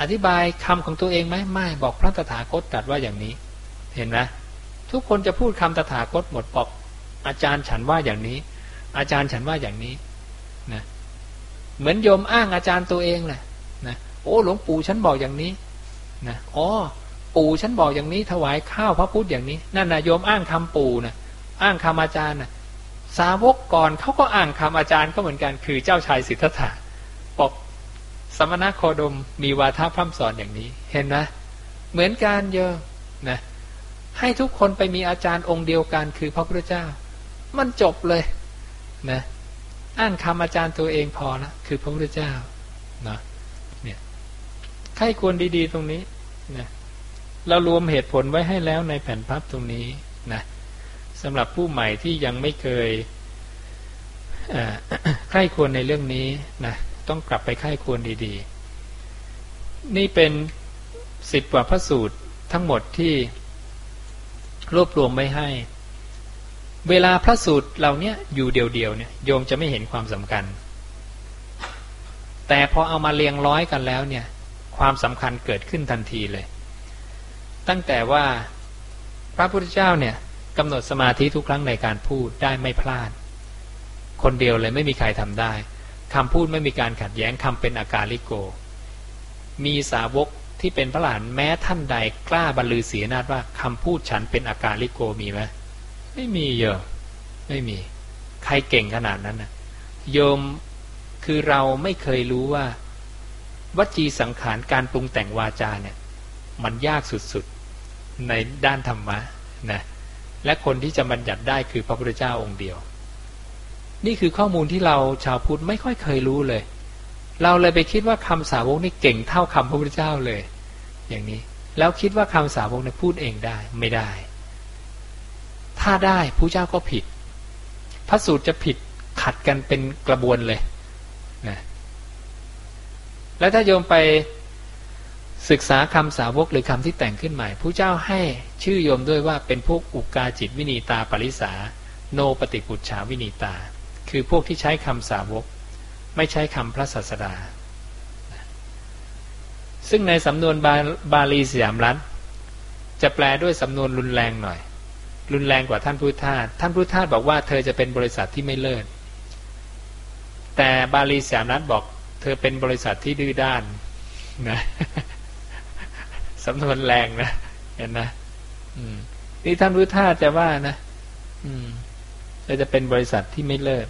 อธิบายคำของตัวเองไหมไม่บอกพระตถาคตตรัสว่าอย่างนี้ เห็นไหมทุกคนจะพูดคำตถาคตหมดบอกอาจารย์ฉันว่าอย่างนี้ อาจารย์ฉันว่าอย่างนี้ เหมือนโยมอ้างอาจารย์ตัวเองแหละนะโอ้หลวงปู่ฉันบอกอย่างนี้นะอ๋อปู่ฉันบอกอย่างนี้ ถวายข้าวพระพุทธอย่างนี้ นั่นนะโยมอ้างคำปู่นะอ้างคำอาจารย์นะสาวกก่อนเขาก็อ้างคำอาจารย์ก็เหมือนกัน คือเจ้าชายสิทธัตถะบอกสมณะโคดมมีวาทพร่ำสอนอย่างนี้ เห็นไหมเหมือนกันเยอะนะให้ทุกคนไปมีอาจารย์องค์เดียวกันคือพระพุทธเจ้า มันจบเลยนะ อ่านคำอาจารย์ตัวเองพอละคือพระพุทธเจ้านะเนี่ยใครควรดีๆตรงนี้นะเรารวมเหตุผลไว้ให้แล้วในแผ่นพับตรงนี้นะสำหรับผู้ใหม่ที่ยังไม่เคยใครควรในเรื่องนี้นะต้องกลับไปไข้ควรดีๆ นี่เป็นสิบกว่าพระสูตรทั้งหมดที่รวบรวมไว้ให้ เวลาพระสูตรเหล่านี้อยู่เดียวๆเนี่ยโยมจะไม่เห็นความสำคัญ แต่พอเอามาเรียงร้อยกันแล้วเนี่ย ความสำคัญเกิดขึ้นทันทีเลย ตั้งแต่ว่าพระพุทธเจ้าเนี่ยกำหนดสมาธิทุกครั้งในการพูดได้ไม่พลาด คนเดียวเลยไม่มีใครทำได้คำพูดไม่มีการขัดแย้งคำเป็นอาการลิโก มีสาวกที่เป็นพระหลานแม้ท่านใดกล้าบรรลือเสียนาฏว่าคำพูดฉันเป็นอาการลิโกมีไหม ไม่มีเยอะไม่มี ใครเก่งขนาดนั้นนะโยมคือเราไม่เคยรู้ว่า วัจีสังขารการปรุงแต่งวาจาเนี่ย มันยากสุดๆในด้านธรรมะนะและคนที่จะบัญญัติได้คือพระพุทธเจ้าองค์เดียว นี่คือข้อมูลที่เราชาวพุทธไม่ค่อยเคยรู้เลย เราเลยไปคิดว่าคำสาวกนี่เก่งเท่าคำพระพุทธเจ้าเลย อย่างนี้แล้วคิดว่าคำสาวกเนี่ยพูดเองได้ไม่ได้ ถ้าได้ผู้เจ้าก็ผิด พระสูตรจะผิดขัดกันเป็นกระบวนเลยนะแล้วถ้าโยมไปศึกษาคำสาวกหรือคำที่แต่งขึ้นใหม่ผู้เจ้าให้ชื่อโยมด้วยว่าเป็นพวกอุกาจิตวินีตาปริสาโนปฏิปุจฉาวินีตา คือพวกที่ใช้คำสาวก ไม่ใช้คำพระศาสดา ซึ่งในสำนวนบาบาลีสยามรัฐจะแปลด้วยสำนวนรุนแรงหน่อย รุนแรงกว่าท่านพุทธทาสท่านพุทธทาสบอกว่าเธอจะเป็นบริษัทที่ไม่เลิศ แต่บาลีสามรัฐบอกเธอเป็นบริษัทที่ดื้อด้านนะสำนวนแรงนะเห็นนะนี่ท่านพุทธทาสจะว่านะ อืมจะเป็นบริษัทที่ไม่เลิศ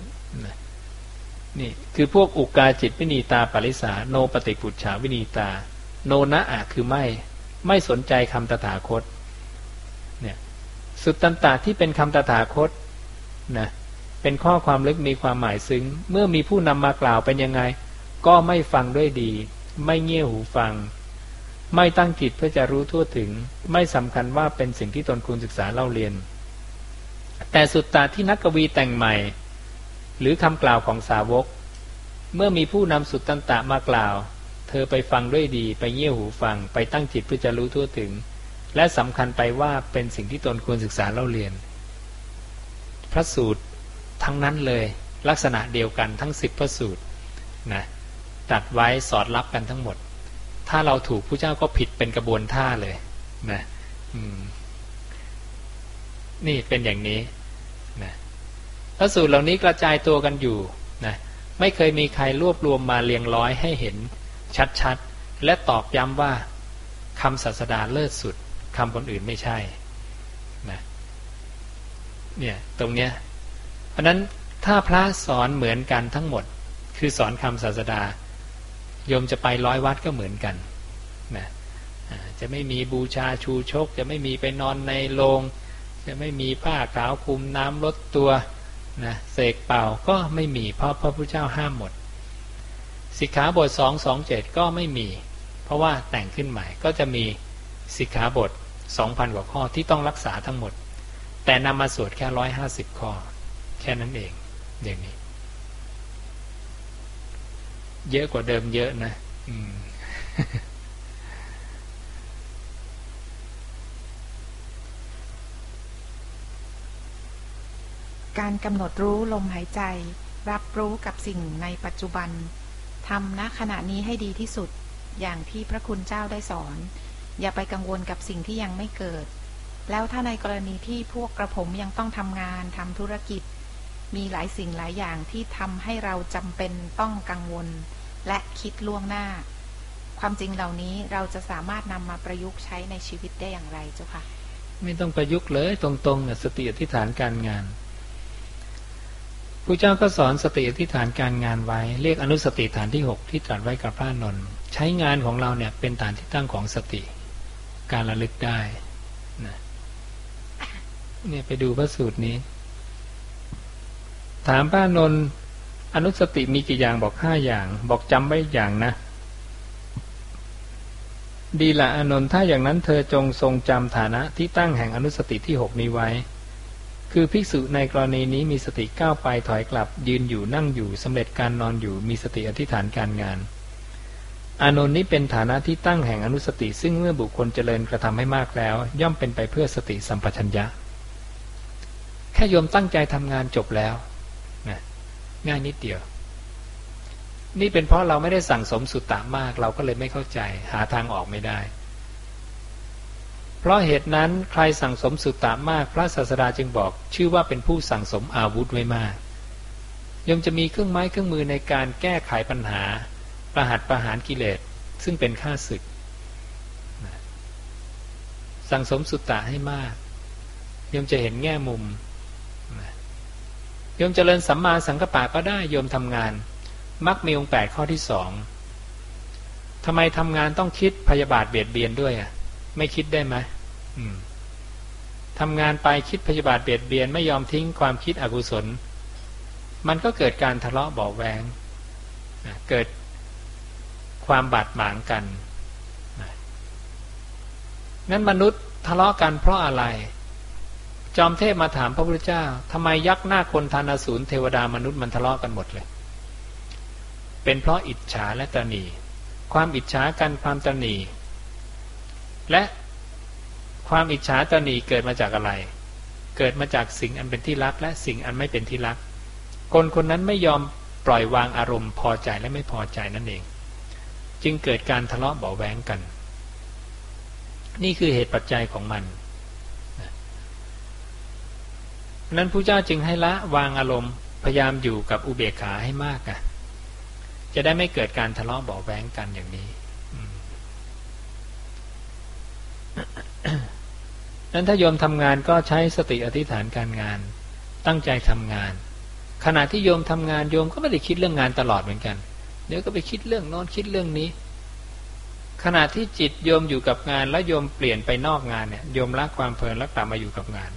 นี่คือพวกอุกาจิตวินีตาปริสาโนปฏิปุจฉาวินีตา โนนะอะคือไม่ ไม่สนใจคำตถาคต สุดตันตาที่เป็นคำตถาคตนะเป็นข้อความลึกมีความหมายซึ้ง เมื่อมีผู้นำมากล่าวเป็นยังไง ก็ไม่ฟังด้วยดี ไม่เงี่ยหูฟัง ไม่ตั้งจิตเพื่อจะรู้ทั่วถึง ไม่สำคัญว่าเป็นสิ่งที่ตนควรศึกษาเล่าเรียน แต่สุดตาที่นักกวีแต่งใหม่ หรือคำกล่าวของสาวก เมื่อมีผู้นำสุดตันตะมากล่าว เธอไปฟังด้วยดี ไปเงี่ยหูฟัง ไปตั้งจิตเพื่อจะรู้ทั่วถึง และสำคัญไปว่าเป็นสิ่งที่ตนควรศึกษาเล่าเรียน พระสูตรทั้งนั้นเลยลักษณะเดียวกันทั้งสิบพระสูตรนะตัดไว้สอดรับกันทั้งหมด ถ้าเราถูกผู้เจ้าก็ผิดเป็นกระบวนท่าเลยนะนี่เป็นอย่างนี้นะพระสูตรเหล่านี้กระจายตัวกันอยู่นะไม่เคยมีใครรวบรวมมาเรียงร้อยให้เห็นชัดๆ และตอกย้ำว่าคำศาสดาเลิศสุด คำคนอื่นไม่ใช่นะเนี่ยตรงเนี้ยเพราะนั้นถ้าพระสอนเหมือนกันทั้งหมด คือสอนคำศาสดาโยมจะไปร้อยวัดก็เหมือนกันนะจะไม่มีบูชาชูชก จะไม่มีไปนอนในโรงจะไม่มีผ้าขาวคลุมน้ำลดตัวนะเสกเป่าก็ไม่มีเพราะพระพุทธเจ้าห้ามหมด สิกขาบทสองสองเจ็ดก็ไม่มี เพราะว่าแต่งขึ้นใหม่ก็จะมีสิกขาบท สองพันกว่าข้อที่ต้องรักษาทั้งหมด แต่นำมาสวดแค่ร้อยห้าสิบข้อ แค่นั้นเองอย่างนี้ เยอะกว่าเดิมเยอะนะการกำหนดรู้ลมหายใจ รับรู้กับสิ่งในปัจจุบันทำณขณะนี้ให้ดีที่สุดอย่างที่พระคุณเจ้าได้สอน อย่าไปกังวลกับสิ่งที่ยังไม่เกิด แล้วถ้าในกรณีที่พวกกระผมยังต้องทำงานทำธุรกิจ มีหลายสิ่งหลายอย่างที่ทำให้เราจำเป็นต้องกังวล และคิดล่วงหน้า ความจริงเหล่านี้เราจะสามารถนำมาประยุกต์ใช้ในชีวิตได้อย่างไรเจ้าค่ะ ไม่ต้องประยุกต์เลยตรงๆเนี่ยสติอธิษฐานการงานผู้เจ้าก็สอนสติอธิษฐานการงานไว้ เรียกอนุสติฐานที่หกที่ตรัสไว้กับพระนนท์ใช้งานของเราเนี่ยเป็นฐานที่ตั้งของสติ การระลึกได้นะเนี่ยไปดูพระสูตรนี้ ถามพระนนท์อนุสติมีกี่อย่างบอกห้าอย่าง บอกจำไว้อย่างนะ ดีละอนนท์ถ้าอย่างนั้นเธอจงทรงจำฐานะที่ตั้งแห่งอนุสติที่หกนี้ไว้ คือภิกษุในกรณีนี้มีสติก้าวไปถอยกลับ ยืนอยู่นั่งอยู่สำเร็จการนอนอยู่มีสติอธิษฐานการงาน อานนท์นี้เป็นฐานะที่ตั้งแห่งอนุสติ ซึ่งเมื่อบุคคลเจริญกระทำให้มากแล้ว ย่อมเป็นไปเพื่อสติสัมปชัญญะ แค่โยมตั้งใจทำงานจบแล้วนะง่ายนิดเดียว นี่เป็นเพราะเราไม่ได้สั่งสมสุตตะมาก เราก็เลยไม่เข้าใจ หาทางออกไม่ได้ เพราะเหตุนั้นใครสั่งสมสุตตะมาก พระศาสดาจึงบอก ชื่อว่าเป็นผู้สั่งสมอาวุธไว้มากยมจะมีเครื่องไม้เครื่องมือในการแก้ไขปัญหา ประหัตประหารกิเลสซึ่งเป็นข้าศึก สั่งสมสุตตะให้มากโยมจะเห็นแง่มุมโยมเจริญสัมมาสังกปะก็ได้โยมทำงานมักมีองค์แปดข้อที่สองทำไมทำงานต้องคิดพยาบาทเบียดเบียนด้วยอะ ไม่คิดได้ไหมทำงานไปคิดพยาบาทเบียดเบียนไม่ยอมทิ้งความคิดอกุศล มันก็เกิดการทะเลาะเบาแวงเกิด ความบาดหมางกันนั้นมนุษย์ทะเลาะกันเพราะอะไร จอมเทพมาถามพระพุทธเจ้าทำไมยักษ์หน้าคนทานสูรเทวดามนุษย์มันทะเลาะกันหมดเลย เป็นเพราะอิจฉาและตนี ความอิจฉากันความตนี และความอิจฉาตนีเกิดมาจากอะไร เกิดมาจากสิ่งอันเป็นที่รัก และสิ่งอันไม่เป็นที่รัก คนคนนั้นไม่ยอมปล่อยวางอารมณ์พอใจและไม่พอใจนั่นเอง จึงเกิดการทะเลาะเบาแวงกัน นี่คือเหตุปัจจัยของมันนั้นพระเจ้าจึงให้ละวางอารมณ์พยายามอยู่กับอุเบกขาให้มากอะจะได้ไม่เกิดการทะเลาะเบาแวงกันอย่างนี้นั้นถ้าโยมทำงานก็ใช้สติอธิษฐานการงาน ตั้งใจทำงาน ขณะที่โยมทำงานโยมก็ไม่ได้คิดเรื่องงานตลอดเหมือนกัน ดี๋ยวก็ไปคิดเรื่องโน้นคิดเรื่องนี้ ขณะที่จิตโยมอยู่กับงาน แล้วโยมเปลี่ยนไปนอกงานเนี่ยโยมละความเพลินแล้วกลับมาอยู่กับงาน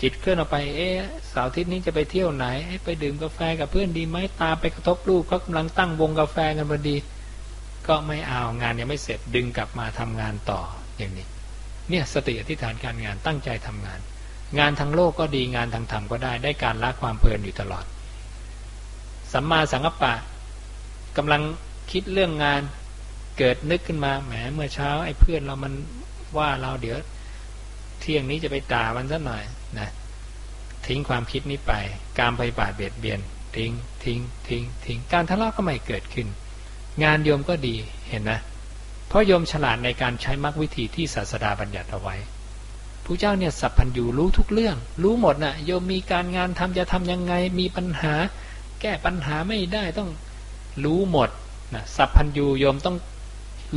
จิตเคลื่อนออกไป เอ๊ะสาวทิศนี้จะไปเที่ยวไหนไปดื่มกาแฟกับเพื่อนดีไหมตาไปกระทบลูกเขากำลังตั้งวงกาแฟกันพอดี ก็ไม่เอางานยังไม่เสร็จดึงกลับมาทำงานต่ออย่างนี้ เนี่ยสติอธิษฐานการงานตั้งใจทำงาน งานทางโลกก็ดีงานทางธรรมก็ได้ได้การละความเพลินอยู่ตลอดสัมมาสังกัปปะ กำลังคิดเรื่องงานเกิดนึกขึ้นมาแหมเมื่อเช้าไอ้เพื่อนเรามันว่าเราเดี๋ยว เที่ยงนี้จะไปด่ามันสักหน่อยนะทิ้งความคิดนี้ไป การไปบาดเบียดเบียน ทิ้ง ทิ้ง ทิ้ง ทิ้ง การทะเลาะก็ไม่เกิดขึ้น งานโยมก็ดีเห็นนะ เพราะโยมฉลาดในการใช้มรรควิธีที่ศาสดาบัญญัติเอาไว้ผู้เจ้าเนี่ยสัพพัญญูรู้ทุกเรื่อง รู้หมดนะ่ะโยมมีการงานทำจะทำยังไงมีปัญหา แก้ปัญหาไม่ได้ต้อง รู้หมดนะสัพพัญญูโยมต้อง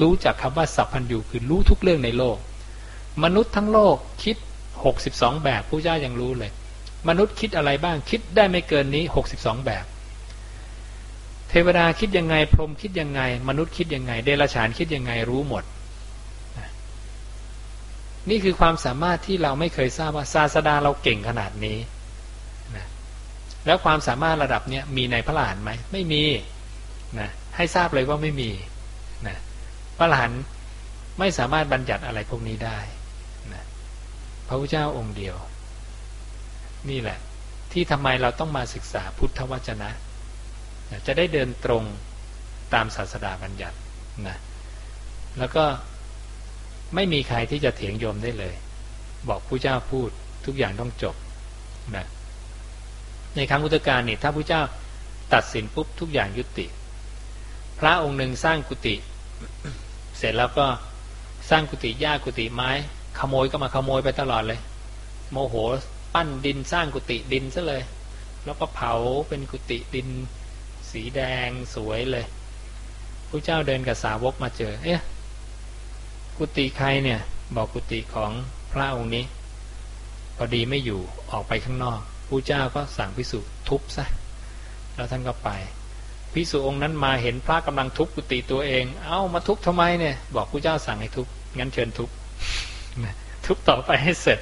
รู้จากคำว่าสัพพัญญูคือรู้ทุกเรื่องในโลก มนุษย์ทั้งโลกคิดหกสิบสองแบบผู้เจ้ายังรู้เลย มนุษย์คิดอะไรบ้างคิดได้ไม่เกินนี้หกสิบสองแบบ เทวดาคิดยังไง พรหมคิดยังไง มนุษย์คิดยังไง เดรัจฉานคิดยังไงรู้หมด นี่คือความสามารถที่เราไม่เคยทราบว่าศาสดาเราเก่งขนาดนี้นะแล้วความสามารถระดับเนี้ยมีในพระหลานไหมไม่มี นะให้ทราบเลยว่าไม่มีนะพระหลานไม่สามารถบัญญัติอะไรพวกนี้ได้พระพุทธเจ้าองค์เดียว นี่แหละ ที่ทำไมเราต้องมาศึกษาพุทธวจนะจะได้เดินตรงตามศาสดาบัญญัตินะแล้วก็ไม่มีใครที่จะเถียงโยมได้เลย บอกผู้เจ้าพูดทุกอย่างต้องจบนะในครั้งพุทธกาลนี่ถ้าผู้เจ้าตัดสินปุ๊บทุกอย่างยุติ พระองค์หนึ่งสร้างกุฏิเสร็จแล้วก็สร้างกุฏิหญ้ากุฏิไม้ ขโมยก็มาขโมยไปตลอดเลย โมโหปั้นดินสร้างกุฏิดินซะเลย แล้วก็เผาเป็นกุฏิดิน สีแดงสวยเลยพระเจ้าเดินกับสาวกมาเจอ เอ๊ะกุฏิใครเนี่ย บอกกุฏิของพระองค์นี้พอดีไม่อยู่ออกไปข้างนอกพระเจ้าก็สั่งพิสุทุบซะแล้วท่านก็ไป พิสุองค์นั้นมาเห็นพระกำลังทุบกุฏิตัวเอง เอา้ามาทุบทำไมเนี่ย บอกพระเจ้าสั่งให้ทุบงั้นเชิญทุบทุบต่อไปให้เสร็จ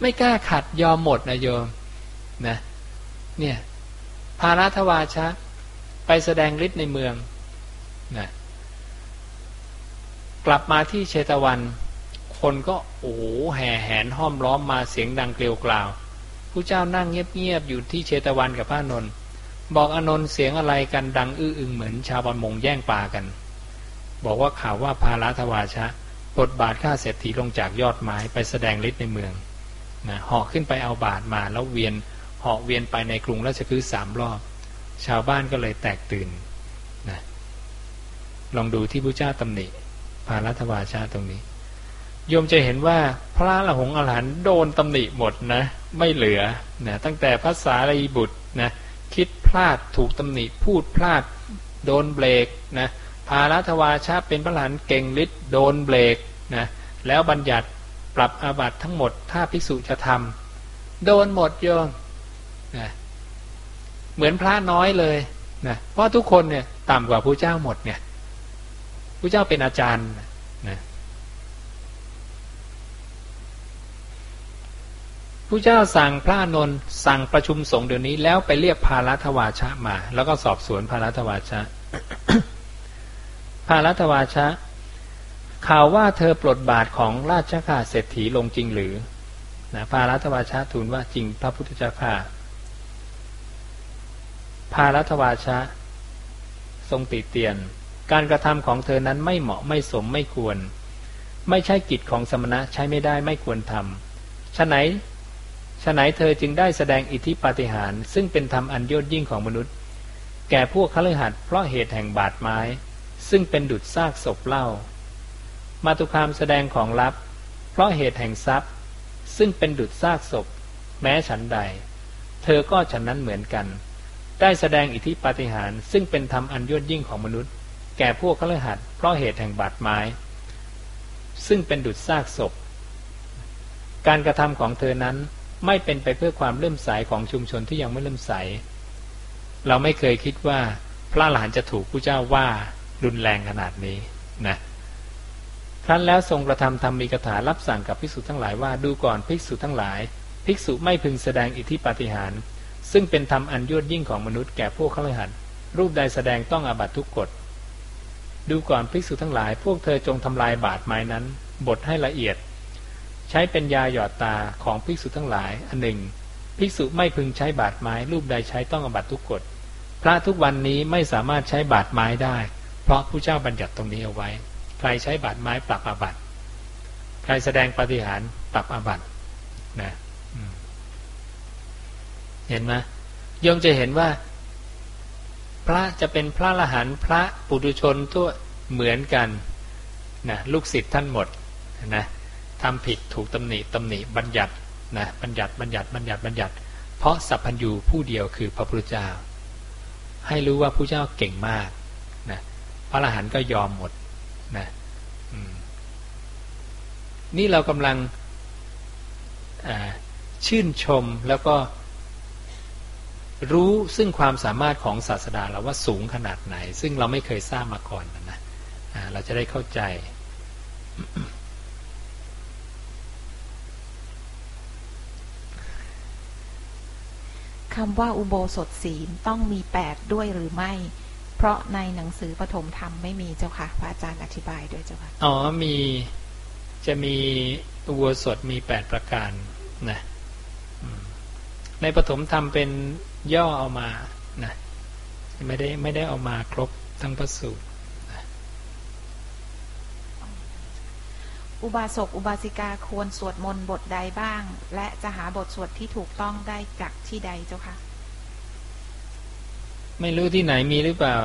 ไม่กล้าขัดยอมหมดนะโยมนะ เนี่ยภารัทวาชะ ไปแสดงฤทธิ์ในเมืองนะกลับมาที่เชตวัน คนก็โอ้โหแห่แหนห้อมล้อมมาเสียงดังเกลียวกล่าวผู้เจ้านั่งเงียบๆอยู่ที่เชตวันกับพระนนท์ บอกอนนท์เสียงอะไรกันดังอื้ออึงเหมือนชาวประมงแย่งปลากัน บอกว่าข่าวว่าพารัทวาชะบทบาทข้าเศรษฐีลงจากยอดไม้ไปแสดงฤทธิ์ในเมืองนะเหาะขึ้นไปเอาบาทมาแล้วเวียนเหาะเวียนไปในกรุงราชคฤห์สามรอบ ชาวบ้านก็เลยแตกตื่นนะลองดูที่พระเจ้าตำหนิพารัทวาชาตรงนี้โยมจะเห็นว่าพระละหงอรหันโดนตำหนิหมดนะ ไม่เหลือนะตั้งแต่ภาษาลีบุตรนะคิด พลาดถูกตำหนิพูดพลาด โดนเบรกนะพารัทวาชาเป็นพระหลานเก่งฤทธิ์โดนเบรกนะแล้วบัญญัติปรับอาบัตทั้งหมดถ้าภิกษุจะทำโดนหมดโยมนะเหมือนพระน้อยเลยนะเพราะทุกคนเนี่ยต่ำกว่าพระเจ้าหมดเนี่ยพระเจ้าเป็นอาจารย์นะ พระเจ้าสั่งพระนนท์สั่งประชุมสงฆ์เดี๋ยวนี้แล้วไปเรียกพารัตวาชะมา แล้วก็สอบสวนพารัตวาชะพารัตวาชะ ข่าวว่าเธอปลดบาทของราชข้าเศรษฐีลงจริงหรือนะพารัตวาชะทูลว่าจริงพระพุทธเจ้าข้าพารัตวาชะ ทรงติเตียน การกระทำของเธอนั้นไม่เหมาะไม่สมไม่ควร ไม่ใช่กิจของสมณะใช้ไม่ได้ไม่ควรทำฉะไหน ฉะไหนเธอจึงได้แสดงอิทธิปาฏิหาริย์ซึ่งเป็นธรรมอันยอดยิ่งของมนุษย์ แก่พวกขลหัดเพราะเหตุแห่งบาดไม้ ซึ่งเป็นดุจซากศพเล่า มาตุคามแสดงของลับ เพราะเหตุแห่งทรัพย์ ซึ่งเป็นดุจซากศพ แม้ฉันใด เธอก็ฉันนั้นเหมือนกัน ได้แสดงอิทธิปาฏิหาริย์ซึ่งเป็นธรรมอันยอดยิ่งของมนุษย์ แก่พวกขลหัดเพราะเหตุแห่งบาดไม้ ซึ่งเป็นดุจซากศพ การกระทำของเธอนั้น ไม่เป็นไปเพื่อความเลื่อมใสของชุมชนที่ยังไม่เลื่อมใส เราไม่เคยคิดว่าพระหลานจะถูกผู้เจ้าว่ารุนแรงขนาดนี้นะครั้นแล้วทรงกระทำธรรมมีกถารับสั่งกับภิกษุทั้งหลายว่าดูก่อนภิกษุทั้งหลาย ภิกษุไม่พึงแสดงอิทธิปาฏิหาริย์ซึ่งเป็นธรรมอันยวดยิ่งของมนุษย์แก่พวกขลหันรูปใดแสดงต้องอาบัตทุกกฎดูก่อนภิกษุทั้งหลาย พวกเธอจงทำลายบาดไม้นั้น บทให้ละเอียด ใช้เป็นยาหยอดตาของภิกษุทั้งหลาย อันหนึ่ง ภิกษุไม่พึงใช้บาดไม้รูปใดใช้ต้องอบัตทุกกฎพระทุกวันนี้ไม่สามารถใช้บาดไม้ได้ เพราะผู้เจ้าบัญญัติตรงนี้เอาไว้ ใครใช้บาดไม้ปรับอาบัตใครแสดงปฏิหารปรับอาบัตนะเห็นไหมยมจะเห็นว่า พระจะเป็นพระละหันพระปุถุชนทั่วเหมือนกันนะลูกศิษย์ท่านหมดนะ ทำผิดถูกตำหนิตำหนิบัญญัตินะบัญญัติบัญญัติบัญญัติบัญญัติ เพราะสัพพัญญูผู้เดียวคือพระพุทธเจ้า ให้รู้ว่าผู้เจ้าเก่งมากนะพระอรหันต์ก็ยอมหมดนะนี่เรากำลังชื่นชมแล้วก็รู้ซึ่งความสามารถของศาสดาเราว่าสูงขนาดไหน ซึ่งเราไม่เคยทราบมาก่อนนะเราจะได้เข้าใจำว่าอุโบสถศีลต้องมีแปดด้วยหรือไม่ เพราะในหนังสือปฐมธรรมไม่มีเจ้าค่ะพระอาจารย์อธิบายด้วยเจ้าค่ะอ๋อมีจะมีอุโบสถมีแปดประการนะในปฐมธรรมเป็นย่อเอามานะไม่ได้ไม่ได้เอามาครบทั้งพระสูตร อุบาสกอุบาสิกาควรสวดมนต์บทใดบ้าง และจะหาบทสวดที่ถูกต้องได้จากที่ใดเจ้าคะไม่รู้ที่ไหนมีหรือเปล่า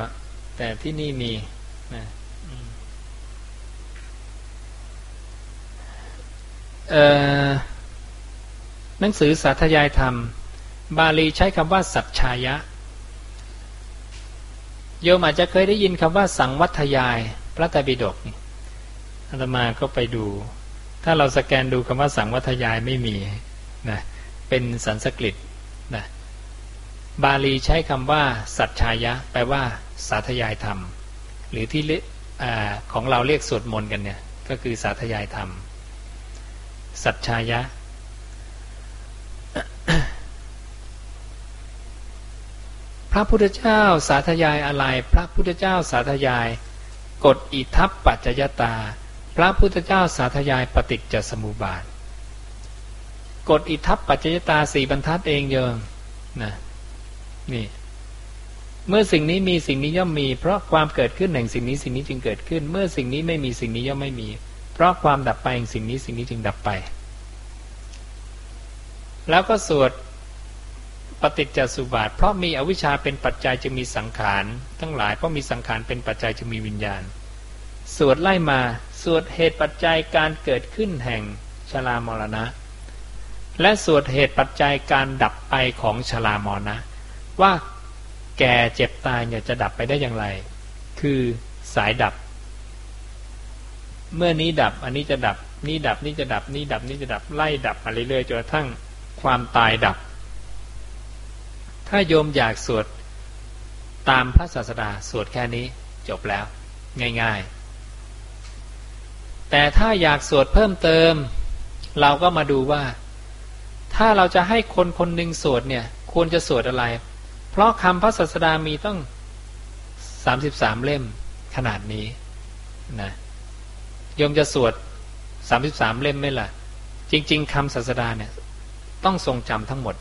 แต่ที่นี่มีนะหนังสือสาธยายธรรม บาลีใช้คำว่า สัจชายะ โยมอาจจะเคยได้ยินคำว่า สังวัทยาย พระตรปิฎกนี่ อาตมาก็ไปดู ถ้าเราสแกนดูคำว่าสังวัทยายไม่มีนะเป็นสันสกฤตนะบาลีใช้คำว่า สัจชายะ แปลว่า สาธยายธรรม หรือที่อของเราเรียกสวดมนต์กันเนี่ย ก็คือสาธยายธรรม สัจชายะ พระพุทธเจ้าสาธยายอะไร พระพุทธเจ้าสาธยายกฎอิทัปปัจจยตา พระพุทธเจ้าสาธยายปฏิจจสมุปบาทกฎอิทัปปัจจยตาสี่บรรทัดเองเยมนะนี่เมื่อสิ่งนี้มีสิ่งนี้ย่อมมี เพราะความเกิดขึ้นแห่งสิ่งนี้สิ่งนี้จึงเกิดขึ้น เมื่อสิ่งนี้ไม่มีสิ่งนี้ย่อมไม่มี เพราะความดับไปแห่งสิ่งนี้สิ่งนี้จึงดับไป แล้วก็สวดปฏิจจสุบาท เพราะมีอวิชชาเป็นปัจจัยจึงมีสังขาร ทั้งหลายเพราะมีสังขารเป็นปัจจัยจึงมีวิญญาณ สวดไล่มา สวดเหตุปัจจัยการเกิดขึ้นแห่งชรามรณะ และสวดเหตุปัจจัยการดับไปของชรามรณะ ว่าแก่เจ็บตายเนี่ยจะดับไปได้อย่างไร คือสายดับ เมื่อนี้ดับอันนี้จะดับ นี้ดับนี้จะดับ นี้ดับนี้จะดับไล่ดับมาเรื่อยๆจนกระทั่งความตายดับ ถ้าโยมอยากสวดตามพระศาสดาสวดแค่นี้จบแล้ว ง่าย ๆ แต่ถ้าอยากสวดเพิ่มเติม เราก็มาดูว่า ถ้าเราจะให้คนคนหนึ่งสวดเนี่ย ควรจะสวดอะไร เพราะคำพระศาสดามีต้องสามสิบสามเล่มขนาดนี้นะโยมจะสวดสามสิบสามเล่มไหมล่ะ จริง ๆคำศาสดาเนี่ย ต้องทรงจำทั้งหมด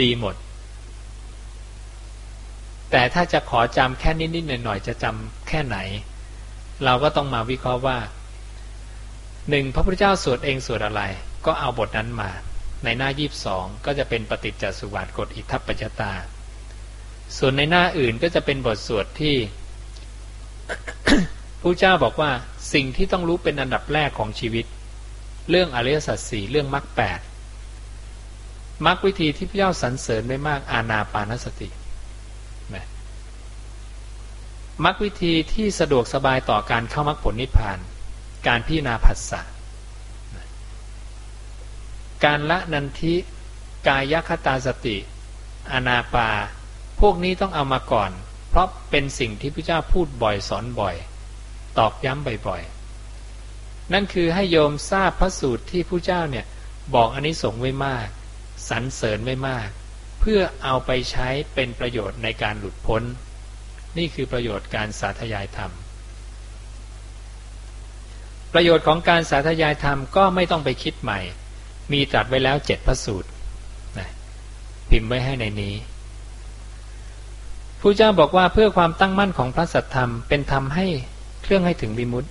ดีหมด แต่ถ้าจะขอจำแค่นิดๆหน่อยๆจะจำแค่ไหน เราก็ต้องมาวิเคราะห์ว่า หนึ่งพระพุทธเจ้าสวดเองสวดอะไร ก็เอาบทนั้นมา ในหน้ายีบสองก็จะเป็นปฏิจจสุวัตกฎอิทัปปัจตา ส่วนในหน้าอื่นก็จะเป็นบทสวดที่ผู้เจ้าบอกว่าสิ่งที่ต้องรู้เป็นอันดับแรกของชีวิต เรื่องอริยสัจสี่เรื่องมรรคแปดมรรควิธีที่พระเจ้าสรรเสริญไม่มากอาณาปานสติมรรควิธีที่สะดวกสบายต่อการเข้ามรรคผลนิพพาน การพิจารณาผัสสะการละนันทิกายคตาสติ อนาปา พวกนี้ต้องเอามาก่อน เพราะเป็นสิ่งที่พระเจ้าพูดบ่อยสอนบ่อย ตอกย้ำบ่อยๆ นั่นคือให้โยมทราบพระสูตรที่พระเจ้าเนี่ยบอกอนนิสงส์ไว้มาก สรรเสริญไว้มาก เพื่อเอาไปใช้เป็นประโยชน์ในการหลุดพ้น นี่คือประโยชน์การสาธยายธรรม ประโยชน์ของการสาธยายธรรมก็ไม่ต้องไปคิดใหม่ มีตรัสไว้แล้วเจ็ดพระสูตรพิมพ์ไว้ให้ในนี้ผู้เจ้าบอกว่าเพื่อความตั้งมั่นของพระสัทธรรมเป็นธรรมให้เครื่องให้ถึงวิมุตติ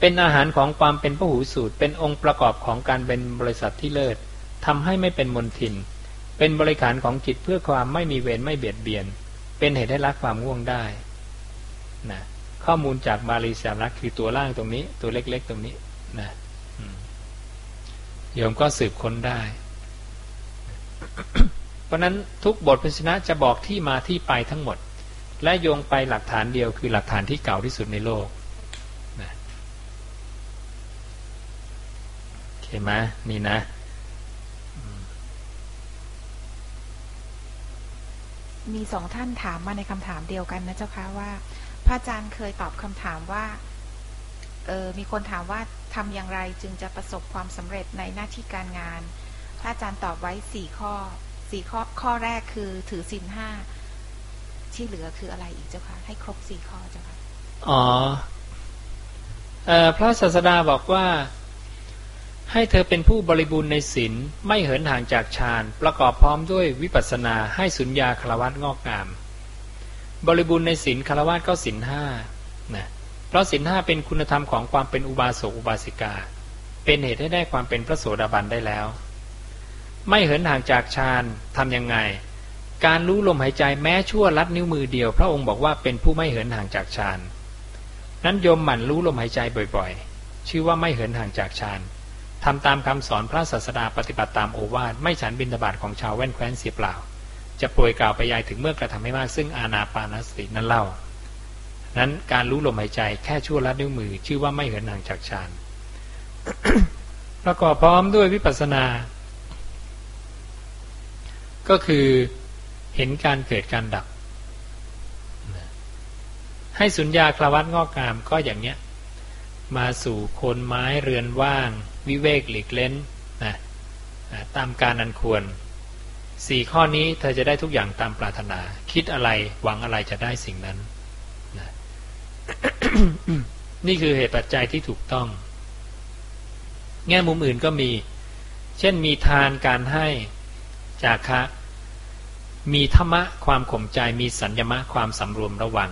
เป็นอาหารของความเป็นพระหูสูตร เป็นองค์ประกอบของการเป็นบริษัทที่เลิศทำให้ไม่เป็นมนทิน เป็นบริขารของจิตเพื่อความไม่มีเวรไม่เบียดเบียน เป็นเหตุให้ละความง่วงได้นะ ข้อมูลจากบาลีสารักคือตัวล่างตรงนี้ ตัวเล็ก ๆ ตรงนี้นะโยมก็สืบค้นได้ เพราะนั้นทุกบทพิชนะจะบอกที่มาที่ไปทั้งหมด และโยงไปหลักฐานเดียวคือหลักฐานที่เก่าที่สุดในโลกนะเห็นไหมนี่นะมีสองท่านถามมาในคำถามเดียวกันนะเจ้าคะว่า พระอาจารย์เคยตอบคำถามว่าเออมีคนถามว่าทำอย่างไรจึงจะประสบความสำเร็จในหน้าที่การงาน พระอาจารย์ตอบไว้สี่ข้อสี่ข้อข้อแรกคือถือสินห้าที่เหลือคืออะไรอีกเจ้าคะให้ครบสี่ข้อเจ้าคะอ๋อพระศาสดาบอกว่า ให้เธอเป็นผู้บริบูรณ์ในศีลไม่เหินห่างจากฌาน ประกอบพร้อมด้วยวิปัสสนาให้สุญญาคาวัตงอกงาม บริบูรณ์ในศีลคารวัตก็ศีลห้านะเพราะศีลห้าเป็นคุณธรรมของความเป็นอุบาสกอุบาสิกา เป็นเหตุให้ได้ความเป็นพระโสดาบันได้แล้ว ไม่เหินห่างจากฌานทำยังไง การรู้ลมหายใจแม้ชั่วลัดนิ้วมือเดียว พระองค์บอกว่าเป็นผู้ไม่เหินห่างจากฌานนั้นโยมหมั่นรู้ลมหายใจบ่อยๆ ชื่อว่าไม่เหินห่างจากฌานทำตามคำสอนพระศาสดาปฏิบัติตามโอวาทไม่ฉันบินทบาทของชาวแว่นแคว้นเสียเปล่า จะป่วยกล่าวไปยายถึงเมื่อกระทำให้มาก ซึ่งอาณาปานสตินั้นเล่า นั้นการรู้ลมหายใจแค่ชั่วลัดนิ้วมือ ชื่อว่าไม่เหินห่างจากฌานประกอบพร้อมด้วยวิปัสสนา ก็คือเห็นการเกิดการดับ ให้สุญญาคลวัตงอกงามก็อย่างเนี้ย มาสู่คนไม้เรือนว่าง วิเวกหลีกเล้นนะตามการอันควร สี่ข้อนี้เธอจะได้ทุกอย่างตามปรารถนา คิดอะไรหวังอะไรจะได้สิ่งนั้นนะนี่คือเหตุปัจจัยที่ถูกต้อง แง่มุมอื่นก็มี เช่นมีทานการให้จากคะมีธรรมะความข่มใจมีสัญญมะความสำรวมระวัง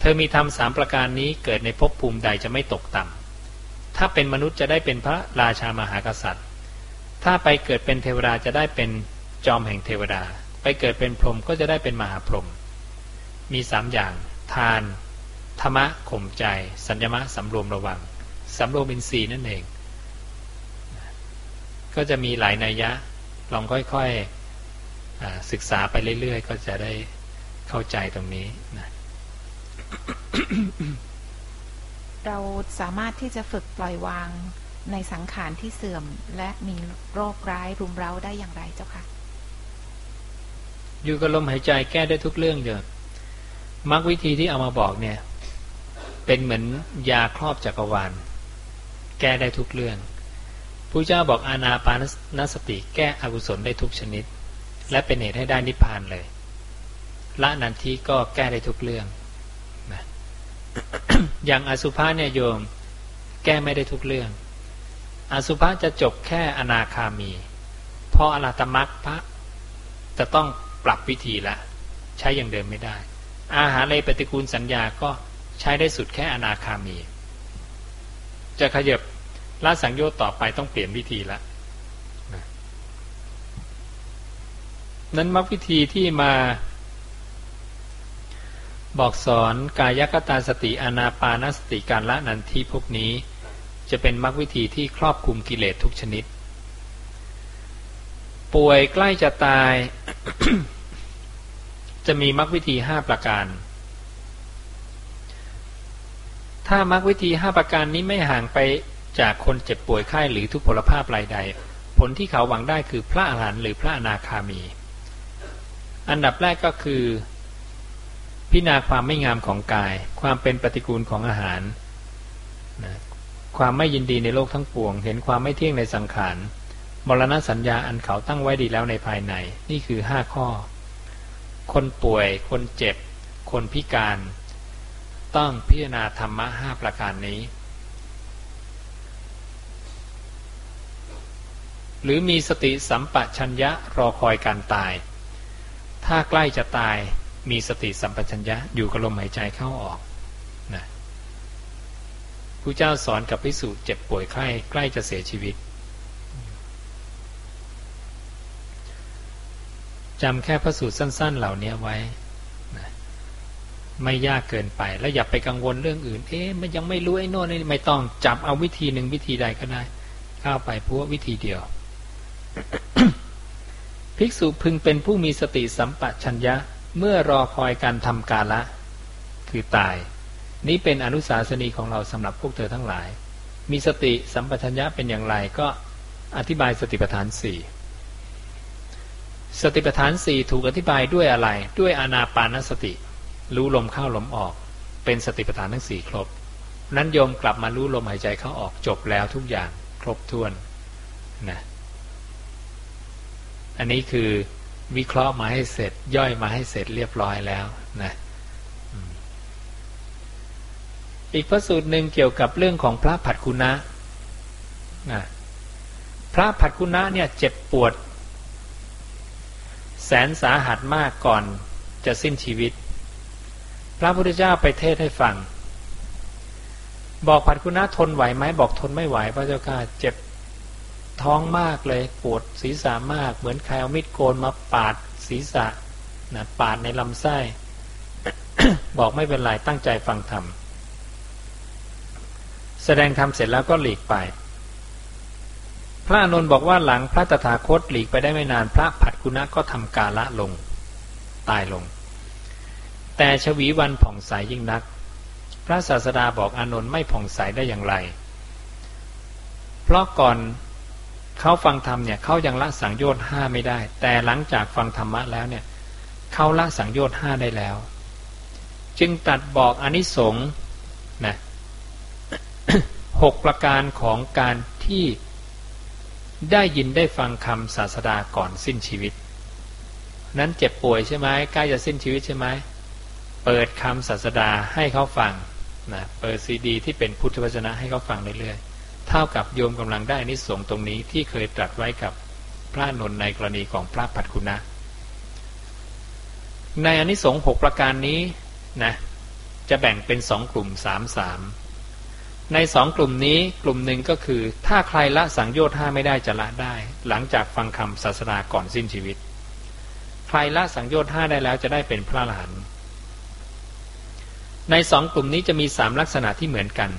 เธอมีธรรมสามประการนี้เกิดในภพภูมิใดจะไม่ตกต่ำถ้าเป็นมนุษย์จะได้เป็นพระราชามหากษัตริย์ ถ้าไปเกิดเป็นเทวดาจะได้เป็น จอมแห่งเทวดา ไปเกิดเป็นพรหมก็จะได้เป็นมหาพรหมมีสามอย่าง ทาน ธรรมะข่มใจ สัญญมะสำรวมระวังสำรวมอินทรีย์นั่นเอง ก็จะมีหลายนัยยะ ลองค่อยๆศึกษาไปเรื่อยๆ ก็จะได้เข้าใจตรงนี้นะเราสามารถที่จะฝึกปล่อยวางในสังขารที่เสื่อม และมีโรคร้ายรุมเร้าได้อย่างไรเจ้าค่ะ อยู่กับลมหายใจแก้ได้ทุกเรื่องเยอะมรรควิธีที่เอามาบอกเนี่ย เป็นเหมือนยาครอบจักรวาล แก้ได้ทุกเรื่องผู้เจ้าบอกอาณาปานสติแก้อกุศลได้ทุกชนิด และเป็นเหตุให้ได้นิพพานเลยละนันทีก็แก้ได้ทุกเรื่องนะอย่างอสุภะเนี่ยโยม แก้ไม่ได้ทุกเรื่อง อสุภะจะจบแค่อนาคามี เพราะอรหัตมรรคพระจะต้อง ปรับวิธีละ ใช้อย่างเดิมไม่ได้ อาหารเลยปฏิกูลสัญญาก็ใช้ได้สุดแค่อนาคามี จะขยับละสังโยชน์ต่อไปต้องเปลี่ยนวิธีละนั้นมรรควิธีที่มาบอกสอนกายกตาสติอนาปานสติการละนันทีพวกนี้ จะเป็นมรรควิธีที่ครอบคลุมกิเลสทุกชนิด ป่วยใกล้จะตาย จะมีมรรควิธีห้าประการ ถ้ามรรควิธีห้าประการนี้ไม่ห่างไปจากคนเจ็บป่วยไข้หรือทุพพลภาพรายใด ผลที่เขาหวังได้คือพระอรหันต์หรือพระอนาคามี อันดับแรกก็คือ พิจารณาความไม่งามของกาย ความเป็นปฏิกูลของอาหาร ความไม่ยินดีในโลกทั้งปวง เห็นความไม่เที่ยงในสังขาร มรณสัญญาอันเขาตั้งไว้ดีแล้วในภายใน นี่คือห้าข้อ คนป่วย คนเจ็บ คนพิการ ต้องพิจารณาธรรมะห้าประการนี้ หรือมีสติสัมปชัญญะรอคอยการตาย ถ้าใกล้จะตายมีสติสัมปชัญญะอยู่กับลมหายใจเข้าออกนะผู้เจ้าสอนกับพิสูจน์เจ็บป่วยไข้ใกล้จะเสียชีวิต จำแค่พระสูตรสั้น ๆ เหล่านี้ไว้นะไม่ยากเกินไป แล้วอย่าไปกังวลเรื่องอื่น เอ๊ะมันยังไม่รู้ไอ้โน่นนี่ไม่ต้องจับเอาวิธีหนึ่งวิธีใดก็ได้เข้าไปพราะวิธีเดียว ภิกษุพึงเป็นผู้มีสติสัมปชัญญะ เมื่อรอคอยการทำกาละ คือตาย นี้เป็นอนุสาสนีของเราสำหรับพวกเธอทั้งหลาย มีสติสัมปชัญญะเป็นอย่างไรก็อธิบายสติปัฏฐานสี่ สติปัฏฐานสี่ถูกอธิบายด้วยอะไร ด้วยอนาปานสติ รู้ลมเข้าลมออก เป็นสติปัฏฐานทั้งสี่ครบ นั้นโยมกลับมารู้ลมหายใจเข้าออกจบแล้วทุกอย่างครบถ้วนนะอันนี้คือวิเคราะห์มาให้เสร็จ ย่อยมาให้เสร็จเรียบร้อยแล้วนะอีกพระสูตรหนึ่งเกี่ยวกับเรื่องของพระผัดคุณะนะพระผัดคุณะเนี่ยเจ็บปวด แสนสาหัสมากก่อนจะสิ้นชีวิต พระพุทธเจ้าไปเทศให้ฟัง บอกผัดคุณะทนไหวไหมบอกทนไม่ไหวพระเจ้าค่ะเจ็บท้องมากเลยปวดศีรษะมาก เหมือนใครเอามิดโกนมาปาดศีรษะนะปาดในลำไส้ บอกไม่เป็นไรตั้งใจฟังธรรมแสดงธรรมเสร็จแล้วก็หลีกไป ระอนุนบอกว่าหลังพระตถาคตหลีกไปได้ไม่นานพระผัดกุณะก็ทำกาละลง ตายลง แต่ชวีวันผ่องใสยยิ่งนัก พระศาสดาบอกอานนท์ไม่ผ่องใสได้อย่างไร เพราะก่อนเขาฟังธรรมเนี่ยเขายังละสังโยชน์ห้าไม่ได้ แต่หลังจากฟังธรรมะแล้วเนี่ยเขาละสังโยชน์ห้าได้แล้ว จึงตัดบอกอนิสงส์นะหกประการของการที่ ได้ยินได้ฟังคำศาสดาก่อนสิ้นชีวิต นั้นเจ็บป่วยใช่ไหมใกล้จะสิ้นชีวิตใช่ไหมเปิดคำศาสดาให้เขาฟังนะเปิดซีดี ที่เป็นพุทธวจนะให้เขาฟังเรื่อยๆเท่ากับโยมกำลังได้นิสงตรงนี้ที่เคยตรัสไว้กับพระนนในกรณีของพระปัจคุณะในอนิสงส์หกประการนี้นะจะแบ่งเป็นสองกลุ่มสามสาม ในสองกลุ่มนี้กลุ่มหนึ่งก็คือ ถ้าใครละสังโยชน์ห้าไม่ได้จะละได้ หลังจากฟังคำศาสดาก่อนสิ้นชีวิต ใครละสังโยชน์ห้าได้แล้วจะได้เป็นพระอรหันต์ในสองกลุ่มนี้จะมีสามลักษณะที่เหมือนกัน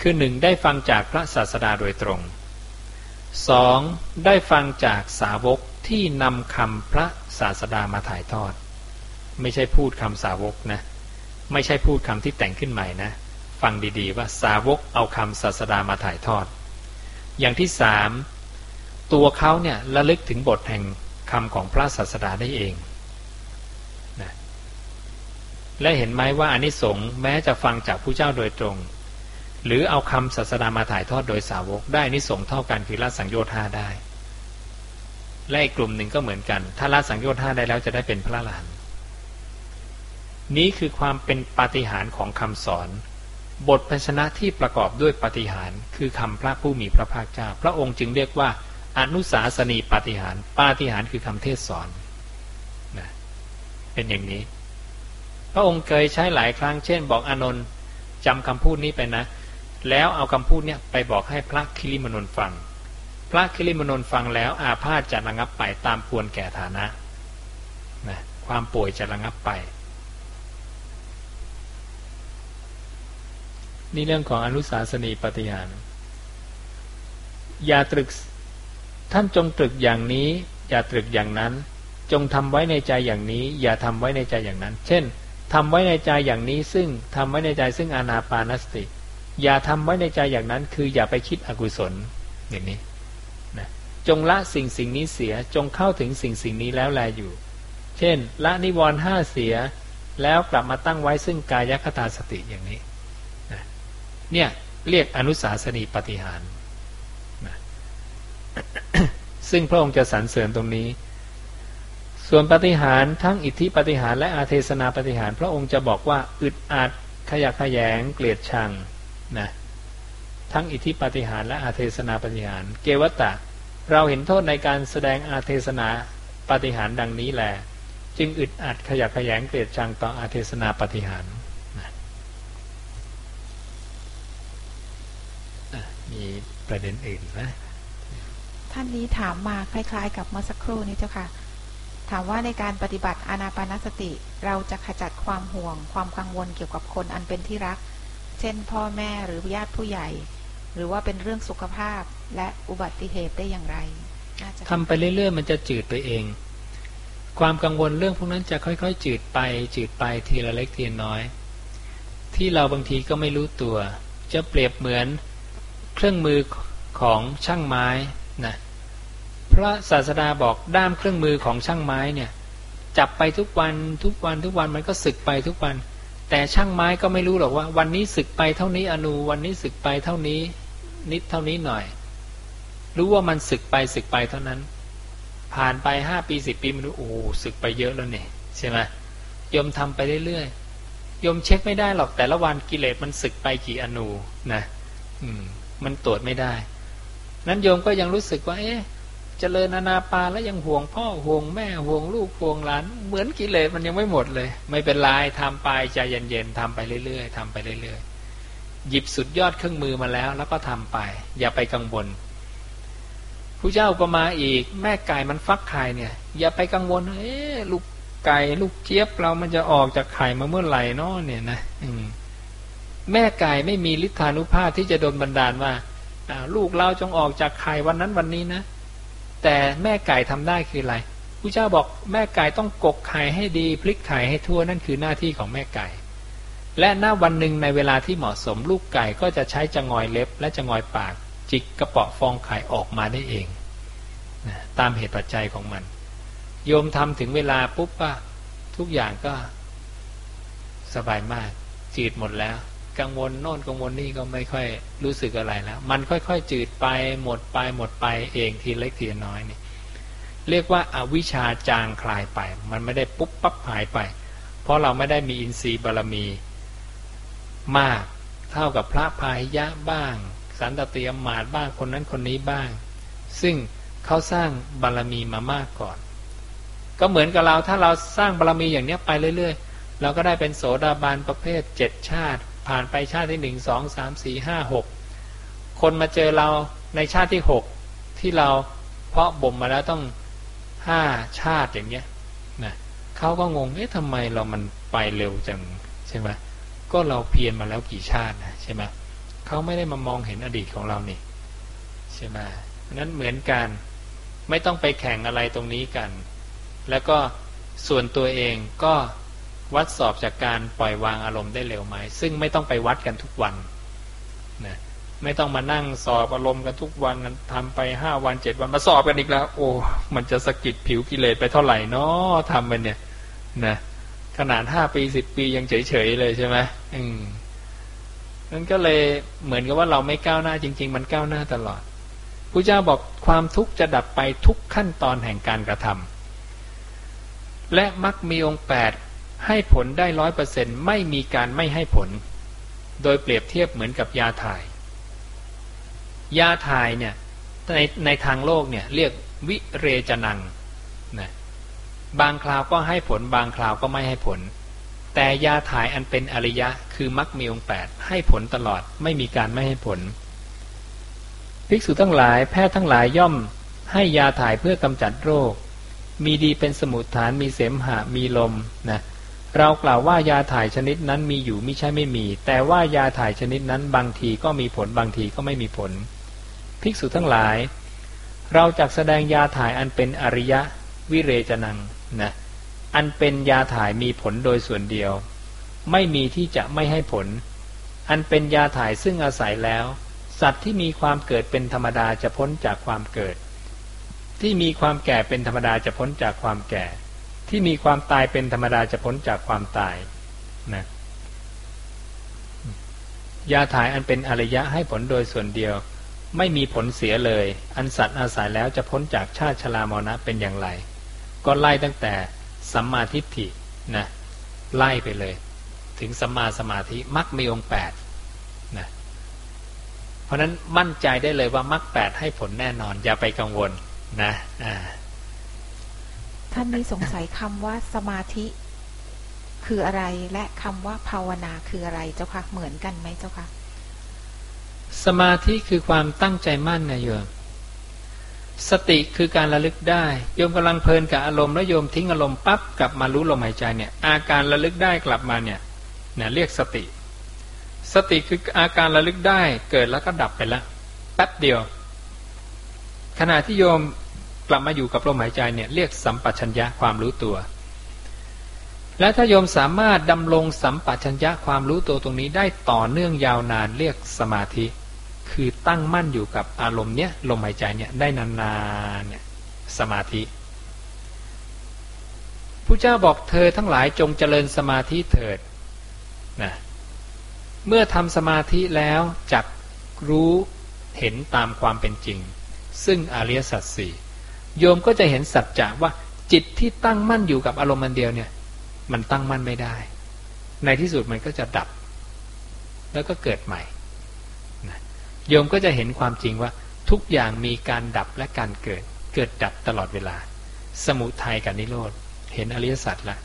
คือหนึ่งได้ฟังจากพระศาสดาโดยตรงสองได้ฟังจากสาวกที่นำคำพระศาสดามาถ่ายทอด ไม่ใช่พูดคำสาวกนะ ไม่ใช่พูดคำที่แต่งขึ้นใหม่นะ ฟังดีๆ ว่าสาวกเอาคำศาสดามาถ่ายทอด อย่างที่สามตัวเขาเนี่ยระลึกถึงบทแห่งคำของพระศาสดาได้เองและเห็นไหมว่าอนิสงส์แม้จะฟังจากผู้เจ้าโดยตรง หรือเอาคำศาสดามาถ่ายทอดโดยสาวก ได้อนิสงส์เท่ากันคือละสังโยชน์ห้าได้และอีกกลุ่มหนึ่งก็เหมือนกัน ถ้าละสังโยชน์ห้าได้แล้วจะได้เป็นพระหลาน นี้คือความเป็นปาฏิหาริย์ของคำสอน บทพัชนะที่ประกอบด้วยปฏิหารคือคำพระผู้มีพระภาคเจ้า พระองค์จึงเรียกว่า อนุสาสนีปฏิหารปาฏิหารคือคำเทศสอนนะเป็นอย่างนี้ พระองค์เคยใช้หลายครั้งเช่น บอกอนนท์จำคำพูดนี้ไปนะ แล้วเอาคำพูดเนี่ยไปบอกให้พระคิริมนนฟัง พระคิริมนนฟังแล้วอาพาธจะระงับไปตามควรแก่ฐานะนะความป่วยจะระงับไป นี่เรื่องของอนุสาสนีปฏิหาร อย่าตรึก ท่านจงตรึกอย่างนี้ อย่าตรึกอย่างนั้น จงทำไว้ในใจอย่างนี้ อย่าทำไว้ในใจอย่างนั้น เช่นทำไว้ในใจอย่างนี้ซึ่งทำไว้ในใจซึ่งอานาปานสติ อย่าทำไว้ในใจอย่างนั้น คืออย่าไปคิดอกุศลอย่างนี้นะจงละสิ่งสิ่งนี้เสีย จงเข้าถึงสิ่งสิ่งนี้แล้วแลอยู่ เช่น ละนิวรณ์ห้าเสีย แล้วกลับมาตั้งไว้ซึ่งกายคตาสติอย่างนี้ เนี่ยเรียกอนุสาสนีปฏิหารนะซึ่งพระองค์จะสรรเสริญตรงนี้ ส่วนปฏิหารทั้งอิทธิปฏิหารและอาเทศนาปฏิหาร พระองค์จะบอกว่าอึดอัดขยักขยงเกลียดชังนะทั้งอิทธิปฏิหารและอาเทศนาปฏิหาร เกวัตตะ เราเห็นโทษในการแสดงอาเทศนาปฏิหารดังนี้แหละจึงอึดอัดขยักขยงเกลียดชังต่ออาเทศนาปฏิหารนะ มีประเด็นอื่นไหมท่านนี้ถามมาคล้าย ๆ กับเมื่อสักครู่นี้เจ้าค่ะ ถามว่าในการปฏิบัติอานาปานสติ เราจะขจัดความห่วง ความกังวลเกี่ยวกับคนอันเป็นที่รัก เช่น พ่อแม่หรือญาติผู้ใหญ่ หรือว่าเป็นเรื่องสุขภาพและอุบัติเหตุได้อย่างไรทำไปเรื่อยๆ มันจะจืดไปเอง ความกังวลเรื่องพวกนั้นจะค่อยๆ จืดไป จืดไปทีละเล็กทีน้อย ที่เราบางทีก็ไม่รู้ตัว จะเปรียบเหมือน เครื่องมือของช่างไม้นะพระศาสดาบอกด้ามเครื่องมือของช่างไม้เนี่ย จับไปทุกวันทุกวันทุกวันมันก็สึกไปทุกวัน แต่ช่างไม้ก็ไม่รู้หรอกว่า วันนี้สึกไปเท่านี้อนูวันนี้สึกไปเท่านี้ นิดเท่านี้หน่อย รู้ว่ามันสึกไปสึกไปเท่านั้น ผ่านไปห้าปีสิบปีมันรู้โอ้สึกไปเยอะแล้วเนี่ยใช่ไหมยมทำไปเรื่อยๆยมเช็คไม่ได้หรอกแต่ละวันกิเลสมันสึกไปกี่อนูนะ อืม มันตรวจไม่ได้ นั้นโยมก็ยังรู้สึกว่า เอ๊ะเจริญนานาปาแล้วยังห่วงพ่อห่วงแม่ห่วงลูกห่วงหลาน เหมือนกิเลสมันยังไม่หมดเลย ไม่เป็นไรทำไปใจเย็นๆทำไปเรื่อยๆทำไปเรื่อยๆหยิบสุดยอดเครื่องมือมาแล้ว แล้วก็ทำไป อย่าไปกังวลผู้เจ้าอุปมาอีก แม่ไก่มันฟักไข่เนี่ย อย่าไปกังวลเอ๊ะลูกไก่ลูกเจี๊ยบเรามันจะออกจากไข่มาเมื่อไหร่นาะเนี่ยนะ อื แม่ไก่ไม่มีฤทธานุภาพที่จะโดนบันดาลว่าลูกเราจงออกจากไข่วันนั้นวันนี้นะ แต่แม่ไก่ทำได้คืออะไรผู้เจ้าบอกแม่ไก่ต้องกกไข่ให้ดี พลิกไข่ให้ทั่วนั่นคือหน้าที่ของแม่ไก่ และหน้าวันหนึ่งในเวลาที่เหมาะสมลูกไก่ก็จะใช้จะงอยเล็บ และจะงอยปากจิกกระเปาะฟองไข่ออกมาได้เองนะตามเหตุปัจจัยของมัน โยมทำถึงเวลาปุ๊บก็ทุกอย่างก็สบายมากจืดหมดแล้ว กังวลโน่นกังวลนี่ก็ไม่ค่อยรู้สึกอะไรแล้ว มันค่อยๆจืดไปหมดไปหมดไปเองทีเล็กทีน้อยนี่เรียกว่าอาวิชชาจางคลายไป มันไม่ได้ปุ๊บปั๊บหายไป เพราะเราไม่ได้มีอินทรีย์บารมี มากเท่ากับพระพาหิยะบ้าง สันตตียมาดบ้างคนนั้นคนนี้บ้าง ซึ่งเขาสร้างบารมีมามากก่อน ก็เหมือนกับเราถ้าเราสร้างบารมีอย่างนี้ไปเรื่อย ๆ เราก็ได้เป็นโสดาบันประเภทเจ็ดชาติ ผ่านไปชาติที่หนึ่งสองสามสี่ห้าหกคนมาเจอเราในชาติที่หกที่เราเพาะบ่มมาแล้วต้องห้าชาติอย่างเงี้ยนะเขาก็งงเอ๊ะทำไมเรามันไปเร็วจังใช่ไหมก็เราเพียรมาแล้วกี่ชาตินะใช่ไหมเขาไม่ได้มามองเห็นอดีตของเรานี่ใช่ไหมนั้นเหมือนกันไม่ต้องไปแข่งอะไรตรงนี้กัน แล้วก็ส่วนตัวเองก็ วัดสอบจากการปล่อยวางอารมณ์ได้เร็วไหม ซึ่งไม่ต้องไปวัดกันทุกวันนะไม่ต้องมานั่งสอบอารมณ์กันทุกวันทำไปห้าวันเจ็ดวันมาสอบกันอีกแล้ว โอ้มันจะสะกิดผิวกิเลสไปเท่าไหร่นาะทำไปเนี่ยนะขนาดห้าปีสิบปียังเฉยๆเลยใช่ไหมอืมนั่นก็เลยเหมือนกับว่าเราไม่ก้าวหน้าจริง ๆ มันก้าวหน้าตลอดพระเจ้าบอกความทุกข์จะดับไปทุกขั้นตอนแห่งการกระทำและมักมีองค์แปด ให้ผลได้ร้อยเปอร์เซ็นไม่มีการไม่ให้ผล โดยเปรียบเทียบเหมือนกับยาถ่าย ยาถ่ายเนี่ยในในทางโลกเนี่ยเรียกวิเรจนังนะบางคราวก็ให้ผลบางคราวก็ไม่ให้ผล แต่ยาถ่ายอันเป็นอริยะคือมักมีองค์แปดให้ผลตลอดไม่มีการไม่ให้ผล ภิกษุทั้งหลายแพทย์ทั้งหลายย่อมให้ยาถ่ายเพื่อกำจัดโรค มีดีเป็นสมุทฐานมีเสมหะมีลมนะ เรากล่าวว่ายาถ่ายชนิดนั้นมีอยู่ไม่ใช่ไม่มี แต่ว่ายาถ่ายชนิดนั้นบางทีก็มีผลบางทีก็ไม่มีผล ภิกษุทั้งหลาย เราจักแสดงยาถ่ายอันเป็นอริยะวิเรจนังนะอันเป็นยาถ่ายมีผลโดยส่วนเดียว ไม่มีที่จะไม่ให้ผล อันเป็นยาถ่ายซึ่งอาศัยแล้ว สัตว์ที่มีความเกิดเป็นธรรมดาจะพ้นจากความเกิด ที่มีความแก่เป็นธรรมดาจะพ้นจากความแก่ ที่มีความตายเป็นธรรมดาจะพ้นจากความตายนะยาถ่ายอันเป็นอริยะให้ผลโดยส่วนเดียว ไม่มีผลเสียเลย อันสัตว์อาศัยแล้วจะพ้นจากชาติชรามรณะเป็นอย่างไร ก็ไล่ตั้งแต่สัมมาทิฏฐินะไล่ไปเลย ถึงสัมมาสมาธิมักมีองค์แปดนะเพราะนั้นมั่นใจได้เลยว่ามรรคแปดให้ผลแน่นอนอย่าไปกังวลนะ ท่านนี้สงสัยคำว่าสมาธิ คืออะไรและคำว่าภาวนาคืออะไรเจ้าคะเหมือนกันไหมเจ้าคะสมาธิคือความตั้งใจมั่นนะโยม สติคือการระลึกได้ โยมกำลังเพลินกับอารมณ์แล้วโยมทิ้งอารมณ์ปั๊บกลับมารู้ลมหายใจเนี่ย อาการระลึกได้กลับมาเนี่ยเนี่ยเรียกสติ สติคืออาการระลึกได้เกิดแล้วก็ดับไปแล้วแป๊บเดียว ขณะที่โยม กลับมาอยู่กับลมหายใจเนี่ยเรียกสัมปชัญญะความรู้ตัว และถ้าโยมสามารถดำรงสัมปชัญญะความรู้ตัวตรงนี้ได้ต่อเนื่องยาวนานเรียกสมาธิ คือตั้งมั่นอยู่กับอารมณ์เนี้ยลมหายใจเนี่ยได้นานๆเนี่ยสมาธิผู้เจ้าบอกเธอทั้งหลายจงเจริญสมาธิเถิดนะเมื่อทำสมาธิแล้วจักรู้เห็นตามความเป็นจริง ซึ่งอริยสัจสี่ โยมก็จะเห็นสัจจะว่าจิตที่ตั้งมั่นอยู่กับอารมณ์มันเดียวเนี่ย มันตั้งมั่นไม่ได้ ในที่สุดมันก็จะดับ แล้วก็เกิดใหม่โยมก็จะเห็นความจริงว่าทุกอย่างมีการดับและการเกิด เกิดดับตลอดเวลา สมุทัยกับนิโรธ เห็นอริยสัจละ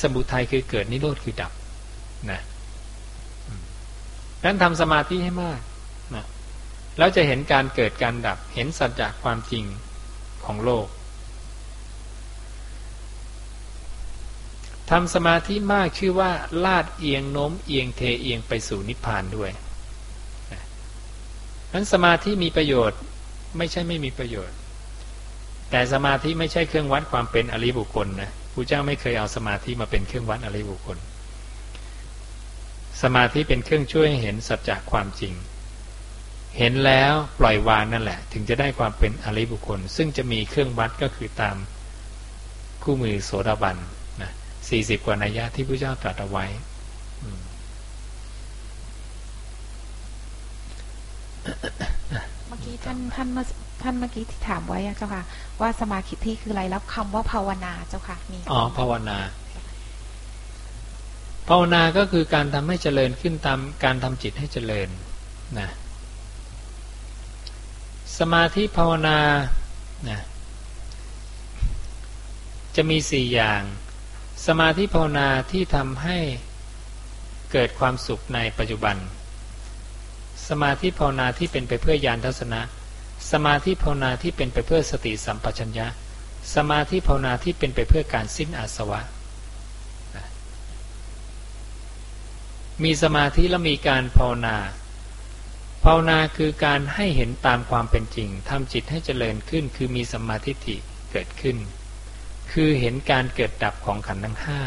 สมุทัยคือเกิดนิโรธคือดับนะนั้นทำสมาธิให้มากนะแล้วจะเห็นการเกิดการดับ เห็นสัจจะความจริง ของโลกทำสมาธิมากชื่อว่า ลาดเอียงโน้มเอียงเทเอียงไปสู่นิพพานด้วยนั้นสมาธิมีประโยชน์ไม่ใช่ไม่มีประโยชน์ แต่สมาธิไม่ใช่เครื่องวัดความเป็นอริบุคคลนะพระเจ้าไม่เคยเอาสมาธิมาเป็นเครื่องวัดอริบุคคล สมาธิเป็นเครื่องช่วยให้เห็นสัจจะความจริง เห็นแล้วปล่อยวางนั่นแหละ ถึงจะได้ความเป็นอริบุคคล ซึ่งจะมีเครื่องวัดก็คือตามคู่มือโสดาบันนะสี่สิบกว่านัยยะที่พระเจ้าตรัสเอาไว้เมื่อกี้ท่านท่านเมื่อท่านเมื่อกี้ที่ถามไว้เจ้าค่ะ ว่าสมาธิที่คืออะไรแล้วคำว่าภาวนาเจ้าค่ะมีอ๋อภาวนา ภาวนาก็คือการทำให้เจริญขึ้นตามการทำจิตให้เจริญนะ สมาธิภาวนานะจะมีสี่อย่าง สมาธิภาวนาที่ทำให้เกิดความสุขในปัจจุบัน สมาธิภาวนาที่เป็นไปเพื่อยานทัศนะ สมาธิภาวนาที่เป็นไปเพื่อสติสัมปชัญญะ สมาธิภาวนาที่เป็นไปเพื่อการสิ้นอาสวะ มีสมาธิและมีการภาวนา ภาวนาคือการให้เห็นตามความเป็นจริงทำจิตให้เจริญขึ้น คือมีสมาธิิเกิดขึ้น คือเห็นการเกิดดับของขันธ์ทั้งห้า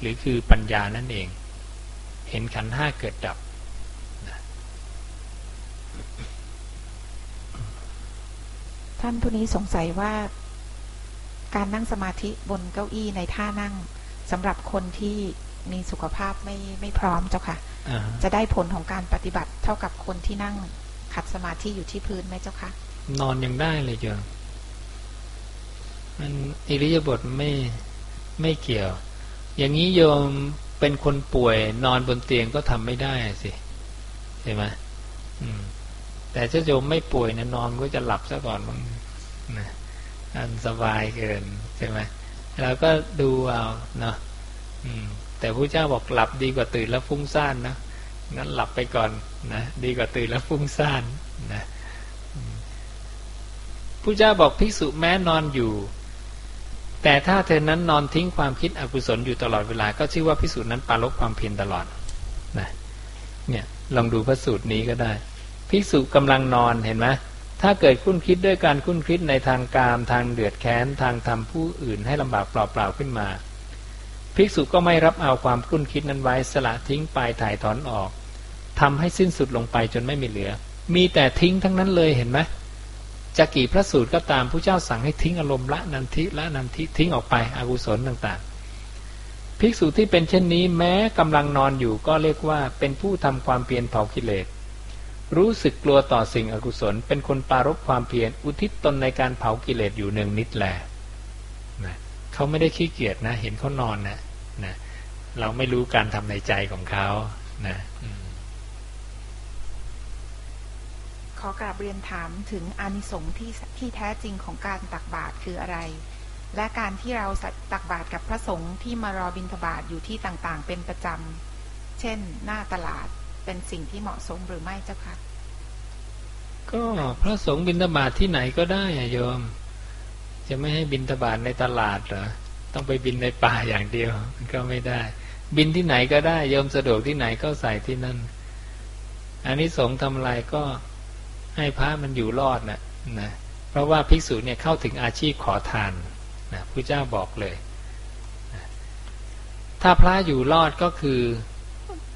หรือคือปัญญานั่นเอง เห็นขันธ์ห้าเกิดดับท่านผู้นี้สงสัยว่าการนั่งสมาธิบนเก้าอี้ในท่านั่งสำหรับคนที่มีสุขภาพไม่ไม่พร้อมเจ้าค่ะ จะได้ผลของการปฏิบัติเท่ากับคนที่นั่งขัดสมาธิอยู่ที่พื้นไหมเจ้าคะนอนยังได้เลยโยมมันอิริยาบถไม่ไม่เกี่ยว อย่างนี้โยมเป็นคนป่วยนอนบนเตียงก็ทำไม่ได้สิใช่ไหมแต่ถ้าโยมไม่ป่วยนะนอนก็จะหลับซะก่อนมั้งนะอันสบายเกินใช่ไหมเราก็ดูเอาเนาะ แต่พระเจ้าบอกหลับดีกว่าตื่นแล้วฟุ้งซ่านนะงั้นหลับไปก่อนนะดีกว่าตื่นแล้วฟุ้งซ่านนะพระเจ้าบอกภิกษุแม้นอนอยู่ แต่ถ้าเธอนั้นนอนทิ้งความคิดอกุศลอยู่ตลอดเวลา ก็ชื่อว่าภิกษุนั้นปาลบความเพียรตลอดนะเนี่ยลองดูพระสูตรนี้ก็ได้ภิกษุกำลังนอนเห็นไหมถ้าเกิดคุ้นคิดด้วยการคุ้นคิดในทางกามทางเดือดแค้นทางทำผู้อื่นให้ลำบากเปล่าๆขึ้นมา ภิกษุก็ไม่รับเอาความคุ้นคิดนั้นไว้สละทิ้งไปถ่ายถอนออกทำให้สิ้นสุดลงไปจนไม่มีเหลือ มีแต่ทิ้งทั้งนั้นเลยเห็นไหมจะกี่พระสูตรก็ตามผู้เจ้าสั่งให้ทิ้งอารมณ์ละนันทิละนันทิทิ้งออกไปอกุศลต่างๆ ภิกษุที่เป็นเช่นนี้แม้กำลังนอนอยู่ก็เรียกว่าเป็นผู้ทำความเพียรเผากิเลสรู้สึกกลัวต่อสิ่งอกุศล เป็นคนปารบความเพียรอุทิศตนในการเผากิเลสอยู่เนืองนิดแหละ เขาไม่ได้ขี้เกียจนะ เห็นเขานอนนะนะเราไม่รู้การทำในใจของเขานะขอกราบเรียนถามถึงอานิสงส์ที่ที่แท้จริงของการตักบาตรคืออะไร และการที่เราตักบาตรกับพระสงฆ์ที่มารอบิณฑบาตอยู่ที่ต่างๆ เป็นประจำ เช่น หน้าตลาดเป็นสิ่งที่เหมาะสมหรือไม่เจ้าคะก็พระสงฆ์บิณฑบาตที่ไหนก็ได้อะโยม จะไม่ให้บินทบาทในตลาดเหรอต้องไปบินในป่าอย่างเดียวมันก็ไม่ได้ บินที่ไหนก็ได้ยมสะดวกที่ไหนก็ใส่ที่นั่น อันนี้สงทำอะไรก็ให้พระมันอยู่รอดนะนะเพราะว่าภิกษุเนี่ยเข้าถึงอาชีพขอทานนะพระเจ้าบอกเลยนะถ้าพระอยู่รอดก็คือ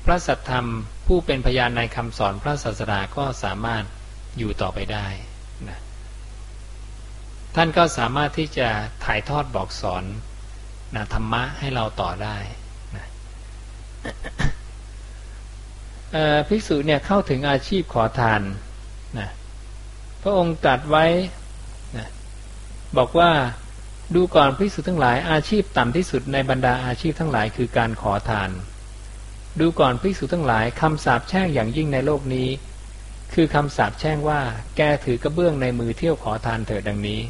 พระสัทธรรมผู้เป็นพยานในคำสอนพระศาสดาก็สามารถอยู่ต่อไปได้นะ ท่านก็สามารถที่จะถ่ายทอดบอกสอนนะธรรมะให้เราต่อได้นะภิกษุเนี่ยเข้าถึงอาชีพขอทานนะพระองค์ตรัสไว้นะบอกว่าดูก่อนภิกษุทั้งหลายอาชีพต่ำที่สุดในบรรดาอาชีพทั้งหลายคือการขอทาน ดูก่อนภิกษุทั้งหลายคำสาปแช่งอย่างยิ่งในโลกนี้ คือคำสาปแช่งว่า แกถือกระเบื้องในมือเที่ยวขอทานเถิดดังนี้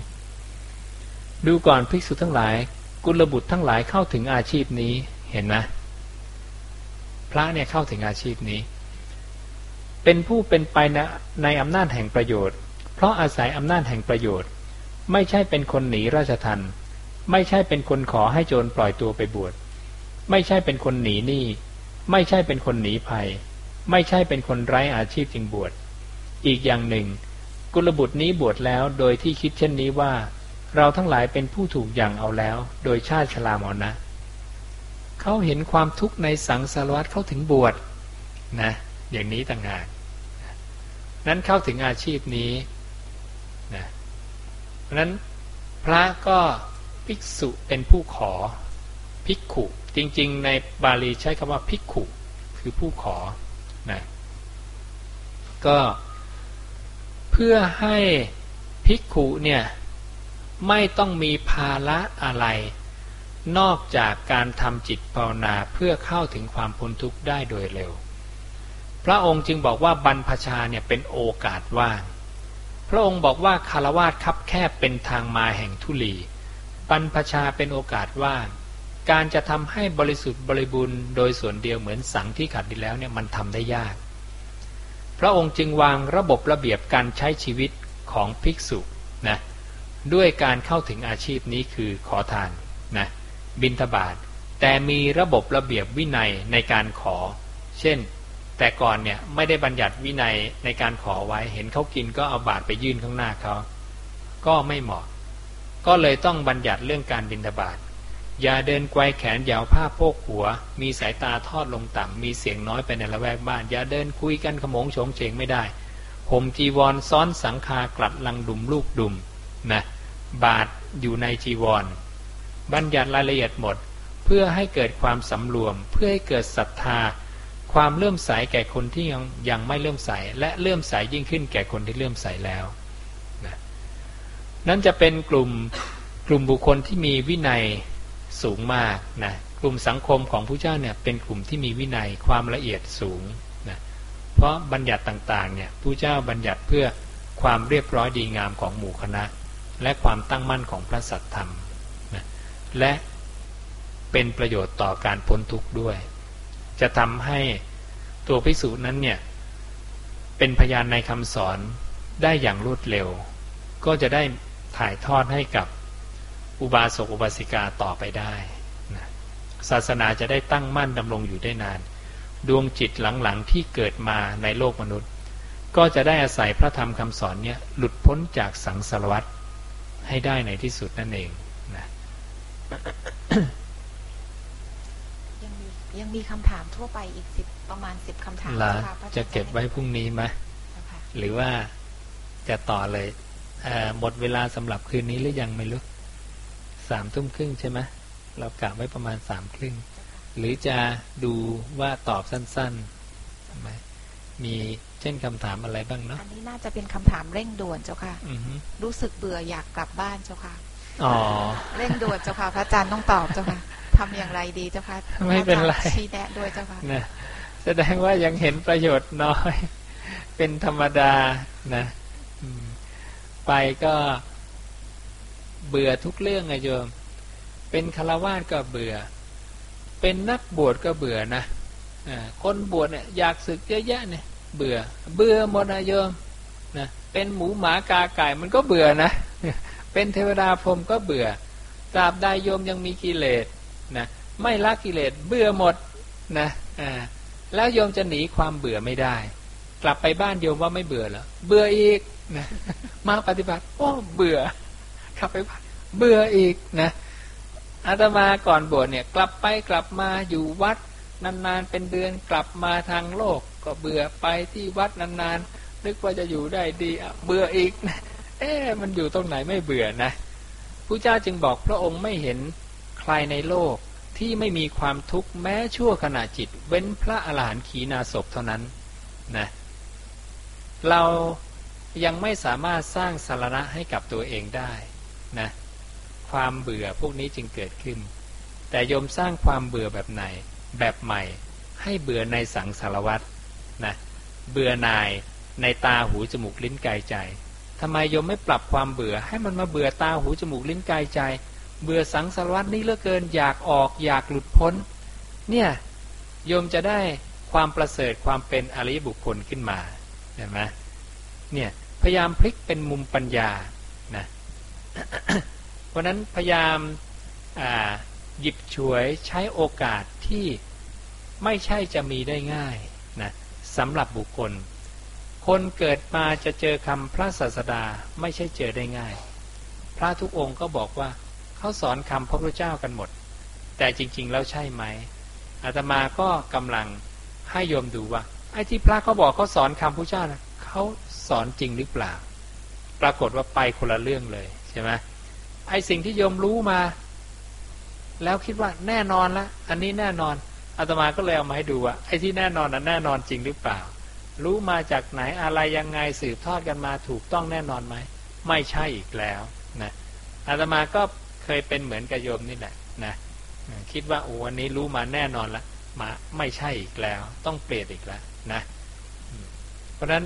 ดูก่อนภิกษุทั้งหลาย กุลบุตรทั้งหลายเข้าถึงอาชีพนี้เห็นไหมพระเนี่ยเข้าถึงอาชีพนี้ เป็นผู้เป็นไปในในอำนาจแห่งประโยชน์ เพราะอาศัยอำนาจแห่งประโยชน์ ไม่ใช่เป็นคนหนีราชทันไม่ใช่เป็นคนขอให้โจรปล่อยตัวไปบวชไม่ใช่เป็นคนหนีหนี้ไม่ใช่เป็นคนหนีภัย ไม่ใช่เป็นคนไร้อาชีพจึงบวชอีกอย่างหนึ่ง กุลบุตรนี้บวชแล้วโดยที่คิดเช่นนี้ว่า เราทั้งหลายเป็นผู้ถูกอย่างเอาแล้ว โดยชาติชรามอนะเขาเห็นความทุกข์ในสังสารวัฏเขาถึงบวชนะอย่างนี้ต่างหากนั้นเข้าถึงอาชีพนี้นะเพราะนั้นพระก็ภิกษุเป็นผู้ขอภิกขุจริงๆ ในบาลีใช้คำว่าภิกขุ คือผู้ขอนะก็เพื่อให้ภิกขุเนี่ย ไม่ต้องมีภาระอะไร นอกจากการทำจิตภาวนาเพื่อเข้าถึงความพ้นทุกข์ได้โดยเร็ว พระองค์จึงบอกว่าบรรพชาเนี่ยเป็นโอกาสว่าง พระองค์บอกว่าคารวาสคับแคบเป็นทางมาแห่งทุลี บรรพชาเป็นโอกาสว่าง การจะทำให้บริสุทธิ์บริบูรณ์โดยส่วนเดียวเหมือนสังที่ขัดดีแล้วเนี่ยมันทำได้ยาก พระองค์จึงวางระบบระเบียบการใช้ชีวิตของภิกษุนะ ด้วยการเข้าถึงอาชีพนี้คือขอทานนะบินทบาทแต่มีระบบระเบียบวินัยในการขอ เช่น แต่ก่อนเนี่ยไม่ได้บัญญัติวินัยในการขอไว้ เห็นเขากินก็เอาบาตรไปยื่นข้างหน้าเขาก็ไม่เหมาะ ก็เลยต้องบัญญัติเรื่องการบินทบาทอย่าเดินไกวแขนยาวผ้าโพกหัว มีสายตาทอดลงต่ำมีเสียงน้อยไปในละแวกบ้าน อย่าเดินคุยกันขมงโฉงเฉงไม่ได้ ผมจีวรซ้อนสังคากลัดลังดุมลูกดุมนะ บาทอยู่ในจีวร บัญญัติรายละเอียดหมด เพื่อให้เกิดความสำรวม เพื่อให้เกิดศรัทธา ความเลื่อมใสแก่คนที่ยังยังไม่เลื่อมใส และเลื่อมใสยิ่งขึ้นแก่คนที่เลื่อมใสแล้วนะนั่นจะเป็นกลุ่มกลุ่มบุคคลที่มีวินัยสูงมากนะกลุ่มสังคมของผู้เจ้าเนี่ยเป็นกลุ่มที่มีวินัยความละเอียดสูงนะเพราะบัญญัติต่างๆเนี่ยผู้เจ้าบัญญัติเพื่อความเรียบร้อยดีงามของหมู่คณะ และความตั้งมั่นของพระสัตธรรมนะและเป็นประโยชน์ต่อการพ้นทุกข์ด้วย จะทำให้ตัวพิสูจน์นั้นเนี่ยเป็นพยานในคำสอนได้อย่างรวดเร็ว ก็จะได้ถ่ายทอดให้กับอุบาสกอุบาสิกาต่อไปได้นะศาสนาจะได้ตั้งมั่นดำรงอยู่ได้นาน ดวงจิตหลังๆที่เกิดมาในโลกมนุษย์ ก็จะได้อาศัยพระธรรมคำสอนเนี่ยหลุดพ้นจากสังสารวัฏ ให้ได้ในที่สุดนั่นเองนะยังมียังมีคำถามทั่วไปอีกสิบประมาณสิบคำถามจะเก็บไว้พรุ่งนี้ไหมหรือว่าจะต่อเลยหมดเวลาสำหรับคืนนี้หรือยังไม่รู้สามทุ่มครึ่งใช่ไหมเรากะไว้ประมาณสามครึ่ง หรือจะดูว่าตอบสั้นๆไหมมีเช่นคำถามอะไรบ้างเนาะอันนี้น่าจะเป็นคำถามเร่งด่วนเจ้าค่ะรู้สึกเบื่ออยากกลับบ้านเจ้าค่ะอ๋อเร่งด่วนเจ้าค่ะ พระอาจารย์ต้องตอบเจ้าค่ะทำอย่างไรดีเจ้าค่ะไม่เป็นไรชี้แนะด้วยเจ้าค่ะนะแสดงว่ายังเห็นประโยชน์น้อย เป็นธรรมดานะไปก็เบื่อทุกเรื่องไงโยม เป็นคารวาสก็เบื่อ เป็นนักบวชก็เบื่อนะคนบวชเนี่ยอยากศึกเยอะแยะเนี่ย เบื่อ เบื่อหมดนะโยมนะเป็นหมูหมากาไก่มันก็เบื่อนะ เป็นเทวดาพรมก็เบื่อตราบใดโยมยังมีกิเลสนะไม่ละกิเลสเบื่อหมดนะอ่าแล้วโยมจะหนีความเบื่อไม่ได้ กลับไปบ้านโยมว่าไม่เบื่อเหรอเบื่ออีกนะมาปฏิบัติโอ้เบื่อกลับไปบ้านเบื่ออีกนะอาตมาก่อนบวชเนี่ย กลับไปกลับมาอยู่วัดนานๆเป็นเดือนกลับมาทางโลก ก็เบื่อไปที่วัดนานๆนึกว่าจะอยู่ได้ดีเบื่ออีกเอ๊มันอยู่ตรงไหนไม่เบื่อนะผู้เจ้าจึงบอกพระองค์ไม่เห็นใครในโลกที่ไม่มีความทุกข์แม้ชั่วขณะจิต เว้นพระอรหันต์ขีนาศพเท่านั้นนะเรายังไม่สามารถสร้างสาระให้กับตัวเองได้นะความเบื่อพวกนี้จึงเกิดขึ้น แต่โยมสร้างความเบื่อแบบไหนแบบใหม่ ให้เบื่อในสังสารวัตร นะเบื่อนายในตาหูจมูกลิ้นกายใจทำไมโยมไม่ปรับความเบื่อ ให้มันมาเบื่อตาหูจมูกลิ้นกายใจ เบื่อสังสารวัตนี่เลือเกินอยากออกอยากหลุดพ้น เนี่ยโยมจะได้ความประเสริฐความเป็นอริยบุคคลขึ้นมาเห็นไหมเนี่ยพยายามพลิกเป็นมุมปัญญานะเพราะนั้นพยายามหยิบฉวยใช้โอกาสที่ไม่ใช่จะมีได้ง่าย สำหรับบุคคล คนเกิดมาจะเจอคำพระศาสดาไม่ใช่เจอได้ง่าย พระทุกองค์ก็บอกว่าเขาสอนคำพระพุทธเจ้ากันหมด แต่จริง ๆ แล้วใช่ไหมอาตมาก็กำลังให้โยมดูว่าไอ้ที่พระเขาบอกเขาสอนคำพระเจ้านะเขาสอนจริงหรือเปล่า ปรากฏว่าไปคนละเรื่องเลยใช่ไหมไอ้สิ่งที่โยมรู้มา แล้วคิดว่าแน่นอนละอันนี้แน่นอน อาตมาก็เลยเอามาให้ดูว่าไอ้ที่แน่นอนนั้นแน่นอนจริงหรือเปล่า รู้มาจากไหนอะไรยังไงสืบทอดกันมาถูกต้องแน่นอนไหมไม่ใช่อีกแล้วนะอาตมาก็เคยเป็นเหมือนกับโยมนี่แหละนะคิดว่าโอ้วันนี้รู้มาแน่นอนละมาไม่ใช่อีกแล้ว ต้องเปลี่ยนอีกแล้วนะ เพราะฉะนั้น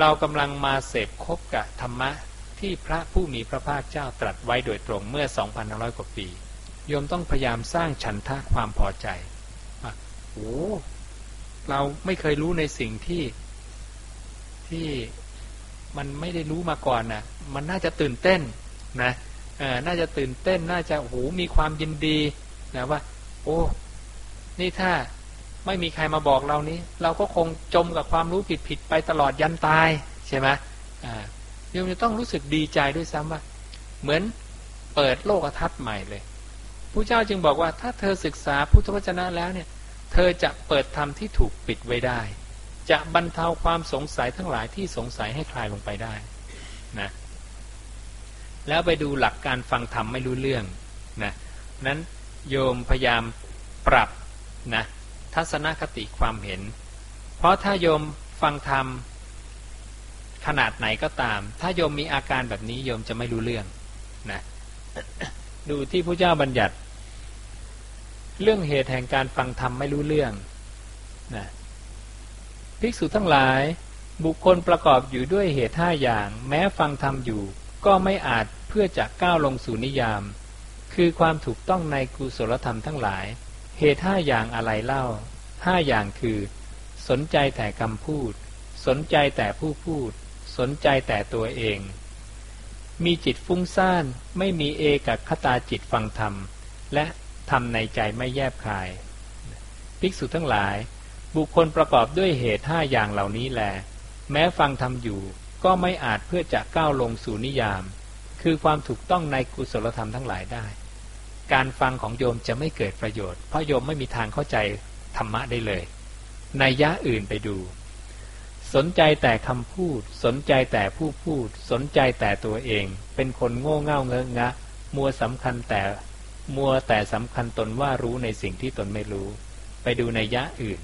เรากำลังมาเสพคบกับธรรมะที่พระผู้มีพระภาคเจ้าตรัสไว้โดยตรงเมื่อ 2,500 กว่าปี โยมต้องพยายามสร้างฉันทะความพอใจว่าโอ้เราไม่เคยรู้ในสิ่งที่ที่มันไม่ได้รู้มาก่อนนะ่ะ มันน่าจะตื่นเต้นนะน่าจะตื่นเต้น น่าจะโอ้โหมีความยินดีนะว่า โอ้นี่ถ้าไม่มีใครมาบอกเรานี้ เราก็คงจมกับความรู้ผิดๆไปตลอดยันตายใช่ไหมอ่าโยมจะต้องรู้สึกดีใจด้วยซ้ำว่า เหมือนเปิดโลกทัศน์ใหม่เลย พระเจ้าจึงบอกว่าถ้าเธอศึกษาพุทธวจนะแล้วเนี่ย เธอจะเปิดธรรมที่ถูกปิดไว้ได้ จะบรรเทาความสงสัยทั้งหลายที่สงสัยให้คลายลงไปได้นะแล้วไปดูหลักการฟังธรรมไม่รู้เรื่องนะนั้นโยมพยายามปรับนะทัศนคติความเห็น เพราะถ้าโยมฟังธรรมขนาดไหนก็ตาม ถ้าโยมมีอาการแบบนี้โยมจะไม่รู้เรื่องนะ ดูที่พระเจ้าบัญญัติ เรื่องเหตุแห่งการฟังธรรมไม่รู้เรื่องนะภิกษุทั้งหลาย บุคคลประกอบอยู่ด้วยเหตุห้าอย่าง แม้ฟังธรรมอยู่ ก็ไม่อาจเพื่อจะก้าวลงสู่นิยาม คือความถูกต้องในกุศลธรรมทั้งหลาย เหตุห้าอย่างอะไรเล่าห้าอย่างคือ สนใจแต่คำพูด สนใจแต่ผู้พูด สนใจแต่ตัวเอง มีจิตฟุ้งซ่าน ไม่มีเอกคตาจิตฟังธรรม และทำในใจไม่แยบคาย ภิกษุทั้งหลาย บุคคลประกอบด้วยเหตุห้าอย่างเหล่านี้แล แม้ฟังธรรมอยู่ก็ไม่อาจเพื่อจะก้าวลงสู่นิยาม คือความถูกต้องในกุศลธรรมทั้งหลายได้ การฟังของโยมจะไม่เกิดประโยชน์ เพราะโยมไม่มีทางเข้าใจธรรมะได้เลย ในยะอื่นไปดู สนใจแต่คำพูด สนใจแต่ผู้พูด สนใจแต่ตัวเอง เป็นคนโง่เง่าเงอะงะ มัวสำคัญแต่ มัวแต่สำคัญตนว่ารู้ในสิ่งที่ตนไม่รู้ ไปดูในยะอื่น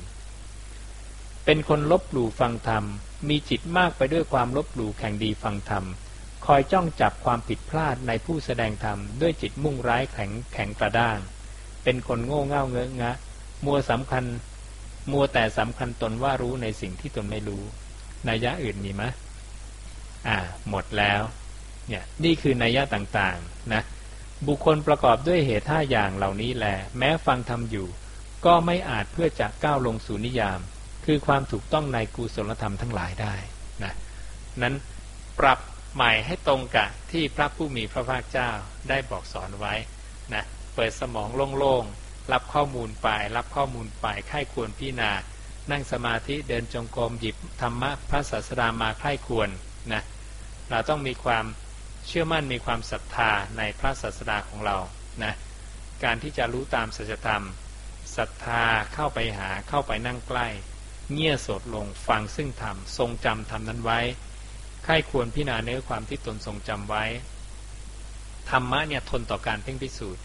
เป็นคนลบหลู่ฟังธรรม มีจิตมากไปด้วยความลบหลู่แข่งดีฟังธรรม คอยจ้องจับความผิดพลาดในผู้แสดงธรรม ด้วยจิตมุ่งร้ายแข็งแข็งกระด้าง เป็นคนโง่เง่าเงอะงะ มัวสำคัญ มัวแต่สำคัญตนว่ารู้ในสิ่งที่ตนไม่รู้นัยยะอื่นมีไหมอ่า หมดแล้ว เนี่ย นี่คือนัยยะต่างๆ นะ บุคคลประกอบด้วยเหตุท่าอย่างเหล่านี้แหละแม้ฟังทำอยู่ ก็ไม่อาจเพื่อจะก้าวลงสู่นิยาม คือความถูกต้องในกุศลธรรมทั้งหลายได้ นะ นั้นปรับใหม่ให้ตรงกับที่พระผู้มีพระภาคเจ้าได้บอกสอนไว้ นะ เปิดสมองโล่งๆ รับข้อมูลไป รับข้อมูลไปไข้ควรพิจารณา นั่งสมาธิเดินจงกรมหยิบธรรมะพระศาสดามาใคร่ควรนะเราต้องมีความเชื่อมั่นมีความศรัทธาในพระศาสดาของเรานะการที่จะรู้ตามสัจธรรมศรัทธาเข้าไปหาเข้าไปนั่งใกล้ เงี่ยสดลงฟังซึ่งธรรมทรงจำธรรมนั้นไว้ใครควรพิจารณาเนื้อความที่ตนทรงจำไว้ธรรมะเนี่ยทนต่อการเพ่งพิสูจน์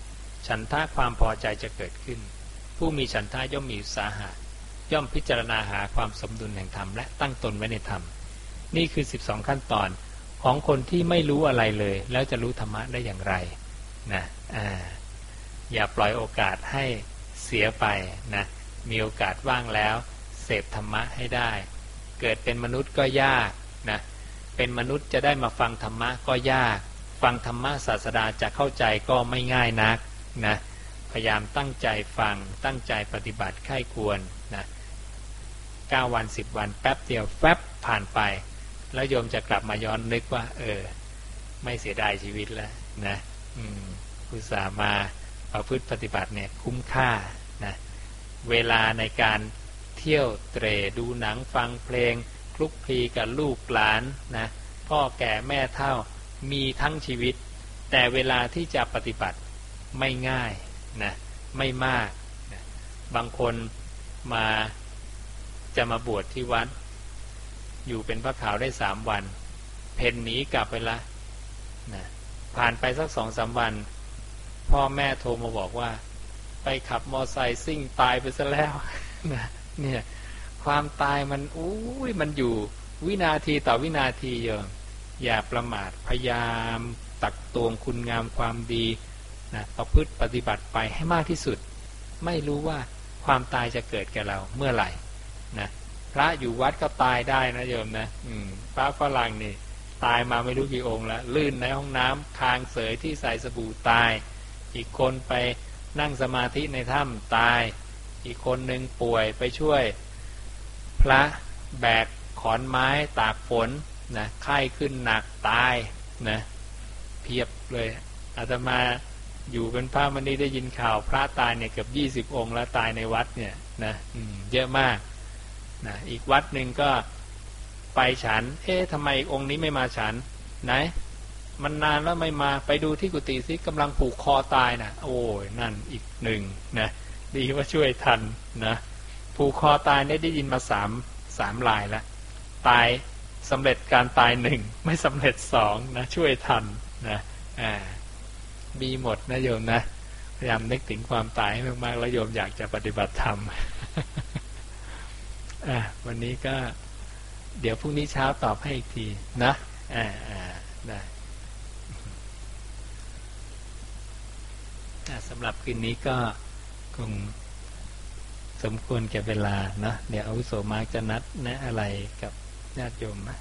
ฉันท่าความพอใจจะเกิดขึ้น ผู้มีฉันท่าย่อมมีสาหะย่อมพิจารณาหาความสมดุลแห่งธรรมและตั้งตนไว้ในธรรม นี่คือ 12 ขั้นตอนของคนที่ไม่รู้อะไรเลย แล้วจะรู้ธรรมะได้อย่างไรนะอ่าอย่าปล่อยโอกาสให้เสียไปนะมีโอกาสว่างแล้ว เสพธรรมะให้ได้ เกิดเป็นมนุษย์ก็ยากนะเป็นมนุษย์จะได้มาฟังธรรมะก็ยาก ฟังธรรมะศาสดาจะเข้าใจก็ไม่ง่ายนัก นะพยายามตั้งใจฟังตั้งใจปฏิบัติไข้ควรนะเวันสิบวันแป๊บเดียวแฟบผ่านไป แล้วโยมจะกลับมาย้อนนึกว่า เออ ไม่เสียดายชีวิตแล้วนะอุตส่าห์มาประพฤติปฏิบัติเนี่ยคุ้มค่านะเวลาในการเที่ยวเตรดูหนังฟังเพลง คลุกคลีกับลูกหลานนะพ่อแก่แม่เท่ามีทั้งชีวิต แต่เวลาที่จะปฏิบัติ ไม่ง่ายนะไม่มากนะบางคนมาจะมาบวชที่วัด อยู่เป็นพระขาวได้สามวัน เพนหนีกลับไปละนะผ่านไปสักสองสามวัน พ่อแม่โทรมาบอกว่า ไปขับมอไซค์ซิ่งตายไปซะแล้วนะเนี่ยความตายมันอุ้ยมันอยู่วินาทีต่อวินาทีเยอะอย่าประมาทพยายามตักตวงคุณงามความดี นะประพฤติปฏิบัติไปให้มากที่สุด ไม่รู้ว่าความตายจะเกิดแก่เราเมื่อไหร่นะพระอยู่วัดก็ตายได้นะโยมนะอืมพระฝรั่งนี่ตายมาไม่รู้กี่องค์แล้วลื่นในห้องน้ำคางเสยที่ใส่สบู่ตาย อีกคนไปนั่งสมาธิในถ้ำตาย อีกคนหนึ่งป่วยไปช่วย พระแบกขอนไม้ตากฝนนะไข้ขึ้นหนักตายนะเพียบเลยอาตมา อยู่เป็นพระมันนี้ได้ยินข่าวพระตายเนี่ยเกือบยี่สิบองค์แล้วตายในวัดเนี่ยนะเยอะมากนะอีกวัดหนึ่งก็ไปฉัน เอ๊ะทำไมองค์นี้ไม่มาฉัน ไหน มันนานแล้วไม่มาไปดูที่กุฏิซิกำลังผูกคอตายนะโอ้ยนั่นอีกหนึ่งนะดีว่าช่วยทันนะผูกคอตายได้ได้ยินมาสามสามลายแล้วตายสำเร็จการตายหนึ่งไม่สำเร็จสองนะช่วยทันนะอ่า มีหมดนะโยมนะพยายามนึกถึงความตายให้มากๆแล้วโยมอยากจะปฏิบัติธรรมอ่าวันนี้ก็ เดี๋ยวพรุ่งนี้เช้าตอบให้อีกทีนะอ่าอ่าได้สำหรับคืนนี้ก็คงสมควรแก่เวลานะเดี๋ยวอาวุโสมากจะนัดแนะอะไรกับญาติโยมนะ